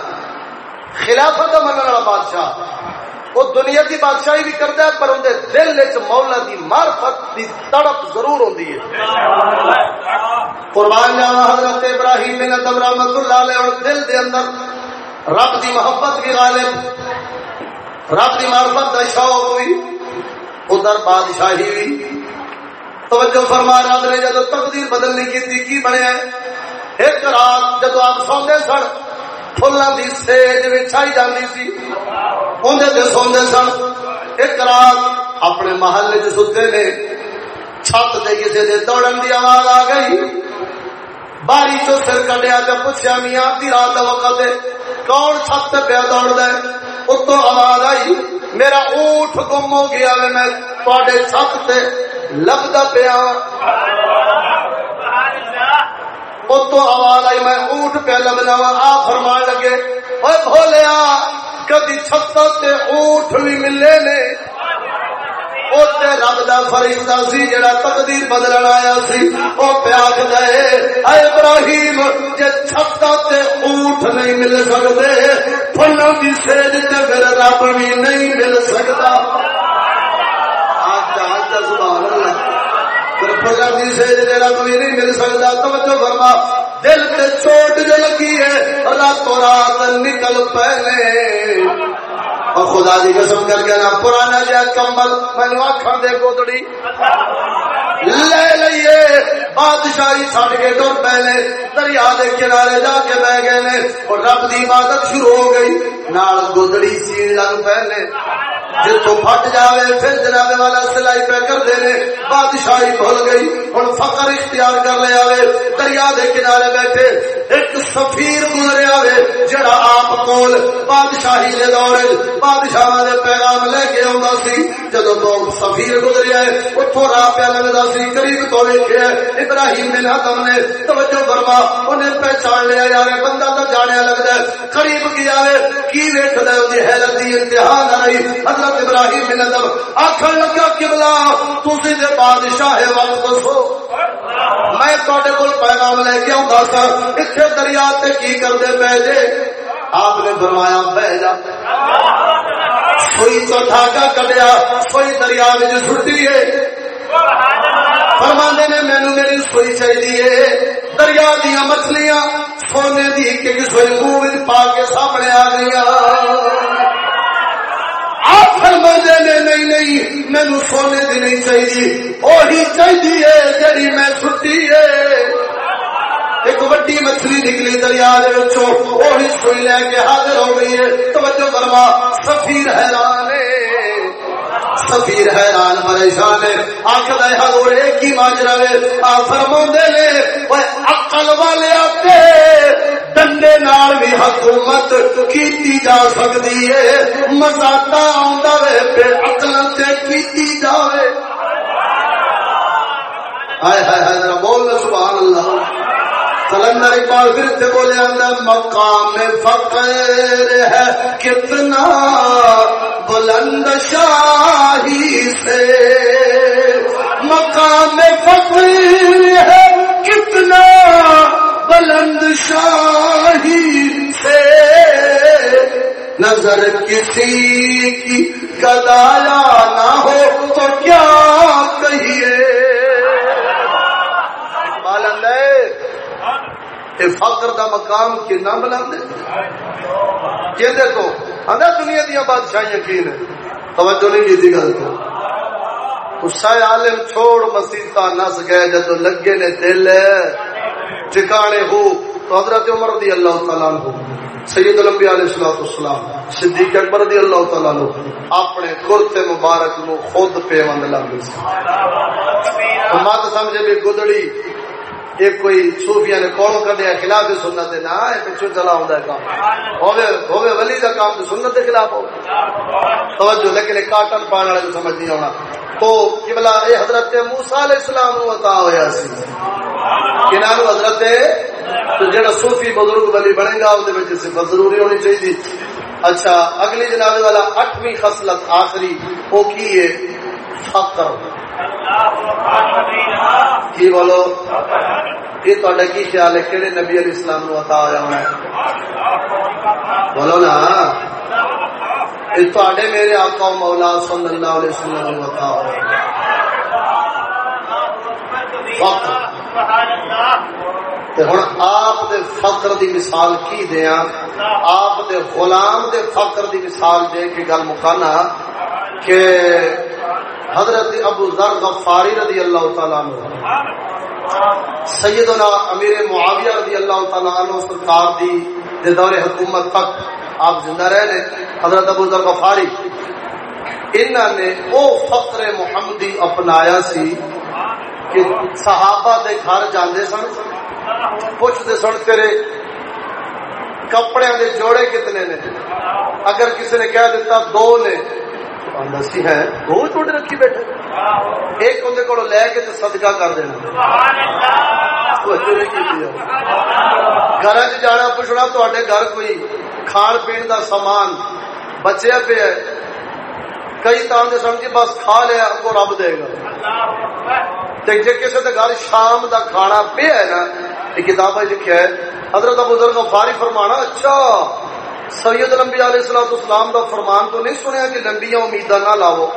خلافت من والا بادشاہ۔ وہ دنیا کی بادشاہی بھی کرتا ہے، پر اندر دل مولا دی معرفت دی تڑپ ضرور ہوتی ہے۔ قربان جاوا حضرت ابراہیم بن ادم رحمت اللہ علیہ، اور دل دے اندر رب دی محبت بھی غالب۔ رب دی معرفت دا شوق ہوئی ادھر بادشاہی ہوئی توجہ فرما رب نے جب تقدیر بدلنے کی تھی، کی بنیا ہے؟ ایک رات جب آپ سوندے سن فلاں دی سیج وچھائی جاندی سی۔ اندر تے سوندے سن، ایک رات اپنے محلے چ ستے نے، چھت سے کسی نے دوڑن کی آواز آ گئی۔ باری چو سر کٹیا تو پوچھا میاں، آدھی رات دا وقت کون چھت تے پیا دوڑ دے اتو آواز آئی، میرا اونٹ گم ہو گیا میں تھوڑے چھت سے لبدا پیا۔ اتو آواز آئی، میں اونٹ پہ لبنا وا آ فرمان لگے وہ بولیا کدی چھت سے اونٹ بھی ملے نے۔ رب دا فرشتہ سی جڑا تقدیر بدلن آیا سی۔ او پیاک دے اے ابراہیم، جے چھتا تے اونٹ نہیں مل سکدے پھلوں دی سیج تے پھر رب بھی نہیں مل سکدا آج آج سبحان اللہ نہیں مل سکتا توجہ فرما۔ دل تے چوٹ جو لگی ہے راتوں رات نکل پہلے۔ اور خدا دی قسم کر کے نا، پرانا جہ کمبل مینو آخر دے گوتڑی لے لئیے بادشاہی چھڈ کے ٹر پہلے دریا دے کنارے جا کے بہ گئے نے۔ اور رب دی عبادت شروع ہو گئی۔ نال گودڑی سین لگ پہلے جتوں پھٹ جاوے، پھر جناب والا سلائی پہ کر دے نے۔ بادشاہی بھول گئی۔ ہوں فقر اختیار کر لیا دریا دے کنارے بیٹھے۔ ایک سفیر گزرے آئے جڑا آپ کول بادشاہی دے دور بادشاہ دے پیغام لے کے آتا سی۔ جدو تو سفیر گزرے آئے اتوں راہ پیا لگتا سی قریب تو ویکیا ابراہیم بن حتم نے توجہ فرما انہیں پہچان لیا یار بندہ تو جانے لگتا ہے قریب کیا ہے کی ویکد ہے حیرت کی انتہا نہ رہی حضرت ابراہیم بن حتم آخر لگا کبلا تھی بادشاہ وقت دسو میں تے کو پیغام لے کے آؤں سا اتنے دریا کی کرتے پے جے آپ نے فرمایا بہ جا سوئی تو دھاگا کٹیا سوئی دریا میں سٹی ہے فرمانے نے مینو میری سوئی چاہیے دریا دیا مچھلیاں، سونے دی ایک سوئی منہ پا کے سامنے آ گئی نے نہیں نہیں سونے دی نہیں چاہیے وہی چاہیے میں ہے۔ ایک وڈی مچھلی نکلی دریا وہی سوئی لے کے حاضر ہو گئی ہے۔ توجہ فرما، سفیر حیران سفیر حیران پریشان آخر ہر ایک ہی ماجرا آ فرما نے اقل والے آتے ڈنڈے نال بھی حکومت کیتی جا سکتی ہے۔ مزاقا آدھا پھر اقل سے کیتی جائے ہائے ہائے ہائے بول سبحان اللہ۔ کلندر اقبال پھر سے بولے مقام فقر ہے کتنا بلند شاہی سے۔ مقام فقر ہے کتنا بلند شاہی سے۔ نظر کسی کی کدایا نہ ہو تو کیا کہیے؟ فخر دا مقام کنا بنا کہ تو؟ آدھا دنیا دیا بادشاہ یقین ہے توجہ نہیں کی گل تو؟ غصہ عالم چھوڑ مسیطا نس گئے جدو لگے نے دل، ٹھکانے ہو، تو حضرت عمر رضی اللہ تعالیٰ ہو سید الانبیاء علیہ الصلوۃ والسلام، صدیق اکبر رضی اللہ تعالیٰ عنہ، اپنے کرتے مبارک نو خود پیوند لاندے سی مت سمجھے بھی گدڑی ایک کوئی صوفیاء نے کون کر دیا خلاف سنت نہ پچھو چلا ہوں کام۔ ہوے ہوے ولی دا کام تو سنت کے خلاف ہو توجہ لیکن ایک کاٹن پان والے کو سمجھ نہیں آنا تو قبلہ اے حضرت موسی علیہ السلام نو عطا ہویا سی۔ کنارو حضرت تو جڑا صوفی بزرگ ولی بنے گا اون دے وچ صفت ضروری ہونی چاہیے اچھا اگلی جناب والا 8ویں خصلت آخری، وہ کی ہے؟ فقر کی بولو؟ یہ تا کی خیال ہے؟ کہڑے نبی علیہ السلام نو عطا ہوا ہونا بولو نا۔ یہ تے میرے آقا مولا صلی اللہ علیہ وسلم نو عطا ہوا ہوں آپ دے فقر دی مثال کی دیا؟ آپ دے غلام دے فقر دی مثال دے کے گل مکانا کہ حضرت ابو ذر غفاری رضی اللہ تعالیٰ عنہ، سیدنا امیر معاویہ رضی اللہ تعالیٰ عنہ سرکار دی دے دور حکومت تک آپ زندہ رہے نے، حضرت ابو ذر غفاری۔ انہوں نے وہ فقر محمدی اپنایا سی کہ صحابہ دے گھر جاندے سن۔ پوچھتے سن تیرے کپڑے دے جوڑے کتنے نے اگر کسی نے کہہ دیتا دو نے دسی ہے دو جوڑے رکھی بیٹھے ایک اندر کو لے کے تو صدقہ کر دینا گھر چ جانا پوچھنا تے گھر کوئی کھان پین کا سامان بچیا پہ کئی طرح کے سمجھی بس کھا لیا کو رب دے گا جی کسی کے گھر شام کا کھانا پیا ہے نا یہ کتاب لکھا ہے، حضرت بزرگ فاری فرمانا اچھا سید لمبی علیہ السلام اسلام کا فرمان تو نہیں سنیا کہ لمبیاں امیداں نہ لاؤ۔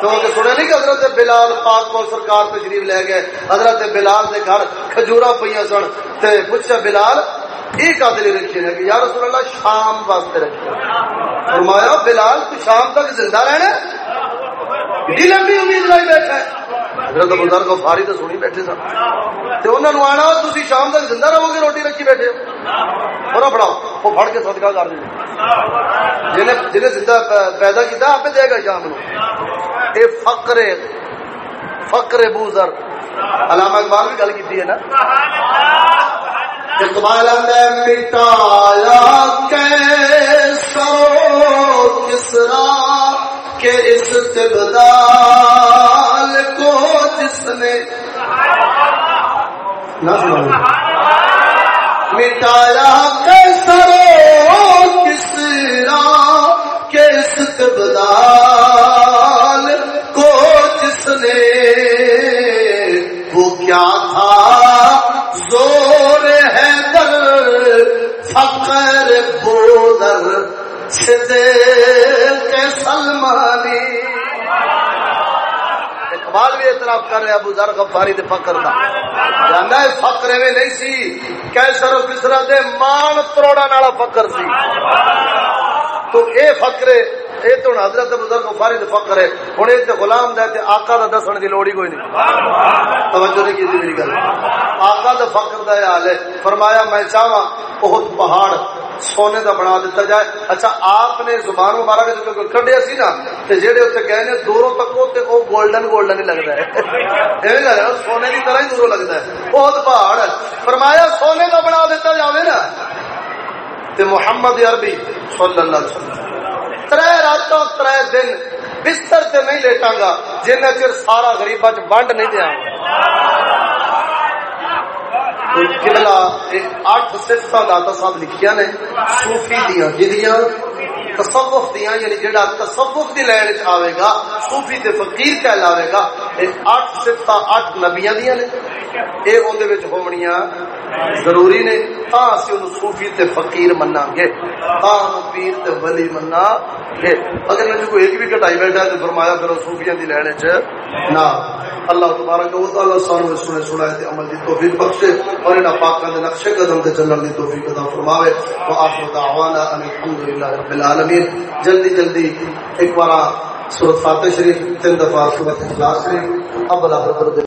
کیونکہ سنیا نہیں کہ حضرت بلال پاک کو سرکار تشریف لے گئے، حضرت بلال کے گھر کھجورا پہ سن۔ تے پوچھا، بلال یہ قدر رکھے ہیں کہ یا رسول اللہ، شام واسطے رکھے فرمایا، بلال، تو شام تک زندہ رہنا یہ جی لمبی امید لائی بیٹھا ہے۔ حضرت بزرگ فاری تو سنی بیٹھے سن۔ تو انہوں نے آنا تھی شام تک زندہ رہو گے، روٹی رکھی بیٹھے ہو۔ پڑھاؤ وہ پڑھ کے صدقہ کر دیں جنہیں جنہیں زندہ پیدا کیا آپ دے گا شام کو یہ فقر فقر بوزر علامہ اقبال بھی گل کی ہے نا۔ اقبال نے مٹایا کیسو کسرا کہ استبدال؟ کو نے مٹایا کیسر کسرا کہ استبدال کو جس نے۔ وہ کیا تھا؟ زور ہے در فقر بودر صدق سلمانی۔ اقبال بھی اعتراف کر رہے ابو ذر غفاری دے فقر دا۔ جاندا ہے، فقر میں نہیں سی کیسر و کسرا دے مان تروڑا نالا فقر سی۔ تو اے فقر اے تو حضرت بزرگ غفاری دے فقر ہے ہن اے تے غلام دے تے آقا دا دسن دی لوڑ ہی کوئی نہیں۔ توجہ نہیں کیتی میری گل۔ آقا دا فقر دا حال ہے۔ فرمایا، میں چاہواں، بہت پہاڑ سونے کا بنا دیتا جائے۔ اچھا آپ نے زبان مبارک جو کڈیا سی نا، تے جڑے اتنے گئے نے، دوروں تک وہ گولڈن گولڈن ہی لگتا ہے۔ سونے کی طرح ہی دوروں لگتا ہے۔ بہت پہاڑ فرمایا، سونے کا بنا دیتا جاوے نا۔ تے محمد عربی صلی اللہ علیہ وسلم، ترے راتوں ترے دن بستر سے نہیں لیٹا گا جن چر سارا غریبا چ ونڈ نہیں دیا اٹھ سفت داتا صاحب لکھیا نے صوفی دیا جدیاں تصوف دیا یعنی جڑا تصوف دی لین چ آوے گا، صوفی تے فقیر کہلاوے گا یہ اٹھ سفت اٹھ نبیاں دیا نے۔ اے اون دے وچ ہونیاں ضروری نے۔ تا اسی اونوں صوفی تے فقیر مننا گے۔ تا پیر تے ولی مننا گے۔ اگر میں کوئی ایک بھی کٹائی بیٹھا ہے تو فرمایا کرو صوفیاں دی لین چ نہ۔ اللہ تبارک و تعالی سانو سنے سنائے تے عمل دی توفیق بخشے اور انہاں پاکاں دے نقشے قدم تے چلن دی توفیق عطا فرماوے۔ واخر دعوانا ان الحمدللہ رب العالمين العالمین جلدی جلدی ایک بار سورۃ فاتح شریف، تین دفعہ سورۃ اخلاص شریف۔ اب اللہ